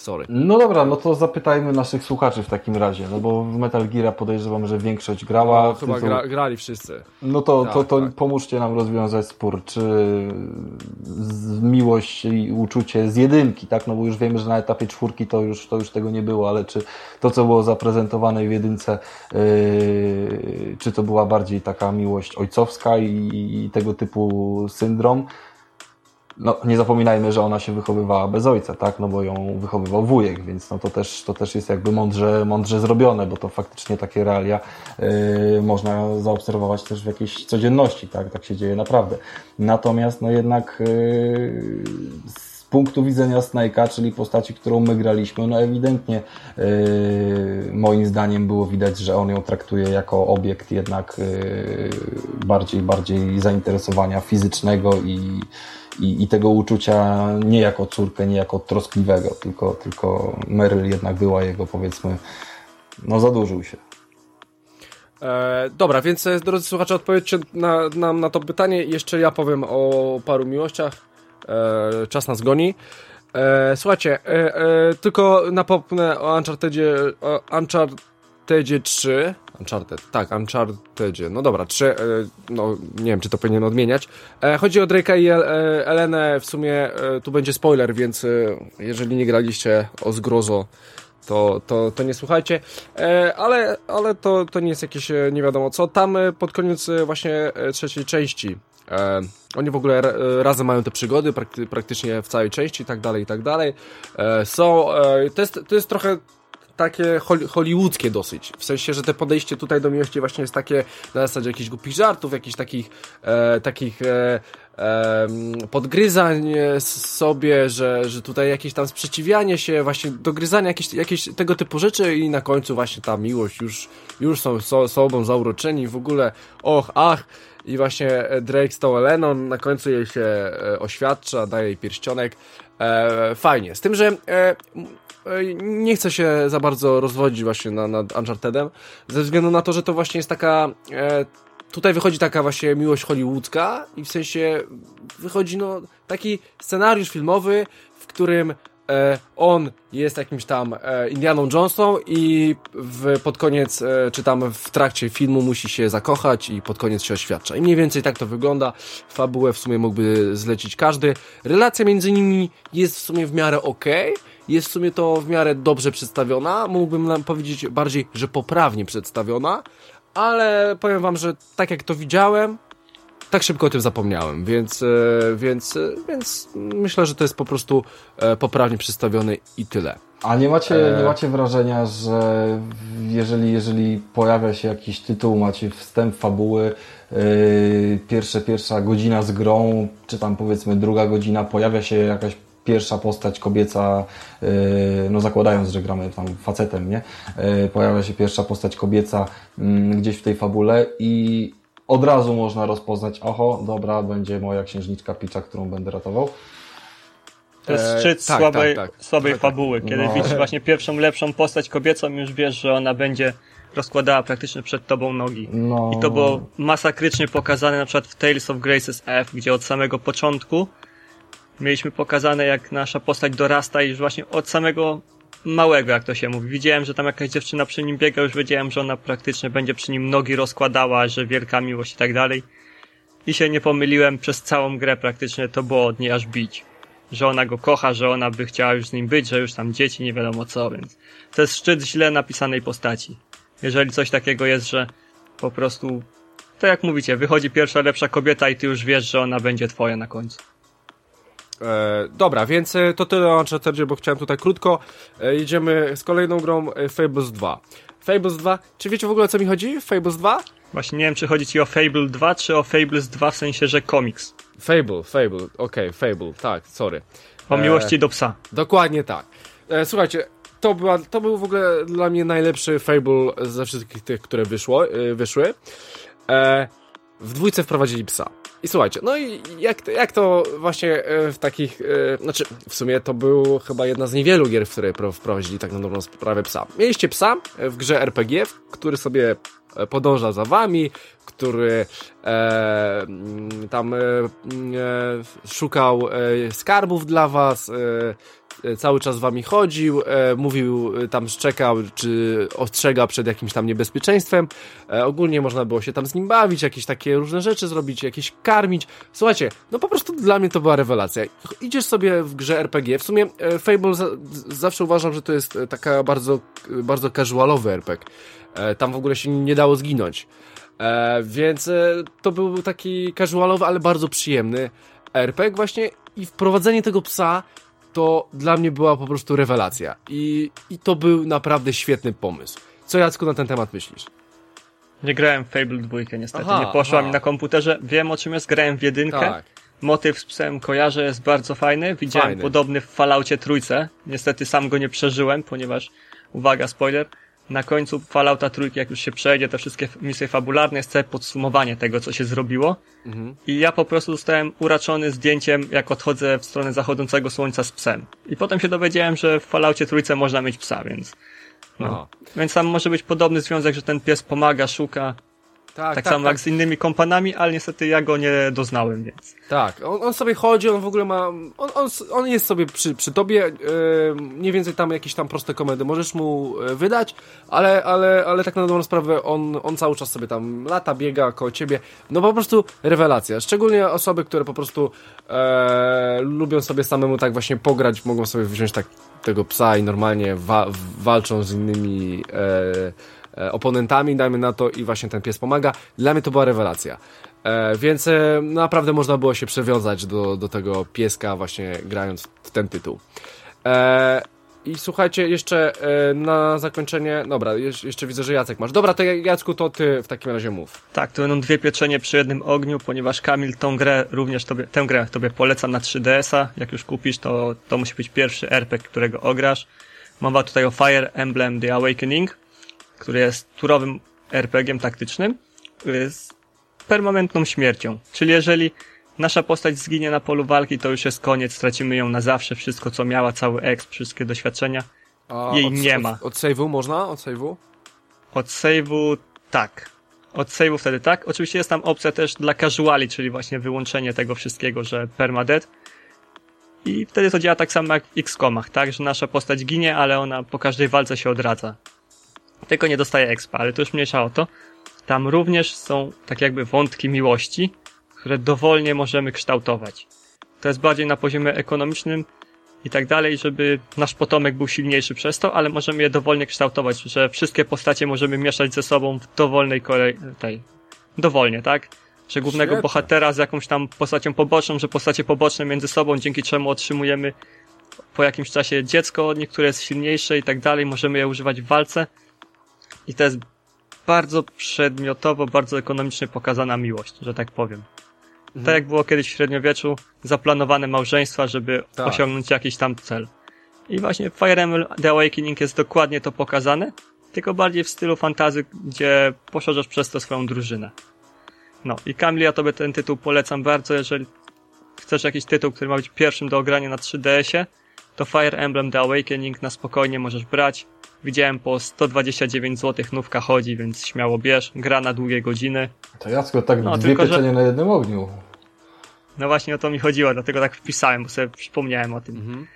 Speaker 1: Sorry.
Speaker 3: No dobra, no to zapytajmy naszych słuchaczy w takim razie, no bo w Metal Gear podejrzewam, że większość grała. No,
Speaker 1: chyba gra, grali wszyscy.
Speaker 3: No to, tak, to, to tak. pomóżcie nam rozwiązać spór, czy miłość i uczucie z jedynki, tak? No bo już wiemy, że na etapie czwórki to już, to już tego nie było, ale czy to, co było zaprezentowane w jedynce, yy, czy to była bardziej taka miłość ojcowska i, i tego typu syndrom, no, nie zapominajmy, że ona się wychowywała bez ojca, tak? No bo ją wychowywał wujek, więc no to też, to też jest jakby mądrze, mądrze zrobione, bo to faktycznie takie realia yy, można zaobserwować też w jakiejś codzienności, tak? Tak się dzieje naprawdę. Natomiast no jednak yy, z punktu widzenia Snake'a, czyli postaci, którą my graliśmy, no ewidentnie yy, moim zdaniem było widać, że on ją traktuje jako obiekt jednak yy, bardziej, bardziej zainteresowania fizycznego i i, i tego uczucia nie jako córkę, nie jako troskliwego, tylko, tylko Meryl jednak była jego, powiedzmy, no zadłużył się.
Speaker 1: E, dobra, więc e, drodzy słuchacze, odpowiedzcie nam na, na to pytanie. Jeszcze ja powiem o paru miłościach. E, czas nas goni. E, słuchajcie, e, e, tylko napomnę o Unchartedzie, o Unchartedzie 3. Uncharted, tak, Unchartedzie. No dobra, trzy, e, no nie wiem, czy to powinien odmieniać. E, chodzi o Drake'a i e, Elenę, w sumie tu będzie spoiler, więc jeżeli nie graliście o zgrozo, to, to, to nie słuchajcie, ale, ale to, to nie jest jakieś nie wiadomo co. Tam pod koniec właśnie trzeciej części oni w ogóle razem mają te przygody prakty praktycznie w całej części i tak dalej, i tak dalej. Są, to jest, to jest trochę takie hollywoodzkie dosyć. W sensie, że te podejście tutaj do miłości właśnie jest takie na zasadzie jakichś głupich żartów, jakichś takich, e, takich e, e, podgryzań sobie, że, że tutaj jakieś tam sprzeciwianie się, właśnie dogryzania, jakieś, jakieś tego typu rzeczy i na końcu właśnie ta miłość już, już są so, sobą zauroczeni w ogóle, och, ach, i właśnie Drake z tą Eleną, na końcu jej się oświadcza, daje jej pierścionek. Fajnie. Z tym, że nie chcę się za bardzo rozwodzić właśnie nad, nad Unchartedem, ze względu na to, że to właśnie jest taka tutaj wychodzi taka właśnie miłość hollywoodzka i w sensie wychodzi no taki scenariusz filmowy, w którym e, on jest jakimś tam e, Indianą Jonesą i w, pod koniec, e, czy tam w trakcie filmu musi się zakochać i pod koniec się oświadcza. I mniej więcej tak to wygląda. Fabułę w sumie mógłby zlecić każdy. Relacja między nimi jest w sumie w miarę ok. Jest w sumie to w miarę dobrze przedstawiona. Mógłbym powiedzieć bardziej, że poprawnie przedstawiona, ale powiem wam, że tak jak to widziałem, tak szybko o tym zapomniałem, więc, e, więc, e, więc myślę, że to jest po prostu e, poprawnie przedstawione i tyle.
Speaker 3: A nie macie, nie macie wrażenia, że jeżeli, jeżeli pojawia się jakiś tytuł, macie wstęp fabuły, yy, pierwsze, pierwsza godzina z grą, czy tam powiedzmy druga godzina, pojawia się jakaś pierwsza postać kobieca, e, no zakładając, że gramy tam facetem, nie? E, pojawia się pierwsza postać kobieca mm, gdzieś w tej fabule i od razu można rozpoznać, oho, dobra, będzie moja księżniczka Picza, którą będę ratował.
Speaker 2: To jest szczyt e, tak, słabej, tak, tak. słabej tak, fabuły. Kiedy no. widzisz właśnie pierwszą, lepszą postać kobiecą, już wiesz, że ona będzie rozkładała praktycznie przed tobą nogi. No. I to było masakrycznie pokazane na przykład w Tales of Graces F, gdzie od samego początku mieliśmy pokazane, jak nasza postać dorasta i już właśnie od samego małego, jak to się mówi. Widziałem, że tam jakaś dziewczyna przy nim biega, już wiedziałem, że ona praktycznie będzie przy nim nogi rozkładała, że wielka miłość i tak dalej. I się nie pomyliłem, przez całą grę praktycznie to było od niej aż bić. Że ona go kocha, że ona by chciała już z nim być, że już tam dzieci, nie wiadomo co, więc to jest szczyt źle napisanej postaci. Jeżeli coś takiego jest, że po prostu, to jak mówicie, wychodzi pierwsza lepsza kobieta i ty już wiesz, że ona będzie twoja na końcu.
Speaker 1: E, dobra, więc e, to tyle o Uncharted, bo chciałem tutaj krótko. E, jedziemy z kolejną grą e, Fables 2. Fables 2, czy wiecie w ogóle o co mi chodzi? Fables 2?
Speaker 2: Właśnie nie wiem, czy chodzi ci o Fable 2, czy o Fables 2 w sensie, że komiks.
Speaker 1: Fable, Fable, okej, okay, Fable, tak, sorry.
Speaker 2: O miłości do psa.
Speaker 1: Dokładnie tak. E, słuchajcie, to, była, to był w ogóle dla mnie najlepszy Fable ze wszystkich tych, które wyszło, e, wyszły. E, w dwójce wprowadzili psa. I słuchajcie, no i jak, jak to właśnie e, w takich, e, znaczy w sumie to był chyba jedna z niewielu gier, w której wprowadzili tak na dobrą sprawę psa. Mieliście psa w grze RPG, który sobie e, podąża za wami, który e, tam e, szukał e, skarbów dla was, E, cały czas wami chodził, e, mówił, e, tam szczekał, czy ostrzega przed jakimś tam niebezpieczeństwem. E, ogólnie można było się tam z nim bawić, jakieś takie różne rzeczy zrobić, jakieś karmić. Słuchajcie, no po prostu dla mnie to była rewelacja. Idziesz sobie w grze RPG, w sumie e, Fable za, zawsze uważam, że to jest e, taka bardzo, bardzo casualowy RPG. tam w ogóle się nie dało zginąć. więc to był taki casualowy, ale bardzo przyjemny RPG właśnie i wprowadzenie tego psa to dla mnie była po prostu rewelacja. I, I to był naprawdę świetny pomysł. Co Jacku na ten temat myślisz?
Speaker 2: Nie grałem w Fable 2 niestety, aha, nie poszła aha. mi na komputerze. Wiem o czym jest, grałem w jedynkę. Tak. Motyw z psem kojarzę, jest bardzo fajny. Widziałem fajny. podobny w Falloutie trójce. Niestety sam go nie przeżyłem, ponieważ, uwaga, spoiler, na końcu Fallouta trójki, jak już się przejdzie te wszystkie misje fabularne, jest całe podsumowanie tego, co się zrobiło. Mhm. I ja po prostu zostałem uraczony zdjęciem, jak odchodzę w stronę zachodzącego słońca z psem. I potem się dowiedziałem, że w Falloutie trójce można mieć psa, więc... No. Więc tam może być podobny związek, że ten pies pomaga, szuka. Tak, tak, tak samo tak. jak z innymi kompanami, ale niestety ja go nie doznałem, więc.
Speaker 1: Tak, on, on sobie chodzi, on w ogóle ma. On, on, on jest sobie przy, przy tobie. Yy, mniej więcej tam jakieś tam proste komendy możesz mu e, wydać, ale, ale, ale tak na dobrą sprawę on, on cały czas sobie tam lata, biega koło ciebie. No po prostu rewelacja. Szczególnie osoby, które po prostu e, lubią sobie samemu tak właśnie pograć, mogą sobie wziąć tak tego psa i normalnie wa walczą z innymi. E, oponentami, dajmy na to, i właśnie ten pies pomaga. Dla mnie to była rewelacja. E, więc e, naprawdę można było się przewiązać do, do tego pieska, właśnie grając w ten tytuł. E, I słuchajcie, jeszcze e, na zakończenie. Dobra, jeszcze widzę, że Jacek masz. Dobra, to Jacku, to ty w takim razie mów.
Speaker 2: Tak, to będą dwie pieczenie przy jednym ogniu, ponieważ Kamil tą grę również tobie, tę grę tobie polecam na 3DS-a. Jak już kupisz, to, to musi być pierwszy RPG, którego ograsz. Mowa tutaj o Fire Emblem The Awakening który jest turowym RPG-iem taktycznym, jest permanentną śmiercią. Czyli jeżeli nasza postać zginie na polu walki, to już jest koniec, stracimy ją na zawsze, wszystko co miała, cały exp, wszystkie doświadczenia. A jej
Speaker 1: od,
Speaker 2: nie ma.
Speaker 1: Od, od save'u można? Od save'u?
Speaker 2: Od save'u tak. Od save'u wtedy tak. Oczywiście jest tam opcja też dla casuali, czyli właśnie wyłączenie tego wszystkiego, że permadeath. I wtedy to działa tak samo jak w X-komach, tak? Że nasza postać ginie, ale ona po każdej walce się odradza. Tylko nie dostaje expa, ale to już mniejsza o to. Tam również są tak jakby wątki miłości, które dowolnie możemy kształtować. To jest bardziej na poziomie ekonomicznym i tak dalej, żeby nasz potomek był silniejszy przez to, ale możemy je dowolnie kształtować, że wszystkie postacie możemy mieszać ze sobą w dowolnej kolei, tej, dowolnie, tak? Że głównego Świetne. bohatera z jakąś tam postacią poboczną, że postacie poboczne między sobą, dzięki czemu otrzymujemy po jakimś czasie dziecko, niektóre jest silniejsze i tak dalej, możemy je używać w walce. I to jest bardzo przedmiotowo, bardzo ekonomicznie pokazana miłość, że tak powiem. Mhm. Tak jak było kiedyś w średniowieczu, zaplanowane małżeństwa, żeby tak. osiągnąć jakiś tam cel. I właśnie w Fire Emblem The Awakening jest dokładnie to pokazane, tylko bardziej w stylu fantazy, gdzie poszerzasz przez to swoją drużynę. No i Kamil, ja tobie ten tytuł polecam bardzo, jeżeli chcesz jakiś tytuł, który ma być pierwszym do ogrania na 3DS-ie, to Fire Emblem The Awakening na spokojnie możesz brać. Widziałem po 129 zł nówka chodzi, więc śmiało bierz. Gra na długie godziny.
Speaker 3: To Jacko, tak no, dwie tylko, pieczenie że... na jednym ogniu.
Speaker 2: No właśnie o to mi chodziło, dlatego tak wpisałem, bo sobie przypomniałem o tym. Mhm.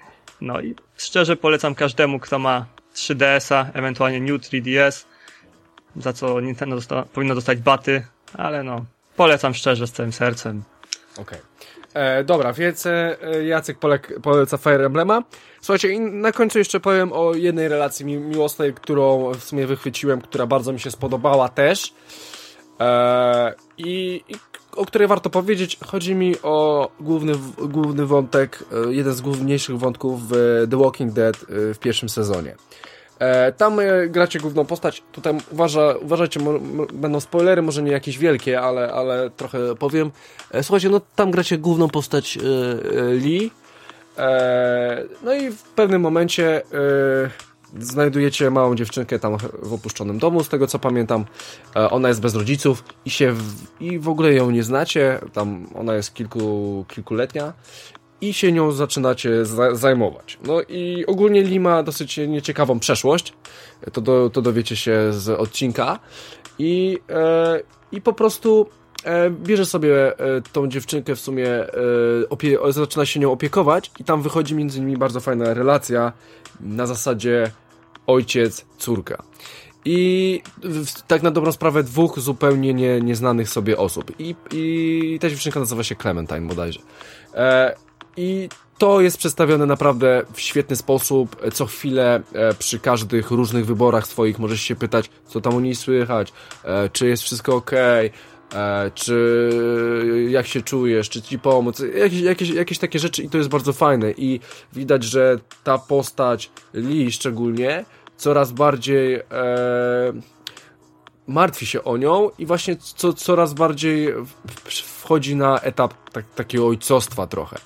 Speaker 2: No i szczerze polecam każdemu, kto ma 3DS-a, ewentualnie New 3DS, za co Nintendo dosta powinno dostać baty, ale no, polecam szczerze z całym sercem.
Speaker 1: Okej. Okay. E, dobra, więc e, Jacek polek, poleca Fire Emblema. Słuchajcie, i na końcu jeszcze powiem o jednej relacji mi miłosnej, którą w sumie wychwyciłem, która bardzo mi się spodobała też. E, i, i, o której warto powiedzieć. Chodzi mi o główny, główny wątek, e, jeden z główniejszych wątków w The Walking Dead e, w pierwszym sezonie. E, tam e, gracie główną postać. Tutaj uważa, uważajcie, będą spoilery, może nie jakieś wielkie, ale, ale trochę powiem. E, słuchajcie, no tam gracie główną postać Lee. No i w pewnym momencie znajdujecie małą dziewczynkę tam w opuszczonym domu, z tego co pamiętam. Ona jest bez rodziców i się w, i w ogóle ją nie znacie. Tam ona jest kilku, kilkuletnia i się nią zaczynacie zajmować. No i ogólnie Lima dosyć nieciekawą przeszłość, to, do, to dowiecie się z odcinka i, e, i po prostu e, bierze sobie e, tą dziewczynkę w sumie, e, zaczyna się nią opiekować i tam wychodzi między nimi bardzo fajna relacja na zasadzie ojciec, córka. I tak na dobrą sprawę dwóch zupełnie nie, nieznanych sobie osób. I, I ta dziewczynka nazywa się Clementine bodajże. E, i to jest przedstawione naprawdę w świetny sposób. Co chwilę e, przy każdych różnych wyborach swoich możesz się pytać, co tam u niej słychać, e, czy jest wszystko ok, e, czy jak się czujesz, czy ci pomóc, jakieś, jakieś, jakieś takie rzeczy i to jest bardzo fajne i widać, że ta postać Lee szczególnie coraz bardziej martwi się o nią i właśnie co, coraz bardziej wchodzi na etap tak, takiego ojcostwa trochę.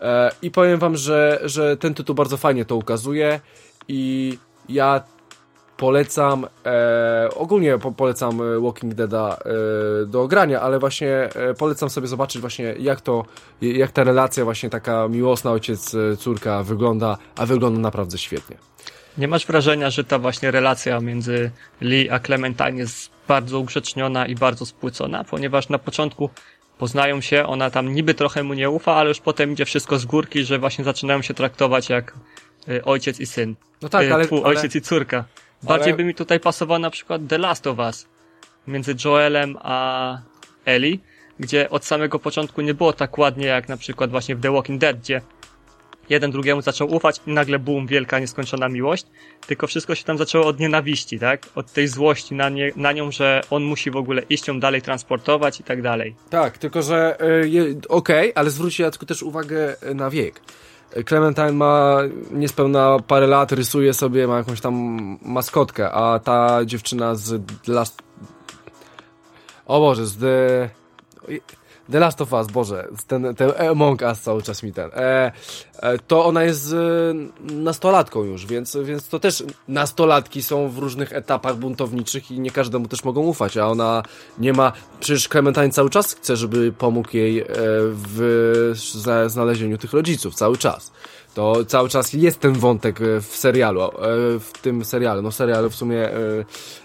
Speaker 1: E, I powiem wam, że, że ten tytuł bardzo fajnie to ukazuje i ja polecam, e, ogólnie po, polecam Walking Deada e, do ogrania, ale właśnie e, polecam sobie zobaczyć właśnie jak to, jak ta relacja właśnie taka miłosna ojciec-córka wygląda, a wygląda naprawdę świetnie.
Speaker 2: Nie masz wrażenia, że ta właśnie relacja między Lee a Clementine jest bardzo ugrzeczniona i bardzo spłycona, ponieważ na początku poznają się, ona tam niby trochę mu nie ufa, ale już potem idzie wszystko z górki, że właśnie zaczynają się traktować jak y, ojciec i syn. No tak, y, ale, ale... Ojciec i córka. Bardziej ale... by mi tutaj pasował na przykład The Last of Us między Joelem a Ellie, gdzie od samego początku nie było tak ładnie jak na przykład właśnie w The Walking Dead, gdzie jeden drugiemu zaczął ufać i nagle boom, wielka, nieskończona miłość, tylko wszystko się tam zaczęło od nienawiści, tak? Od tej złości na, nie, na nią, że on musi w ogóle iść ją dalej transportować i tak dalej.
Speaker 1: Tak, tylko że yy, okej, okay, ale zwróćcie ja tylko też uwagę na wiek. Clementine ma niespełna parę lat, rysuje sobie, ma jakąś tam maskotkę, a ta dziewczyna z Last... O Boże, z The... The Last of Us, Boże, ten, ten Among Us cały czas mi ten. E, e, to ona jest e, nastolatką już, więc, więc to też nastolatki są w różnych etapach buntowniczych i nie każdemu też mogą ufać, a ona nie ma, przecież Clementine cały czas chce, żeby pomógł jej e, w znalezieniu tych rodziców, cały czas to cały czas jest ten wątek e, w serialu, e, w tym serialu, no serialu w sumie e,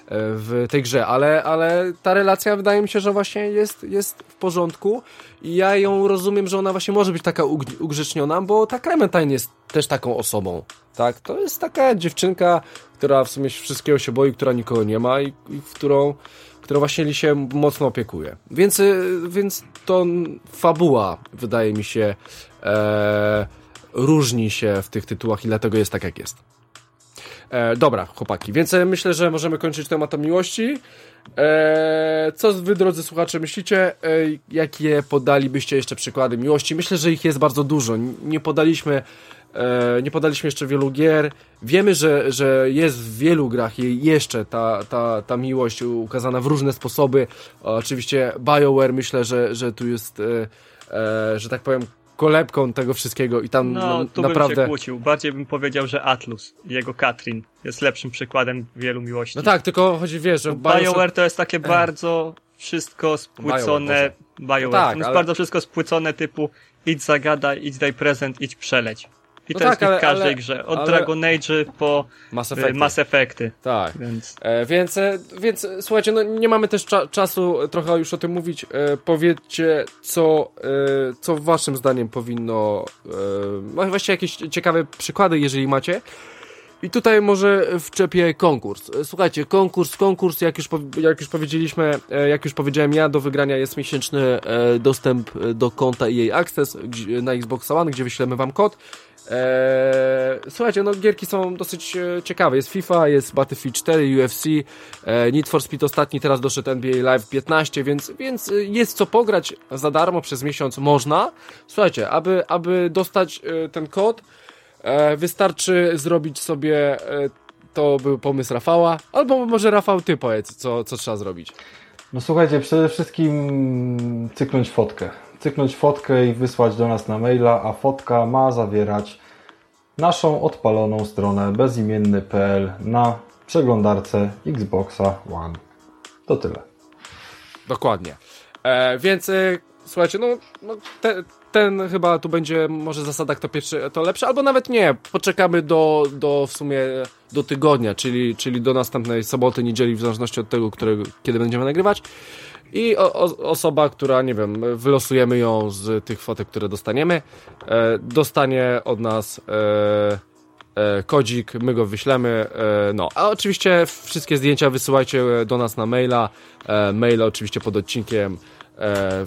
Speaker 1: w tej grze, ale, ale ta relacja wydaje mi się, że właśnie jest, jest w porządku i ja ją rozumiem, że ona właśnie może być taka ugrzeczniona, bo ta Clementine jest też taką osobą, tak? To jest taka dziewczynka, która w sumie wszystkiego się boi, która nikogo nie ma i, i którą która właśnie się mocno opiekuje. Więc, więc to fabuła, wydaje mi się, e, różni się w tych tytułach i dlatego jest tak, jak jest. E, dobra, chłopaki, więc e, myślę, że możemy kończyć temat miłości. E, co wy, drodzy słuchacze, myślicie? E, jakie podalibyście jeszcze przykłady miłości? Myślę, że ich jest bardzo dużo. Nie podaliśmy, e, nie podaliśmy jeszcze wielu gier. Wiemy, że, że jest w wielu grach jeszcze ta, ta, ta miłość ukazana w różne sposoby. Oczywiście BioWare myślę, że, że tu jest, e, że tak powiem, kolebką tego wszystkiego i tam
Speaker 2: no, no, tu naprawdę... bym się kłócił. Bardziej bym powiedział, że Atlus, jego Katrin jest lepszym przykładem wielu miłości.
Speaker 1: No tak, tylko chodzi, wiesz, że
Speaker 2: BioWare to jest takie bardzo wszystko spłycone BioWare, BioWare. No tak, jest ale... bardzo wszystko spłycone typu idź zagadaj, idź daj prezent, idź przeleć. I no to tak, jest ale, w każdej ale, grze. Od ale... Dragon Age po Mass y, Effecty. Mass Effecty.
Speaker 1: Tak. Więc, e, więc, e, więc słuchajcie, no nie mamy też cza czasu trochę już o tym mówić. E, powiedzcie, co, e, co waszym zdaniem powinno... E, właściwie jakieś ciekawe przykłady, jeżeli macie. I tutaj może wczepię konkurs. E, słuchajcie, konkurs, konkurs, jak już, jak już powiedzieliśmy, e, jak już powiedziałem ja, do wygrania jest miesięczny dostęp do konta EA Access na Xbox One, gdzie wyślemy wam kod. Eee, słuchajcie, no gierki są dosyć e, ciekawe. Jest FIFA, jest Battlefield 4, UFC, e, Need for Speed ostatni, teraz doszedł NBA Live 15, więc, więc e, jest co pograć za darmo przez miesiąc można. Słuchajcie, aby, aby dostać e, ten kod, e, wystarczy zrobić sobie, e, to był pomysł Rafała, albo może Rafał ty powiedz, co, co trzeba zrobić.
Speaker 3: No słuchajcie, przede wszystkim cyknąć fotkę cyknąć fotkę i wysłać do nas na maila, a fotka ma zawierać naszą odpaloną stronę bezimienny.pl na przeglądarce Xboxa One. To tyle.
Speaker 1: Dokładnie. E, więc e, słuchajcie, no, no te, ten chyba tu będzie może zasada kto pierwszy to lepsze, albo nawet nie. Poczekamy do, do w sumie do tygodnia, czyli, czyli do następnej soboty, niedzieli, w zależności od tego, którego, kiedy będziemy nagrywać i o, o, osoba, która, nie wiem, wylosujemy ją z tych fotek, które dostaniemy, e, dostanie od nas e, e, kodzik, my go wyślemy, e, no, a oczywiście wszystkie zdjęcia wysyłajcie do nas na maila, e, maile oczywiście pod odcinkiem e,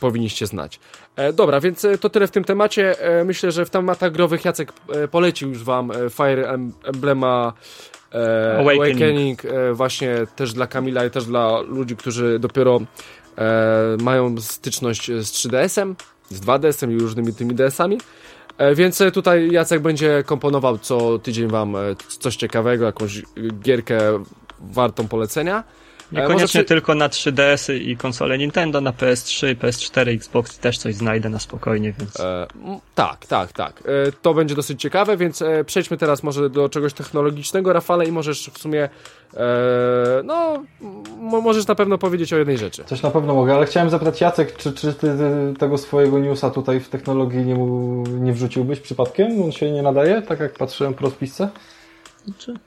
Speaker 1: powinniście znać. Dobra, więc to tyle w tym temacie. Myślę, że w tematach growych Jacek polecił już Wam Fire Emblema e, Awakening, Awakening e, właśnie też dla Kamila i też dla ludzi, którzy dopiero e, mają styczność z 3DS-em, z 2DS-em i różnymi tymi DS-ami. E, więc tutaj Jacek będzie komponował co tydzień wam e, coś ciekawego, jakąś gierkę wartą polecenia.
Speaker 2: Niekoniecznie tylko na 3DS-y i konsole Nintendo, na PS3, PS4, Xbox też coś znajdę na spokojnie, więc... E,
Speaker 1: tak, tak, tak. E, to będzie dosyć ciekawe, więc e, przejdźmy teraz może do czegoś technologicznego, Rafale, i możesz w sumie e, no, możesz na pewno powiedzieć o jednej rzeczy.
Speaker 3: Coś na pewno mogę, ale chciałem zapytać Jacek, czy, czy ty tego swojego newsa tutaj w technologii nie, nie wrzuciłbyś przypadkiem? On się nie nadaje, tak jak patrzyłem po rozpisce?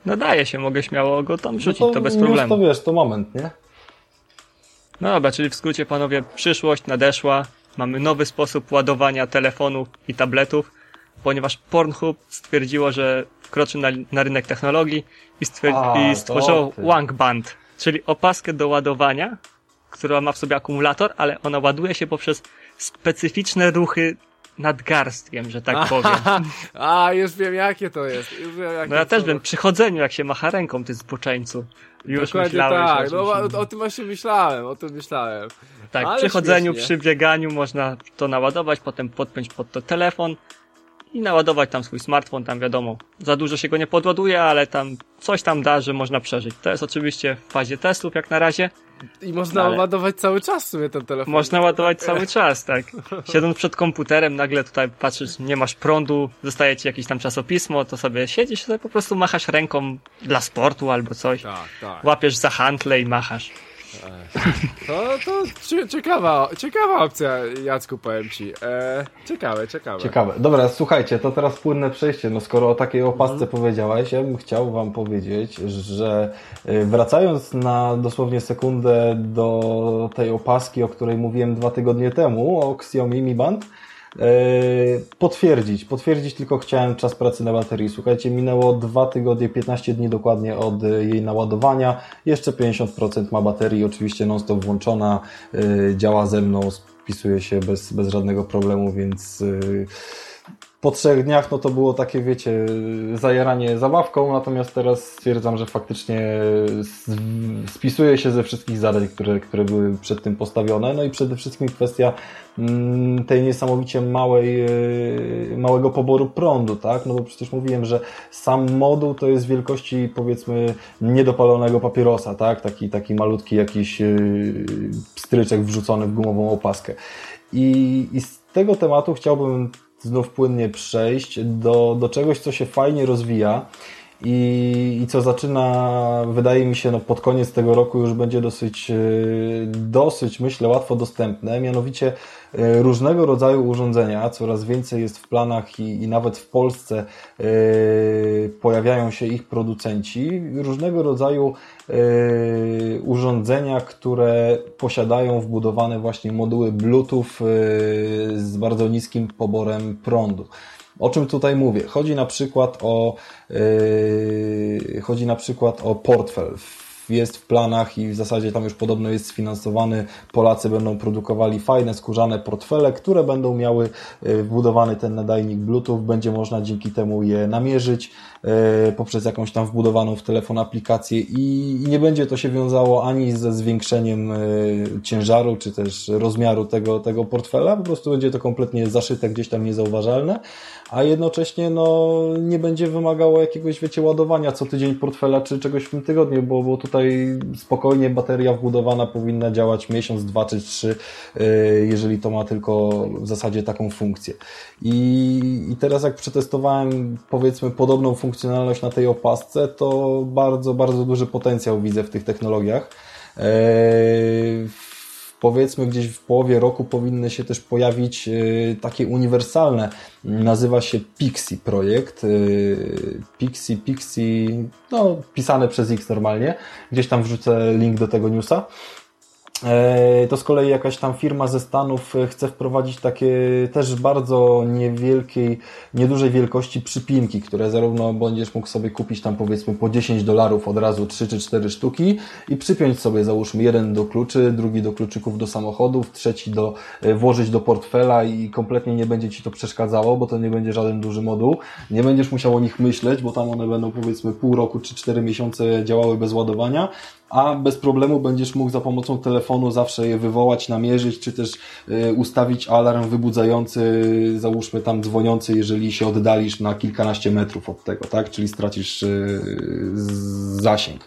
Speaker 2: Nadaje się, mogę śmiało go tam rzucić, no to, to, bez problemu.
Speaker 3: to wiesz, to moment, nie?
Speaker 2: No dobra, czyli w skrócie panowie, przyszłość nadeszła, mamy nowy sposób ładowania telefonów i tabletów, ponieważ Pornhub stwierdziło, że wkroczy na, na rynek technologii i, A, i stworzyło Wank Band, czyli opaskę do ładowania, która ma w sobie akumulator, ale ona ładuje się poprzez specyficzne ruchy nadgarstkiem, że tak a, powiem. [laughs]
Speaker 1: A, już wiem jakie to jest. Już wiem,
Speaker 2: jakie no ja też wiem, przy chodzeniu jak się macha ręką, ty zboczeńcu. Już Dokładnie myślałem.
Speaker 1: tak, no, o, o, tym właśnie myślałem, o tym myślałem.
Speaker 2: Tak, Ale przy chodzeniu, przy bieganiu można to naładować, potem podpiąć pod to telefon i naładować tam swój smartfon, tam wiadomo, za dużo się go nie podładuje, ale tam coś tam da, że można przeżyć. To jest oczywiście w fazie testów jak na razie.
Speaker 1: I można ale... ładować cały czas sobie ten telefon.
Speaker 2: Można ładować cały czas, tak. Siedząc przed komputerem, nagle tutaj patrzysz, nie masz prądu, zostaje ci jakieś tam czasopismo, to sobie siedzisz, sobie po prostu machasz ręką dla sportu albo coś. Tak, tak. Łapiesz za handle i machasz.
Speaker 1: To, to ciekawa, ciekawa opcja, Jacku, powiem Ci. E, ciekawe, ciekawe.
Speaker 3: Ciekawe. Dobra, słuchajcie, to teraz płynne przejście. No skoro o takiej opasce mm. powiedziałeś, ja bym chciał Wam powiedzieć, że e, wracając na dosłownie sekundę do tej opaski, o której mówiłem dwa tygodnie temu, o Xiaomi Mi Band, potwierdzić, potwierdzić tylko chciałem czas pracy na baterii. Słuchajcie, minęło 2 tygodnie, 15 dni dokładnie od jej naładowania. Jeszcze 50% ma baterii, oczywiście non-stop włączona, e, działa ze mną, spisuje się bez, bez żadnego problemu, więc po trzech dniach no to było takie, wiecie, zajaranie zabawką, natomiast teraz stwierdzam, że faktycznie spisuje się ze wszystkich zadań, które, które były przed tym postawione. No i przede wszystkim kwestia mm, tej niesamowicie małej, e, małego poboru prądu, tak? No bo przecież mówiłem, że sam moduł to jest wielkości powiedzmy niedopalonego papierosa, tak? Taki, taki malutki jakiś e, stryczek wrzucony w gumową opaskę. I, i z tego tematu chciałbym znów płynnie przejść do, do czegoś, co się fajnie rozwija i, i co zaczyna, wydaje mi się, no pod koniec tego roku już będzie dosyć, e, dosyć, myślę, łatwo dostępne, mianowicie e, różnego rodzaju urządzenia, coraz więcej jest w planach i, i nawet w Polsce e, pojawiają się ich producenci, różnego rodzaju urządzenia, które posiadają wbudowane właśnie moduły Bluetooth z bardzo niskim poborem prądu. O czym tutaj mówię? Chodzi na przykład o, yy, chodzi na przykład o portfel jest w planach i w zasadzie tam już podobno jest sfinansowany. Polacy będą produkowali fajne, skórzane portfele, które będą miały e, wbudowany ten nadajnik Bluetooth. Będzie można dzięki temu je namierzyć e, poprzez jakąś tam wbudowaną w telefon aplikację i nie będzie to się wiązało ani ze zwiększeniem e, ciężaru, czy też rozmiaru tego, tego portfela. Po prostu będzie to kompletnie zaszyte, gdzieś tam niezauważalne, a jednocześnie no, nie będzie wymagało jakiegoś, wiecie, ładowania co tydzień portfela, czy czegoś w tym tygodniu, bo, bo tutaj tutaj spokojnie bateria wbudowana powinna działać miesiąc, dwa czy trzy, y, jeżeli to ma tylko w zasadzie taką funkcję. I, i teraz jak przetestowałem powiedzmy podobną funkcjonalność na tej opasce, to bardzo, bardzo duży potencjał widzę w tych technologiach. Eee, powiedzmy gdzieś w połowie roku powinny się też pojawić y, takie uniwersalne, nazywa się Pixie projekt. Y, Pixie, Pixie, no pisane przez X normalnie. Gdzieś tam wrzucę link do tego newsa. E, to z kolei jakaś tam firma ze Stanów e, chce wprowadzić takie też bardzo niewielkiej, niedużej wielkości przypinki, które zarówno będziesz mógł sobie kupić tam powiedzmy po 10 dolarów od razu 3 czy 4 sztuki i przypiąć sobie załóżmy jeden do kluczy, drugi do kluczyków do samochodów, trzeci do e, włożyć do portfela i kompletnie nie będzie Ci to przeszkadzało, bo to nie będzie żaden duży moduł. Nie będziesz musiał o nich myśleć, bo tam one będą powiedzmy pół roku czy 4 miesiące działały bez ładowania a bez problemu będziesz mógł za pomocą telefonu zawsze je wywołać, namierzyć, czy też y, ustawić alarm wybudzający, załóżmy tam dzwoniący, jeżeli się oddalisz na kilkanaście metrów od tego, tak? Czyli stracisz y, zasięg.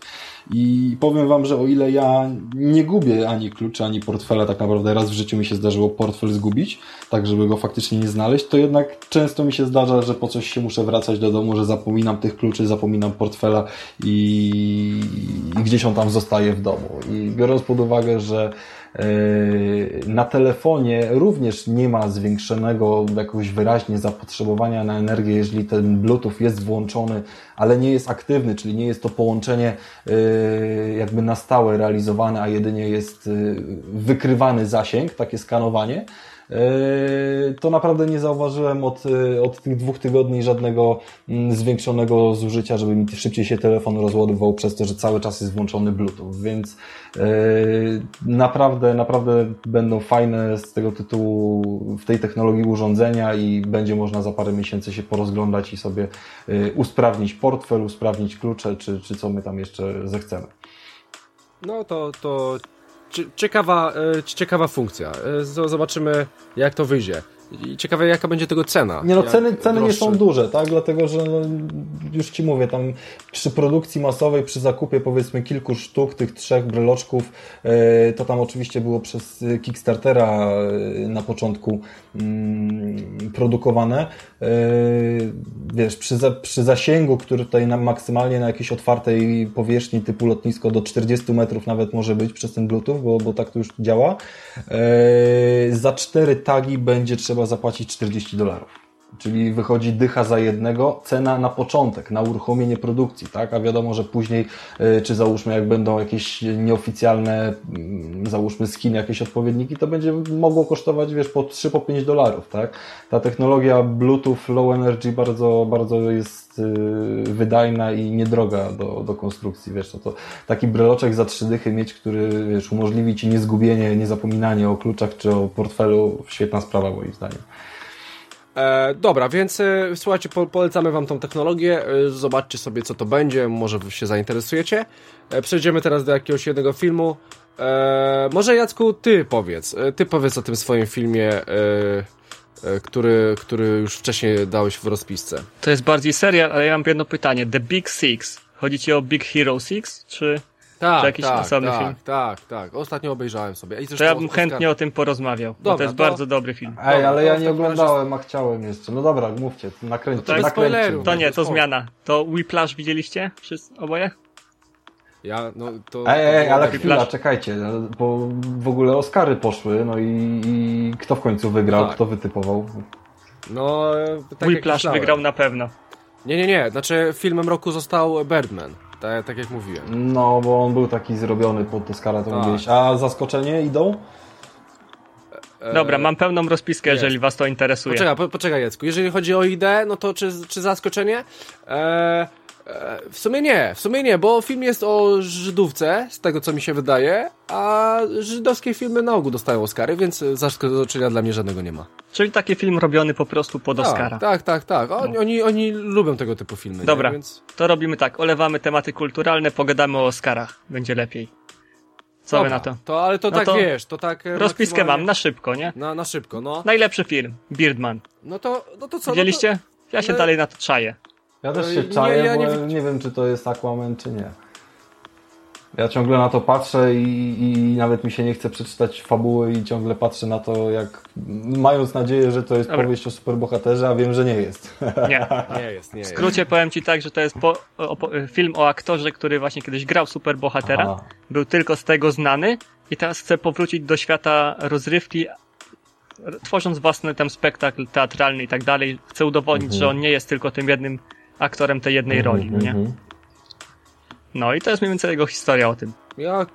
Speaker 3: I powiem Wam, że o ile ja nie gubię ani kluczy, ani portfela, tak naprawdę raz w życiu mi się zdarzyło portfel zgubić, tak żeby go faktycznie nie znaleźć, to jednak często mi się zdarza, że po coś się muszę wracać do domu, że zapominam tych kluczy, zapominam portfela i, i gdzieś on tam zostaje w domu. I biorąc pod uwagę, że na telefonie również nie ma zwiększonego jakoś wyraźnie zapotrzebowania na energię, jeżeli ten Bluetooth jest włączony, ale nie jest aktywny, czyli nie jest to połączenie yy, jakby na stałe realizowane, a jedynie jest yy, wykrywany zasięg, takie skanowanie. Yy, to naprawdę nie zauważyłem od, yy, od tych dwóch tygodni żadnego mm, zwiększonego zużycia, żeby mi szybciej się telefon rozładował przez to, że cały czas jest włączony Bluetooth, więc yy, naprawdę, naprawdę będą fajne z tego tytułu w tej technologii urządzenia i będzie można za parę miesięcy się porozglądać i sobie usprawnić portfel, usprawnić klucze, czy, czy co my tam jeszcze zechcemy.
Speaker 1: No to, to ciekawa, e, ciekawa funkcja. E, zobaczymy, jak to wyjdzie. I ciekawe, jaka będzie tego cena.
Speaker 3: Nie no, ceny, ceny nie są duże, tak? Dlatego, że no, już Ci mówię, tam przy produkcji masowej, przy zakupie powiedzmy kilku sztuk tych trzech breloczków, e, to tam oczywiście było przez Kickstartera e, na początku mm, produkowane. E, wiesz, przy, przy zasięgu, który tutaj na, maksymalnie na jakiejś otwartej powierzchni typu lotnisko do 40 metrów nawet może być przez ten Bluetooth, bo, bo tak to już działa, za cztery tagi będzie trzeba zapłacić 40 dolarów. Czyli wychodzi dycha za jednego, cena na początek, na uruchomienie produkcji, tak? A wiadomo, że później, e, czy załóżmy, jak będą jakieś nieoficjalne, mm, załóżmy Chin jakieś odpowiedniki, to będzie mogło kosztować, wiesz, po 3, po 5 dolarów, tak? Ta technologia Bluetooth Low Energy bardzo, bardzo jest e, wydajna i niedroga do, do konstrukcji, wiesz, no to taki breloczek za trzy dychy mieć, który, wiesz, umożliwi Ci niezgubienie, niezapominanie o kluczach czy o portfelu, świetna sprawa moim zdaniem.
Speaker 1: E, dobra, więc e, słuchajcie, po, polecamy Wam tą technologię. E, zobaczcie sobie, co to będzie. Może się zainteresujecie. E, przejdziemy teraz do jakiegoś jednego filmu. E, może Jacku, Ty powiedz. E, ty powiedz o tym swoim filmie, który, który już wcześniej dałeś w rozpisce.
Speaker 2: To jest bardziej serial, ale ja mam jedno pytanie. The Big Six. Chodzi Ci o Big Hero Six, czy...
Speaker 1: Tak, jakiś tak, osobny tak, film? Tak, tak. Ostatnio obejrzałem sobie.
Speaker 2: I to ja bym chętnie o tym porozmawiał, dobra, to jest to... bardzo dobry film.
Speaker 3: Ej, dobra, ale ja nie oglądałem, a chciałem jeszcze. No dobra, mówcie, nakręćcie.
Speaker 2: No to, to nie, to zmiana. To Whiplash widzieliście? Wszyscy oboje?
Speaker 1: Ja, no to...
Speaker 3: Ej, ej, ale chwila, czekajcie, bo w ogóle Oscary poszły, no i, i kto w końcu wygrał, tak. kto wytypował?
Speaker 1: No,
Speaker 2: tak Whiplash wygrał na pewno.
Speaker 1: Nie, nie, nie, znaczy filmem roku został Birdman tak, tak jak mówiłem.
Speaker 3: No, bo on był taki zrobiony pod Oscara, to tak. mówiłeś. A zaskoczenie idą?
Speaker 2: E, Dobra, mam pełną rozpiskę, jest. jeżeli was to interesuje.
Speaker 1: Poczekaj, po, poczekaj Jacku. Jeżeli chodzi o ideę, no to czy, czy zaskoczenie? Eee, w sumie nie, w sumie nie, bo film jest o Żydówce, z tego co mi się wydaje, a żydowskie filmy na ogół dostają Oscary, więc zaskoczenia dla mnie żadnego nie ma.
Speaker 2: Czyli taki film robiony po prostu pod tak, Oscara.
Speaker 1: Tak, tak, tak. Oni, no. oni, oni lubią tego typu filmy.
Speaker 2: Dobra,
Speaker 1: nie? Więc...
Speaker 2: to robimy tak, olewamy tematy kulturalne, pogadamy o Oscarach, będzie lepiej. Co Dobra, wy na to?
Speaker 1: To, ale to no tak to wiesz, to tak.
Speaker 2: E, rozpiskę maksymalnie... mam na szybko, nie?
Speaker 1: Na, na szybko, no.
Speaker 2: Najlepszy film, Birdman.
Speaker 1: No to, no to co?
Speaker 2: Widzieliście?
Speaker 1: No
Speaker 2: to... Ja się dalej na to czaję.
Speaker 3: Ja też się czaję, nie, ja nie... bo nie wiem, czy to jest Aquaman, czy nie. Ja ciągle na to patrzę i, i, nawet mi się nie chce przeczytać fabuły i ciągle patrzę na to, jak mając nadzieję, że to jest Dobra. powieść o superbohaterze, a wiem, że nie jest.
Speaker 2: Nie, [laughs] nie jest. Nie w skrócie jest. powiem Ci tak, że to jest po, o, film o aktorze, który właśnie kiedyś grał superbohatera, Aha. był tylko z tego znany i teraz chce powrócić do świata rozrywki, tworząc własny tam spektakl teatralny i tak dalej. Chce udowodnić, mhm. że on nie jest tylko tym jednym aktorem tej jednej mm -hmm, roli, nie? Mm -hmm. No i to jest mniej więcej jego historia o tym.
Speaker 1: Ja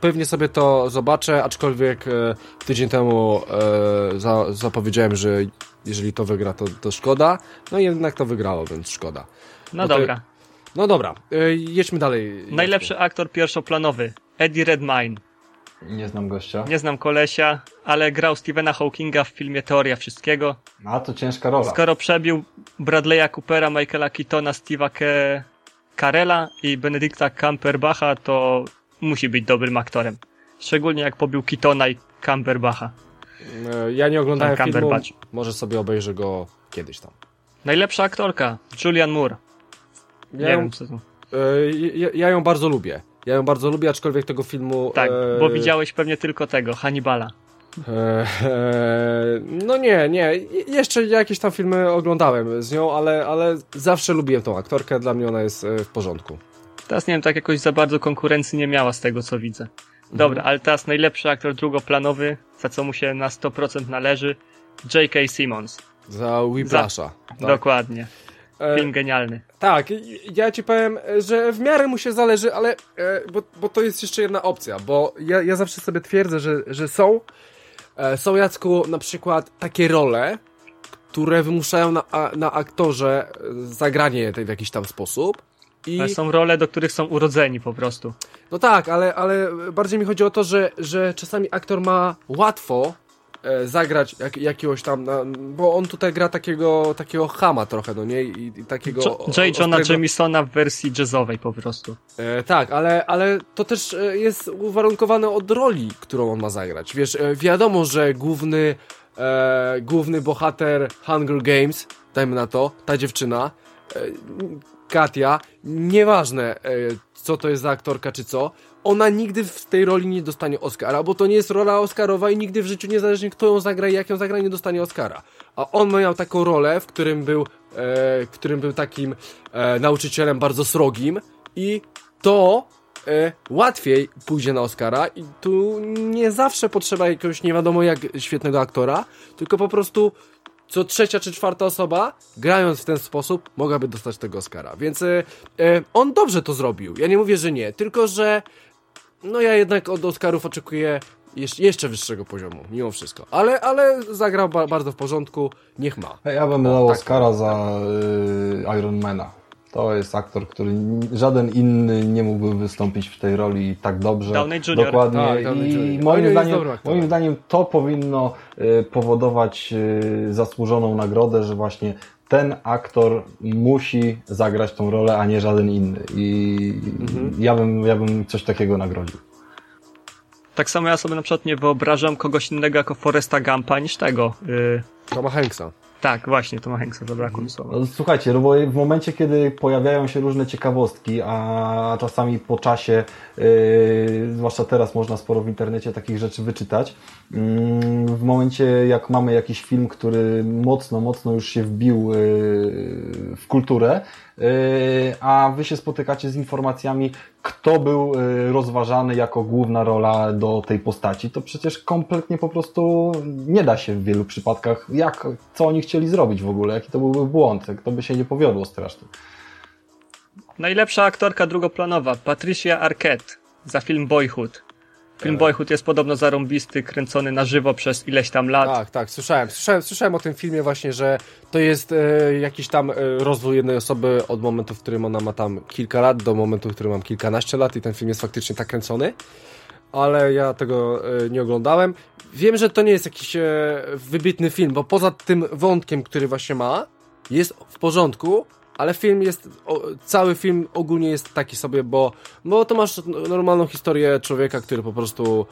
Speaker 1: pewnie sobie to zobaczę, aczkolwiek e, tydzień temu e, za, zapowiedziałem, że jeżeli to wygra, to, to szkoda. No i jednak to wygrało, więc szkoda.
Speaker 2: No, no dobra. To,
Speaker 1: no dobra, e, jedźmy dalej.
Speaker 2: Najlepszy aktor pierwszoplanowy, Eddie Redmayne.
Speaker 3: Nie znam gościa.
Speaker 2: Nie znam kolesia, ale grał Stephena Hawkinga w filmie Teoria Wszystkiego.
Speaker 3: A, to ciężka rola.
Speaker 2: Skoro przebił Bradley'a Coopera, Michaela Keatona, Steve'a Ke... Carella i Benedicta Cumberbatcha, to musi być dobrym aktorem. Szczególnie jak pobił Keatona i Cumberbatcha.
Speaker 1: E, ja nie oglądałem filmu, może sobie obejrzę go kiedyś tam.
Speaker 2: Najlepsza aktorka, Julian Moore.
Speaker 1: Ja nie ją, wiem, co to... E, ja, ja ją bardzo lubię. Ja ją bardzo lubię, aczkolwiek tego filmu...
Speaker 2: Tak, e... bo widziałeś pewnie tylko tego, Hannibala. E...
Speaker 1: No nie, nie. Jeszcze jakieś tam filmy oglądałem z nią, ale, ale zawsze lubiłem tą aktorkę, dla mnie ona jest e, w porządku.
Speaker 2: Teraz nie wiem, tak jakoś za bardzo konkurencji nie miała z tego, co widzę. Dobra, mhm. ale teraz najlepszy aktor drugoplanowy, za co mu się na 100% należy, J.K. Simmons.
Speaker 1: Za Whiplasha.
Speaker 2: Tak? Dokładnie. E, Film genialny.
Speaker 1: Tak, ja ci powiem, że w miarę mu się zależy, ale e, bo, bo to jest jeszcze jedna opcja, bo ja, ja zawsze sobie twierdzę, że, że są e, są Jacku na przykład takie role, które wymuszają na, na aktorze zagranie tej w jakiś tam sposób.
Speaker 2: I... Ale są role, do których są urodzeni po prostu.
Speaker 1: No tak, ale, ale bardziej mi chodzi o to, że, że czasami aktor ma łatwo zagrać jak, jakiegoś tam, na, bo on tutaj gra takiego, takiego chama trochę, no nie? I, i takiego...
Speaker 2: J. Johna ostrego... Jamesona w wersji jazzowej po prostu.
Speaker 1: E, tak, ale, ale to też e, jest uwarunkowane od roli, którą on ma zagrać. Wiesz, e, wiadomo, że główny e, główny bohater Hunger Games, dajmy na to, ta dziewczyna, e, Katia, nieważne e, co to jest za aktorka czy co, ona nigdy w tej roli nie dostanie Oscara, bo to nie jest rola Oscarowa i nigdy w życiu, niezależnie kto ją zagra i jak ją zagra, nie dostanie Oscara. A on miał taką rolę, w którym był, e, w którym był takim e, nauczycielem bardzo srogim i to e, łatwiej pójdzie na Oscara i tu nie zawsze potrzeba jakiegoś nie wiadomo jak świetnego aktora, tylko po prostu co trzecia czy czwarta osoba, grając w ten sposób, mogłaby dostać tego Oscara. Więc e, e, on dobrze to zrobił. Ja nie mówię, że nie, tylko że no ja jednak od Oscarów oczekuję jeszcze wyższego poziomu, mimo wszystko. Ale, ale zagrał ba bardzo w porządku, niech ma.
Speaker 3: Ja bym dał tak. Oscara za y, Ironmana. To jest aktor, który żaden inny nie mógłby wystąpić w tej roli tak dobrze.
Speaker 2: Downey Jr.
Speaker 3: Dokładnie. Tak, I moim zdaniem, moim zdaniem to powinno y, powodować y, zasłużoną nagrodę, że właśnie ten aktor musi zagrać tą rolę, a nie żaden inny. I mhm. ja, bym, ja bym coś takiego nagrodził.
Speaker 2: Tak samo ja sobie na przykład nie wyobrażam kogoś innego jako Foresta Gampa niż tego. Yy...
Speaker 1: Toma Hanksa.
Speaker 2: Tak, właśnie, Toma Hanksa, zabrakło mi słowa.
Speaker 3: No, słuchajcie, no bo w momencie, kiedy pojawiają się różne ciekawostki, a czasami po czasie, yy, zwłaszcza teraz można sporo w internecie takich rzeczy wyczytać, yy, w momencie jak mamy jakiś film, który mocno, mocno już się wbił yy, w kulturę, a wy się spotykacie z informacjami, kto był yy, rozważany jako główna rola do tej postaci, to przecież kompletnie po prostu nie da się w wielu przypadkach, jak, co oni chcieli zrobić w ogóle, jaki to byłby błąd, jak to by się nie powiodło strasznie.
Speaker 2: Najlepsza aktorka drugoplanowa, Patricia Arquette, za film Boyhood. Film Boyhood jest podobno zarąbisty, kręcony na żywo przez ileś tam lat.
Speaker 1: Tak, tak, słyszałem. Słyszałem, słyszałem o tym filmie właśnie, że to jest e, jakiś tam e, rozwój jednej osoby od momentu, w którym ona ma tam kilka lat, do momentu, w którym mam kilkanaście lat i ten film jest faktycznie tak kręcony. Ale ja tego e, nie oglądałem. Wiem, że to nie jest jakiś e, wybitny film, bo poza tym wątkiem, który właśnie ma, jest w porządku, ale film jest, o, cały film ogólnie jest taki sobie, bo, bo to masz normalną historię człowieka, który po prostu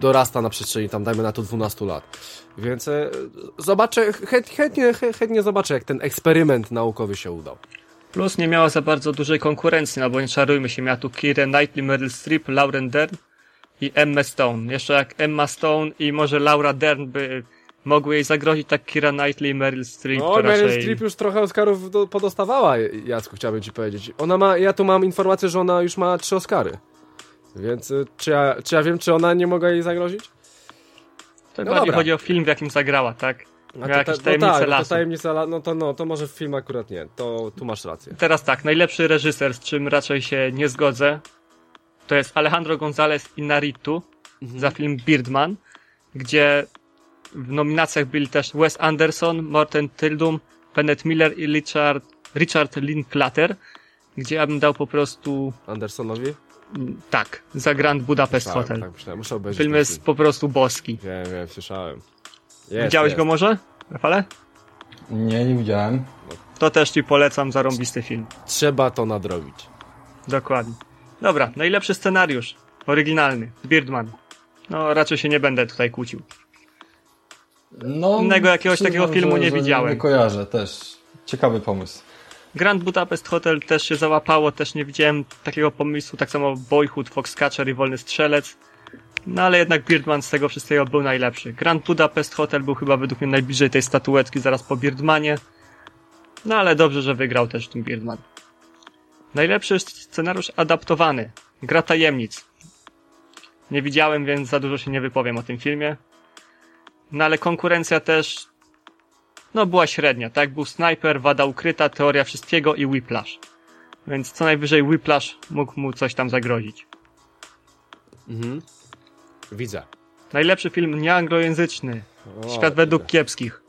Speaker 1: dorasta na przestrzeni tam, dajmy na to 12 lat. Więc e, zobaczę, chęt, chętnie, chętnie zobaczę, jak ten eksperyment naukowy się udał.
Speaker 2: Plus nie miała za bardzo dużej konkurencji, no bo nie czarujmy się, miała tu Kira Knightley, Meryl Streep, Lauren Dern i Emma Stone. Jeszcze jak Emma Stone i może Laura Dern by mogły jej zagrozić tak Kira Knightley i Meryl Streep.
Speaker 1: No, Meryl raczej... Streep już trochę Oscarów do, podostawała, Jacku, chciałbym ci powiedzieć. Ona ma, ja tu mam informację, że ona już ma trzy Oscary. Więc y, czy ja, czy ja wiem, czy ona nie mogła jej zagrozić?
Speaker 2: To no bardziej dobra. chodzi o film, w jakim zagrała, tak?
Speaker 1: A to, jakieś tajemnice no tak, lasu. To tajemnice, no to no, to może film akurat nie, to tu masz rację.
Speaker 2: Teraz tak, najlepszy reżyser, z czym raczej się nie zgodzę, to jest Alejandro González Inarritu mhm. za film Birdman, gdzie w nominacjach byli też Wes Anderson, Morten Tildum, Bennett Miller i Richard, Richard Linklater, gdzie ja bym dał po prostu...
Speaker 1: Andersonowi?
Speaker 2: Tak, za Grand Budapest
Speaker 1: słyszałem,
Speaker 2: Hotel.
Speaker 1: Tak, myślałem, muszę obejrzeć
Speaker 2: film jest film. po prostu boski.
Speaker 1: Wiem, wiem, słyszałem.
Speaker 2: Jest, Widziałeś jest. go może, Rafale?
Speaker 3: Nie, nie widziałem.
Speaker 2: To też ci polecam, zarąbisty film.
Speaker 1: Trzeba to nadrobić.
Speaker 2: Dokładnie. Dobra, najlepszy scenariusz. Oryginalny. Birdman. No, raczej się nie będę tutaj kłócił. No, Innego jakiegoś takiego filmu nie widziałem.
Speaker 3: Nie kojarzę też. Ciekawy pomysł.
Speaker 2: Grand Budapest Hotel też się załapało, też nie widziałem takiego pomysłu, tak samo Boyhood, Foxcatcher i Wolny Strzelec. No ale jednak Birdman z tego wszystkiego był najlepszy. Grand Budapest Hotel był chyba według mnie najbliżej tej statuetki zaraz po Birdmanie. No ale dobrze, że wygrał też ten Birdman. Najlepszy scenariusz adaptowany. Gra tajemnic. Nie widziałem, więc za dużo się nie wypowiem o tym filmie. No ale konkurencja też no była średnia, tak? Był Sniper, Wada Ukryta, Teoria Wszystkiego i Whiplash. Więc co najwyżej Whiplash mógł mu coś tam zagrozić.
Speaker 1: Mhm. Widzę.
Speaker 2: Najlepszy film nieanglojęzyczny. O, Świat według widzę. kiepskich.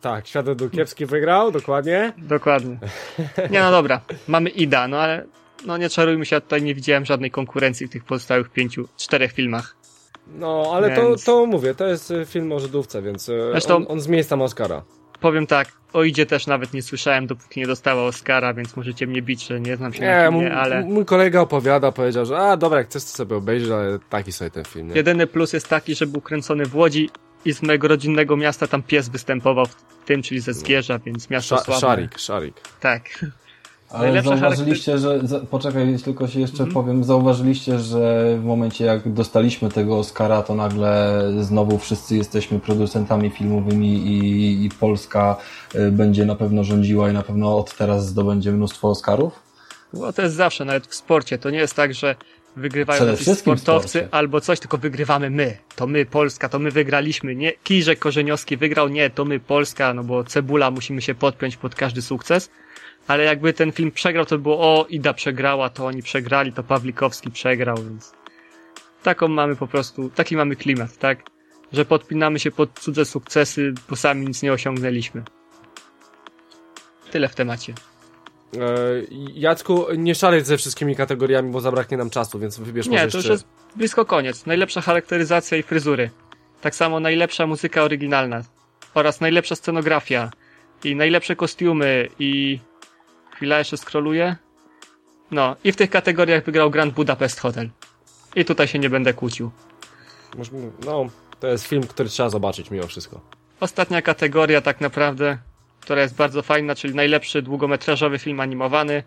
Speaker 1: Tak, Świat według kiepskich wygrał, dokładnie.
Speaker 2: Dokładnie. Nie no dobra, mamy Ida, no ale no nie czarujmy się, ja tutaj nie widziałem żadnej konkurencji w tych pozostałych pięciu, czterech filmach.
Speaker 1: No, ale więc... to, to mówię, to jest e, film o Żydówce, więc e, Zresztą... on, on z miejsca ma Oscara.
Speaker 2: Powiem tak, o Idzie też nawet nie słyszałem, dopóki nie dostała Oscara, więc możecie mnie bić, że nie znam się nie, na filmie, ale...
Speaker 1: Mój kolega opowiada, powiedział, że a dobra, jak chcesz to sobie obejrzeć, ale taki sobie ten film, nie?
Speaker 2: Jedyny plus jest taki, że był kręcony w Łodzi i z mojego rodzinnego miasta tam pies występował w tym, czyli ze Zgierza, więc miasto Sz sławne.
Speaker 1: Szarik, Szarik.
Speaker 2: Tak.
Speaker 3: Ale zauważyliście, że. Poczekaj, tylko się jeszcze powiem. Zauważyliście, że w momencie jak dostaliśmy tego Oscara, to nagle znowu wszyscy jesteśmy producentami filmowymi i, i Polska y, będzie na pewno rządziła i na pewno od teraz zdobędzie mnóstwo Oscarów?
Speaker 2: No to jest zawsze, nawet w sporcie. To nie jest tak, że wygrywają jacyś sportowcy albo coś, tylko wygrywamy my. To my, Polska, to my wygraliśmy. Nie Kijrzek Korzeniowski wygrał, nie, to my, Polska, no bo Cebula musimy się podpiąć pod każdy sukces. Ale jakby ten film przegrał, to było o, Ida przegrała, to oni przegrali, to Pawlikowski przegrał, więc taką mamy po prostu, taki mamy klimat, tak? Że podpinamy się pod cudze sukcesy, bo sami nic nie osiągnęliśmy. Tyle w temacie.
Speaker 1: E, Jacku, nie szalej ze wszystkimi kategoriami, bo zabraknie nam czasu, więc wybierz
Speaker 2: Nie,
Speaker 1: to
Speaker 2: jeszcze... już jest blisko koniec. Najlepsza charakteryzacja i fryzury. Tak samo najlepsza muzyka oryginalna. Oraz najlepsza scenografia. I najlepsze kostiumy. I... Chwila, jeszcze skroluję. No, i w tych kategoriach wygrał Grand Budapest Hotel. I tutaj się nie będę kłócił.
Speaker 1: No, to jest film, który trzeba zobaczyć mimo wszystko.
Speaker 2: Ostatnia kategoria tak naprawdę która jest bardzo fajna, czyli najlepszy długometrażowy film animowany.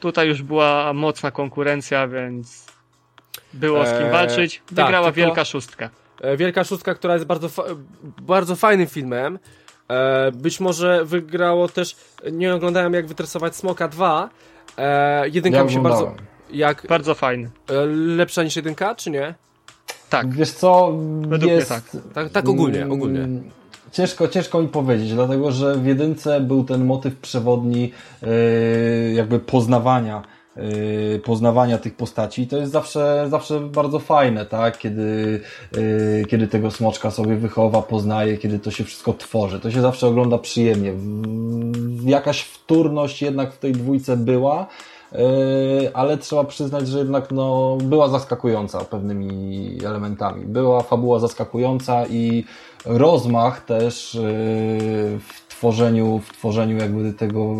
Speaker 2: Tutaj już była mocna konkurencja, więc było z kim eee, walczyć. Tak, Wygrała tak, Wielka Szóstka.
Speaker 1: E, Wielka Szóstka, która jest bardzo, fa bardzo fajnym filmem. E, być może wygrało też, nie oglądałem jak wytresować Smoka 2. E, jedynka ja mi się bardzo...
Speaker 2: Jak, bardzo fajny.
Speaker 1: Lepsza niż jedynka, czy nie?
Speaker 3: Tak. Wiesz co, Według jest...
Speaker 1: tak. tak. Tak ogólnie, ogólnie. Mm,
Speaker 3: Ciężko, ciężko mi powiedzieć, dlatego że w jedynce był ten motyw przewodni yy, jakby poznawania yy, poznawania tych postaci. To jest zawsze, zawsze bardzo fajne, tak? Kiedy, yy, kiedy tego smoczka sobie wychowa, poznaje, kiedy to się wszystko tworzy. To się zawsze ogląda przyjemnie. Jakaś wtórność jednak w tej dwójce była, ale trzeba przyznać, że jednak no, była zaskakująca pewnymi elementami. Była fabuła zaskakująca i rozmach też y, w tworzeniu, w tworzeniu jakby tego,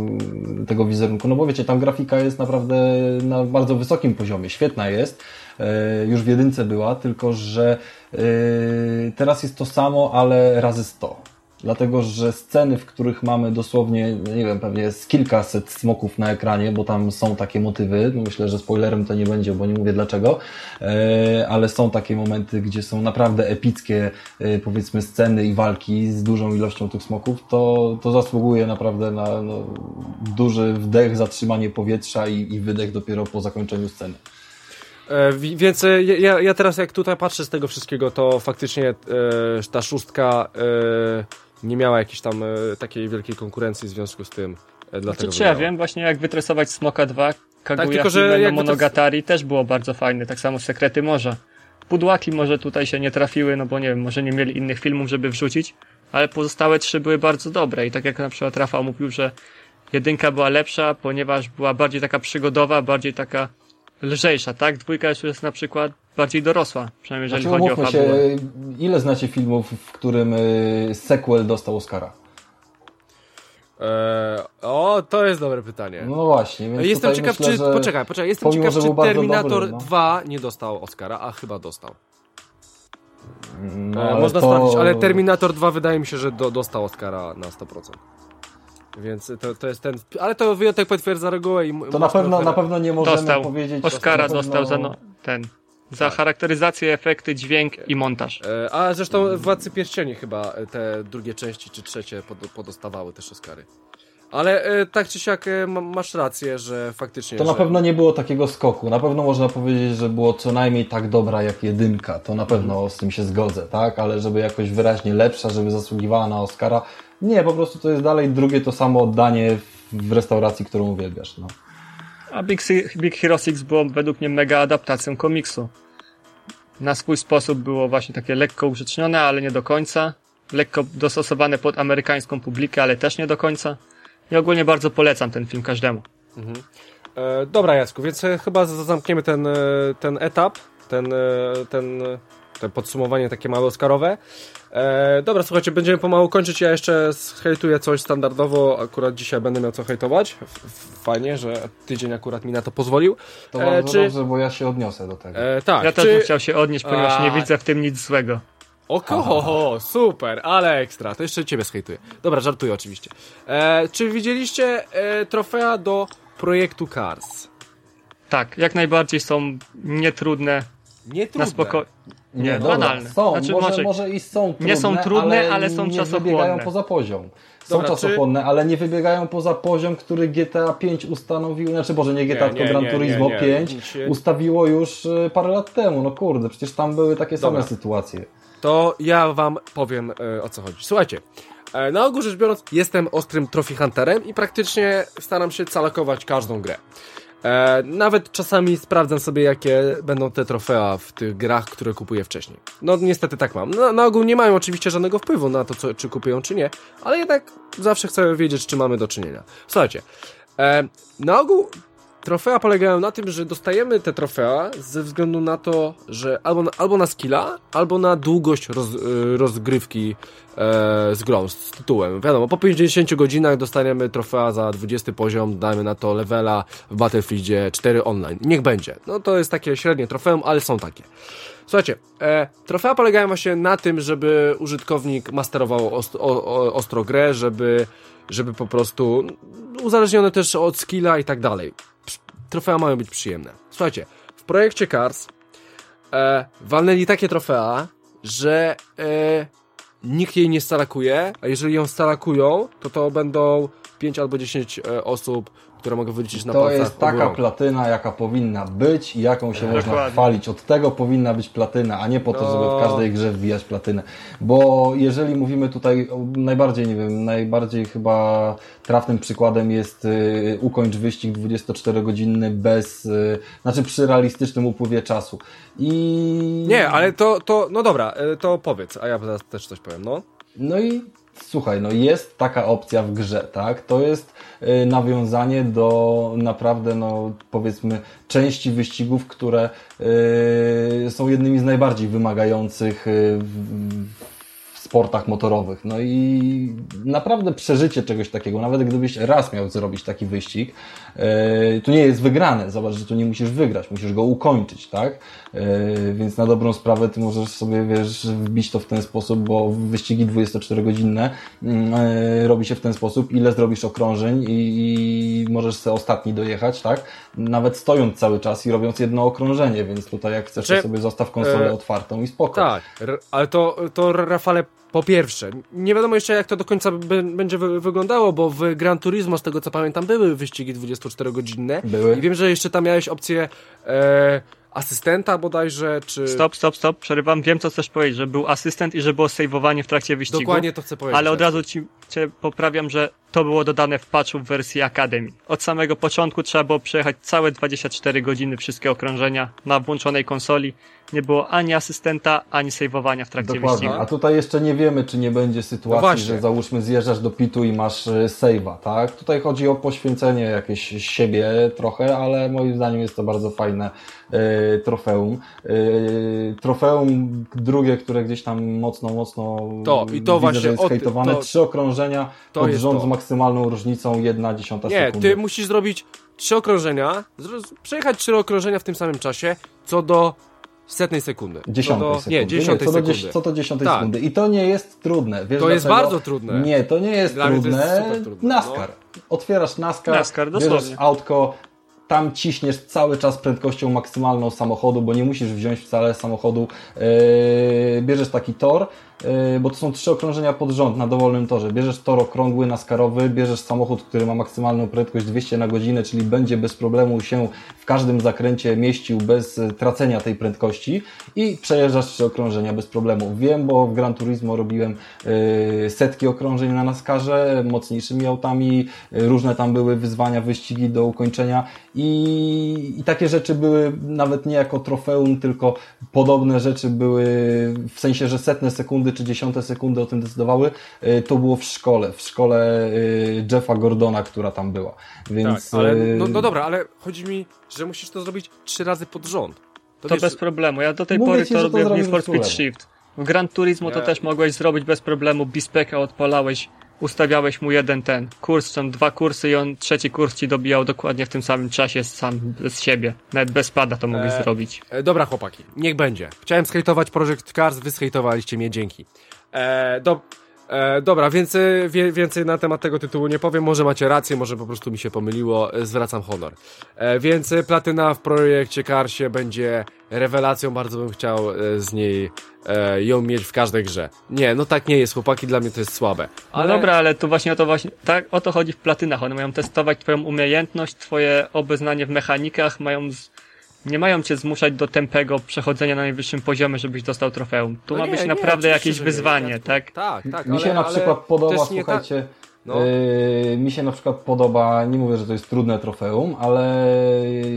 Speaker 3: tego wizerunku. No bo wiecie, tam grafika jest naprawdę na bardzo wysokim poziomie, świetna jest. Y, już w jedynce była, tylko że y, teraz jest to samo, ale razy 100 dlatego że sceny, w których mamy dosłownie, nie wiem, pewnie z kilkaset smoków na ekranie, bo tam są takie motywy, no myślę, że spoilerem to nie będzie, bo nie mówię dlaczego, e, ale są takie momenty, gdzie są naprawdę epickie, e, powiedzmy, sceny i walki z dużą ilością tych smoków, to, to zasługuje naprawdę na no, duży wdech, zatrzymanie powietrza i, i wydech dopiero po zakończeniu sceny.
Speaker 1: E, więc ja, ja teraz jak tutaj patrzę z tego wszystkiego, to faktycznie e, ta szóstka e, nie miała jakiejś tam e, takiej wielkiej konkurencji w związku z tym. E, dlatego
Speaker 2: znaczy, ja wiem, właśnie jak wytresować Smoka 2, Kaguya tak, tylko, że jak Monogatari też było bardzo fajne, tak samo Sekrety Morza. Pudłaki może tutaj się nie trafiły, no bo nie wiem, może nie mieli innych filmów, żeby wrzucić, ale pozostałe trzy były bardzo dobre i tak jak na przykład Rafał mówił, że jedynka była lepsza, ponieważ była bardziej taka przygodowa, bardziej taka lżejsza, tak? Dwójka już jest na przykład bardziej dorosła, przynajmniej jeżeli znaczy, chodzi o fabułę. Się,
Speaker 3: ile znacie filmów, w którym y, sequel dostał Oscara?
Speaker 1: Eee, o, to jest dobre pytanie.
Speaker 3: No właśnie. Więc
Speaker 1: jestem ciekaw, myślę, czy. Poczekaj, poczekaj. Jestem ciekaw, czy Terminator dobry, no. 2 nie dostał Oscara, a chyba dostał. No, eee, można to... sprawdzić, ale Terminator 2 wydaje mi się, że do, dostał Oscara na 100%. Więc to, to jest ten. Ale to wyjątek potwierdza regułę i.
Speaker 3: To na pewno, na pewno nie możemy dostał. powiedzieć.
Speaker 2: Oscara pewno... dostał za no, ten. Za tak. charakteryzację, efekty, dźwięk i montaż.
Speaker 1: E, a zresztą Władcy Pierścieni chyba te drugie części czy trzecie podostawały też Oscary. Ale e, tak czy siak e, masz rację, że faktycznie.
Speaker 3: To
Speaker 1: że...
Speaker 3: na pewno nie było takiego skoku. Na pewno można powiedzieć, że było co najmniej tak dobra jak jedynka. To na pewno z tym się zgodzę, tak? Ale żeby jakoś wyraźnie lepsza, żeby zasługiwała na Oscara. Nie, po prostu to jest dalej drugie to samo oddanie w restauracji, którą uwielbiasz. No.
Speaker 2: A Big, Big Hero 6 było według mnie mega adaptacją komiksu. Na swój sposób było właśnie takie lekko ugrzecznione, ale nie do końca. Lekko dostosowane pod amerykańską publikę, ale też nie do końca. I ogólnie bardzo polecam ten film każdemu. Mhm.
Speaker 1: E, dobra, Jacku, więc e, chyba zamkniemy ten, e, ten etap, ten, e, ten, ten podsumowanie takie małe Oscarowe. E, dobra, słuchajcie, będziemy pomału kończyć. Ja jeszcze hejtuję coś standardowo. Akurat dzisiaj będę miał co hejtować. Fajnie, że tydzień akurat mi na to pozwolił.
Speaker 3: To bardzo e, czy... dobrze, bo ja się odniosę do tego.
Speaker 2: E, tak. Ja czy... też bym chciał się odnieść, ponieważ A... nie widzę w tym nic złego.
Speaker 1: Oko, super, ale ekstra. To jeszcze ciebie schejtuję. Dobra, żartuję oczywiście. E, czy widzieliście e, trofea do projektu Cars?
Speaker 2: Tak, jak najbardziej są nietrudne.
Speaker 1: Nietrudne? Na spoko...
Speaker 2: Nie, nie banalne.
Speaker 3: Są, znaczy, może, może, może i są trudne,
Speaker 2: Nie są trudne, ale, ale są
Speaker 3: nie
Speaker 2: czasochłonne.
Speaker 3: wybiegają poza poziom. Są Dobra, czasochłonne, czy... ale nie wybiegają poza poziom, który GTA 5 ustanowił, znaczy Boże, nie GTA, nie, tylko Gran Turismo 5 ustawiło już e, parę lat temu. No kurde, przecież tam były takie Dobra. same sytuacje.
Speaker 1: To ja wam powiem e, o co chodzi. Słuchajcie, e, na ogół rzecz biorąc, jestem ostrym trophy hunterem i praktycznie staram się calakować każdą grę. E, nawet czasami sprawdzam sobie, jakie będą te trofea w tych grach, które kupuję wcześniej. No niestety tak mam. Na, na ogół nie mają oczywiście żadnego wpływu na to, co, czy kupują, czy nie, ale jednak zawsze chcę wiedzieć, z czym mamy do czynienia. Słuchajcie, e, na ogół Trofea polegają na tym, że dostajemy te trofea ze względu na to, że albo na, albo na skilla, albo na długość roz, y, rozgrywki e, z grą, z tytułem. Wiadomo, po 50 godzinach dostaniemy trofea za 20 poziom, dajmy na to levela w Battlefieldzie 4 online. Niech będzie. No to jest takie średnie trofeum, ale są takie. Słuchajcie, e, trofea polegają właśnie na tym, żeby użytkownik masterował ost, o, o, ostro grę, żeby, żeby po prostu uzależnione też od skilla i tak dalej trofea mają być przyjemne. Słuchajcie, w projekcie Cars e, walnęli takie trofea, że e, nikt jej nie stalakuje, a jeżeli ją stalakują, to to będą 5 albo 10 e, osób które mogę wyliczyć na
Speaker 3: to palcach. To jest taka platyna, jaka powinna być i jaką się Dokładnie. można chwalić. Od tego powinna być platyna, a nie po to, no. żeby w każdej grze wbijać platynę. Bo jeżeli mówimy tutaj, najbardziej, nie wiem, najbardziej chyba trafnym przykładem jest y, ukończ wyścig 24-godzinny bez, y, znaczy przy realistycznym upływie czasu. I...
Speaker 1: Nie, ale to, to, no dobra, y, to powiedz, a ja teraz też coś powiem, no.
Speaker 3: No i słuchaj, no jest taka opcja w grze, tak? To jest y, nawiązanie do naprawdę, no powiedzmy, części wyścigów, które y, są jednymi z najbardziej wymagających y, sportach motorowych. No i naprawdę przeżycie czegoś takiego, nawet gdybyś raz miał zrobić taki wyścig, e, to nie jest wygrane. Zobacz, że tu nie musisz wygrać, musisz go ukończyć, tak? E, więc na dobrą sprawę ty możesz sobie, wiesz, wbić to w ten sposób, bo wyścigi 24-godzinne mm, e, robi się w ten sposób, ile zrobisz okrążeń i możesz sobie ostatni dojechać, tak? Nawet stojąc cały czas i robiąc jedno okrążenie, więc tutaj jak chcesz, to sobie zostaw konsolę otwartą i spoko.
Speaker 1: Tak, ale to, to Rafale po pierwsze, nie wiadomo jeszcze jak to do końca będzie wyglądało, bo w Gran Turismo, z tego co pamiętam, były wyścigi 24-godzinne.
Speaker 3: Były.
Speaker 1: I wiem, że jeszcze tam miałeś opcję e, asystenta bodajże, czy...
Speaker 2: Stop, stop, stop, przerywam. Wiem, co chcesz powiedzieć, że był asystent i że było sejwowanie w trakcie wyścigu.
Speaker 1: Dokładnie to chcę powiedzieć.
Speaker 2: Ale od razu ci cię poprawiam, że to było dodane w patchu w wersji Academy. Od samego początku trzeba było przejechać całe 24 godziny wszystkie okrążenia na włączonej konsoli. Nie było ani asystenta, ani sejwowania w trakcie
Speaker 3: Dokładnie.
Speaker 2: wyścigu.
Speaker 3: A tutaj jeszcze nie wiemy, czy nie będzie sytuacji, no że załóżmy zjeżdżasz do pitu i masz e, save'a, tak? Tutaj chodzi o poświęcenie jakieś siebie trochę, ale moim zdaniem jest to bardzo fajne e, trofeum. E, trofeum drugie, które gdzieś tam mocno, mocno
Speaker 1: to, i to widzę, właśnie
Speaker 3: że jest hejtowane. To... Trzy okrążenia to pod rząd z maksymalną różnicą jedna dziesiąta
Speaker 1: Nie, sekundy. ty musisz zrobić trzy okrążenia, przejechać trzy okrążenia w tym samym czasie, co do setnej sekundy.
Speaker 3: Dziesiątej
Speaker 1: do,
Speaker 3: sekundy.
Speaker 1: Nie, dziesiątej
Speaker 3: nie,
Speaker 1: co, sekundy.
Speaker 3: Do, co do dziesiątej tak. sekundy. I to nie jest trudne.
Speaker 1: Wiesz to jest bardzo trudne.
Speaker 3: Nie, to nie jest Dla trudne. Jest trudne. NASCAR. No. Otwierasz NASCAR,
Speaker 2: NASCAR
Speaker 3: bierzesz autko, tam ciśniesz cały czas prędkością maksymalną samochodu, bo nie musisz wziąć wcale samochodu. Yy, bierzesz taki tor, bo to są trzy okrążenia pod rząd na dowolnym torze. Bierzesz tor okrągły, naskarowy, bierzesz samochód, który ma maksymalną prędkość 200 na godzinę, czyli będzie bez problemu się w każdym zakręcie mieścił bez tracenia tej prędkości i przejeżdżasz trzy okrążenia bez problemu. Wiem, bo w Gran Turismo robiłem yy, setki okrążeń na naskarze, mocniejszymi autami, różne tam były wyzwania, wyścigi do ukończenia i, i takie rzeczy były nawet nie jako trofeum, tylko podobne rzeczy były w sensie, że setne sekundy czy dziesiąte sekundy o tym decydowały. Y, to było w szkole, w szkole y, Jeffa Gordona, która tam była. Więc,
Speaker 1: tak, ale, no, no dobra, ale chodzi mi, że musisz to zrobić trzy razy pod rząd.
Speaker 2: To, to wiesz, bez problemu. Ja do tej pory ci, to robię w Need for Speed Shift. W Grand Turismo to też mogłeś zrobić bez problemu. Bispeka odpalałeś ustawiałeś mu jeden ten kurs, czy dwa kursy i on trzeci kurs ci dobijał dokładnie w tym samym czasie sam z siebie. Nawet bez pada to mogłeś e, zrobić.
Speaker 1: E, dobra chłopaki, niech będzie. Chciałem skejtować Project Cars, wy skejtowaliście mnie, dzięki. E, do, E, dobra, więcej, wie, więcej na temat tego tytułu nie powiem. Może macie rację, może po prostu mi się pomyliło. E, zwracam honor. E, więc platyna w projekcie Karsie będzie rewelacją. Bardzo bym chciał e, z niej e, ją mieć w każdej grze. Nie, no tak nie jest, chłopaki, dla mnie to jest słabe.
Speaker 2: No ale... No dobra, ale tu właśnie o to właśnie, tak, o to chodzi w platynach. One mają testować twoją umiejętność, twoje obeznanie w mechanikach, mają z nie mają cię zmuszać do tempego przechodzenia na najwyższym poziomie, żebyś dostał trofeum. Tu no ma nie, być nie, naprawdę jakieś wyzwanie, nie, tak?
Speaker 3: Tak, tak. Mi ale, się na przykład podoba, słuchajcie, ta... No. Yy, mi się na przykład podoba, nie mówię, że to jest trudne trofeum, ale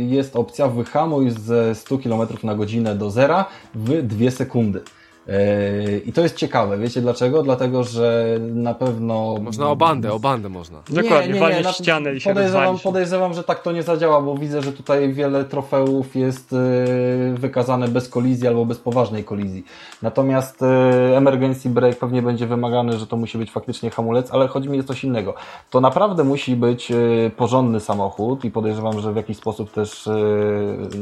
Speaker 3: jest opcja wyhamuj ze 100 km na godzinę do zera w 2 sekundy. Yy, I to jest ciekawe, wiecie dlaczego? Dlatego, że na pewno...
Speaker 1: Można o bandę, o bandę można.
Speaker 2: Dokładnie, nie, nie, nie, ścianę i się
Speaker 3: podejrzewam, podejrzewam, że tak to nie zadziała, bo widzę, że tutaj wiele trofeów jest yy, wykazane bez kolizji albo bez poważnej kolizji. Natomiast yy, emergency break pewnie będzie wymagany, że to musi być faktycznie hamulec, ale chodzi mi o coś innego. To naprawdę musi być porządny samochód i podejrzewam, że w jakiś sposób też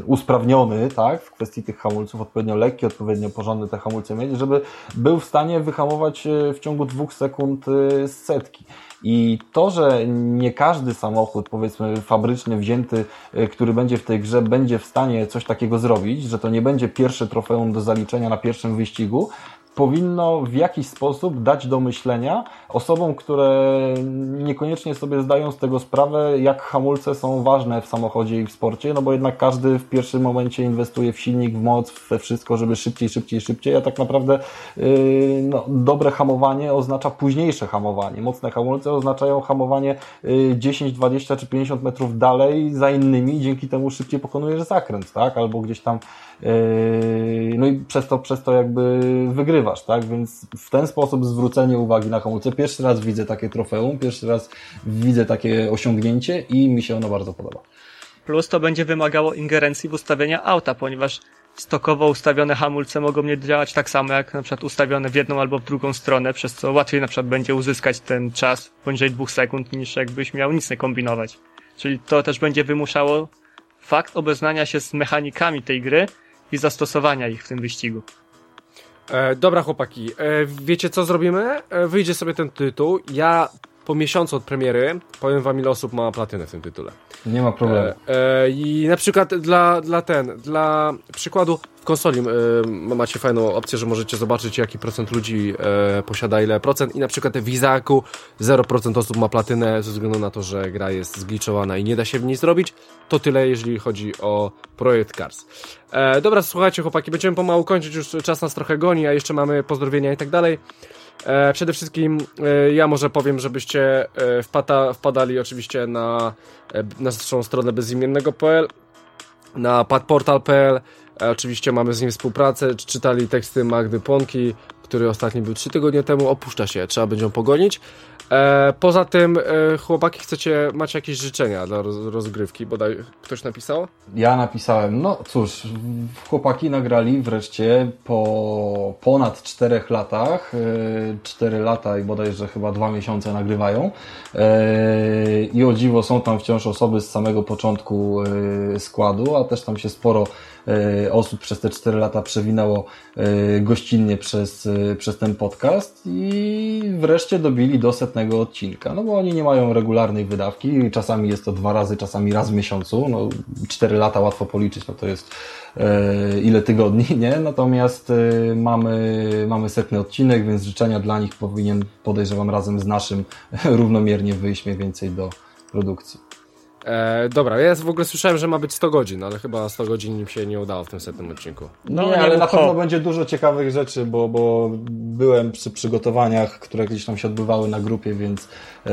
Speaker 3: usprawniony, tak, w kwestii tych hamulców, odpowiednio lekki, odpowiednio porządny te hamulce mieć, żeby był w stanie wyhamować e, w ciągu dwóch sekund e, z setki. I to, że nie każdy samochód, powiedzmy fabryczny, wzięty, e, który będzie w tej grze, będzie w stanie coś takiego zrobić, że to nie będzie pierwsze trofeum do zaliczenia na pierwszym wyścigu, powinno w jakiś sposób dać do myślenia osobom, które niekoniecznie sobie zdają z tego sprawę, jak hamulce są ważne w samochodzie i w sporcie, no bo jednak każdy w pierwszym momencie inwestuje w silnik, w moc, we wszystko, żeby szybciej, szybciej, szybciej, a tak naprawdę yy, no, dobre hamowanie oznacza późniejsze hamowanie. Mocne hamulce oznaczają hamowanie yy, 10, 20 czy 50 metrów dalej za innymi, dzięki temu szybciej pokonujesz zakręt, tak? Albo gdzieś tam yy, i przez to, przez to jakby wygrywa wygrywasz, tak? Więc w ten sposób zwrócenie uwagi na hamulce. Pierwszy raz widzę takie trofeum, pierwszy raz widzę takie osiągnięcie i mi się ono bardzo podoba.
Speaker 2: Plus to będzie wymagało ingerencji w ustawienia auta, ponieważ stokowo ustawione hamulce mogą nie działać tak samo jak na przykład ustawione w jedną albo w drugą stronę, przez co łatwiej na przykład będzie uzyskać ten czas poniżej dwóch sekund niż jakbyś miał nic nie kombinować. Czyli to też będzie wymuszało fakt obeznania się z mechanikami tej gry i zastosowania ich w tym wyścigu.
Speaker 1: E, dobra, chłopaki, e, wiecie co zrobimy? E, wyjdzie sobie ten tytuł. Ja po miesiącu od premiery powiem wam ile osób ma platynę w tym tytule.
Speaker 3: Nie ma problemu.
Speaker 1: E, e, I na przykład dla, dla ten, dla przykładu w konsoli e, macie fajną opcję, że możecie zobaczyć jaki procent ludzi e, posiada ile procent i na przykład w Izaku 0% osób ma platynę ze względu na to, że gra jest zgliczowana i nie da się w niej zrobić. To tyle jeżeli chodzi o projekt Cars. E, dobra, słuchajcie chłopaki, będziemy pomału kończyć, już czas nas trochę goni, a jeszcze mamy pozdrowienia i tak dalej. E, przede wszystkim e, ja może powiem, żebyście e, wpada, wpadali oczywiście na e, naszą stronę bezimiennego.pl, na padportal.pl. E, oczywiście mamy z nim współpracę, czytali teksty Magdy Płonki, który ostatni był 3 tygodnie temu, opuszcza się, trzeba będzie ją pogonić. E, poza tym, e, chłopaki, chcecie, macie jakieś życzenia dla roz, rozgrywki? Bodaj ktoś napisał?
Speaker 3: Ja napisałem. No cóż, chłopaki nagrali wreszcie po ponad czterech latach, e, cztery lata i bodajże chyba dwa miesiące nagrywają. E, I o dziwo są tam wciąż osoby z samego początku e, składu, a też tam się sporo E, osób przez te 4 lata przewinęło e, gościnnie przez, przez ten podcast i wreszcie dobili do setnego odcinka. No bo oni nie mają regularnej wydawki, czasami jest to dwa razy, czasami raz w miesiącu. No 4 lata łatwo policzyć, no to jest ile tygodni, [laughs] nie? Natomiast mamy, mamy setny odcinek, więc życzenia dla nich powinien, podejrzewam, razem z naszym [laughs] równomiernie wyjść mniej więcej do produkcji.
Speaker 1: E, dobra, ja w ogóle słyszałem, że ma być 100 godzin, ale chyba 100 godzin im się nie udało w tym setnym odcinku.
Speaker 3: No nie, ale na pewno będzie dużo ciekawych rzeczy, bo, bo byłem przy przygotowaniach, które gdzieś tam się odbywały na grupie, więc e,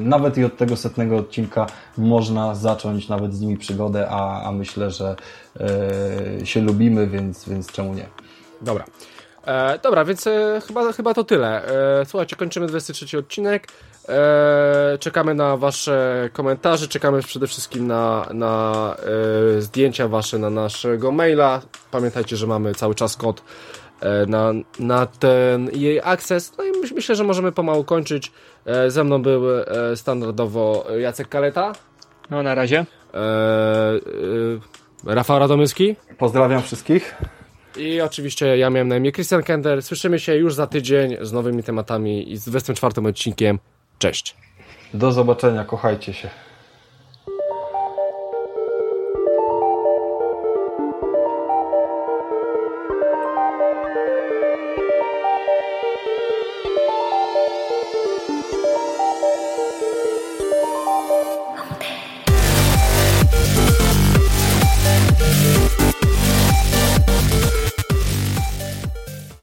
Speaker 3: nawet i od tego setnego odcinka można zacząć nawet z nimi przygodę, a, a myślę, że e, się lubimy, więc, więc czemu nie.
Speaker 1: Dobra. E, dobra, więc e, chyba, chyba to tyle. E, słuchajcie, kończymy 23 odcinek. E, czekamy na Wasze komentarze, czekamy przede wszystkim na, na e, zdjęcia Wasze na naszego maila. Pamiętajcie, że mamy cały czas kod na, na ten jej akces. No i myślę, że możemy pomału kończyć. Ze mną był standardowo Jacek Kaleta.
Speaker 2: No na razie.
Speaker 1: Rafał Radomyski.
Speaker 3: Pozdrawiam wszystkich.
Speaker 1: I oczywiście ja miałem na imię Christian Kender. Słyszymy się już za tydzień z nowymi tematami i z 24 odcinkiem. Cześć.
Speaker 3: Do zobaczenia, kochajcie się.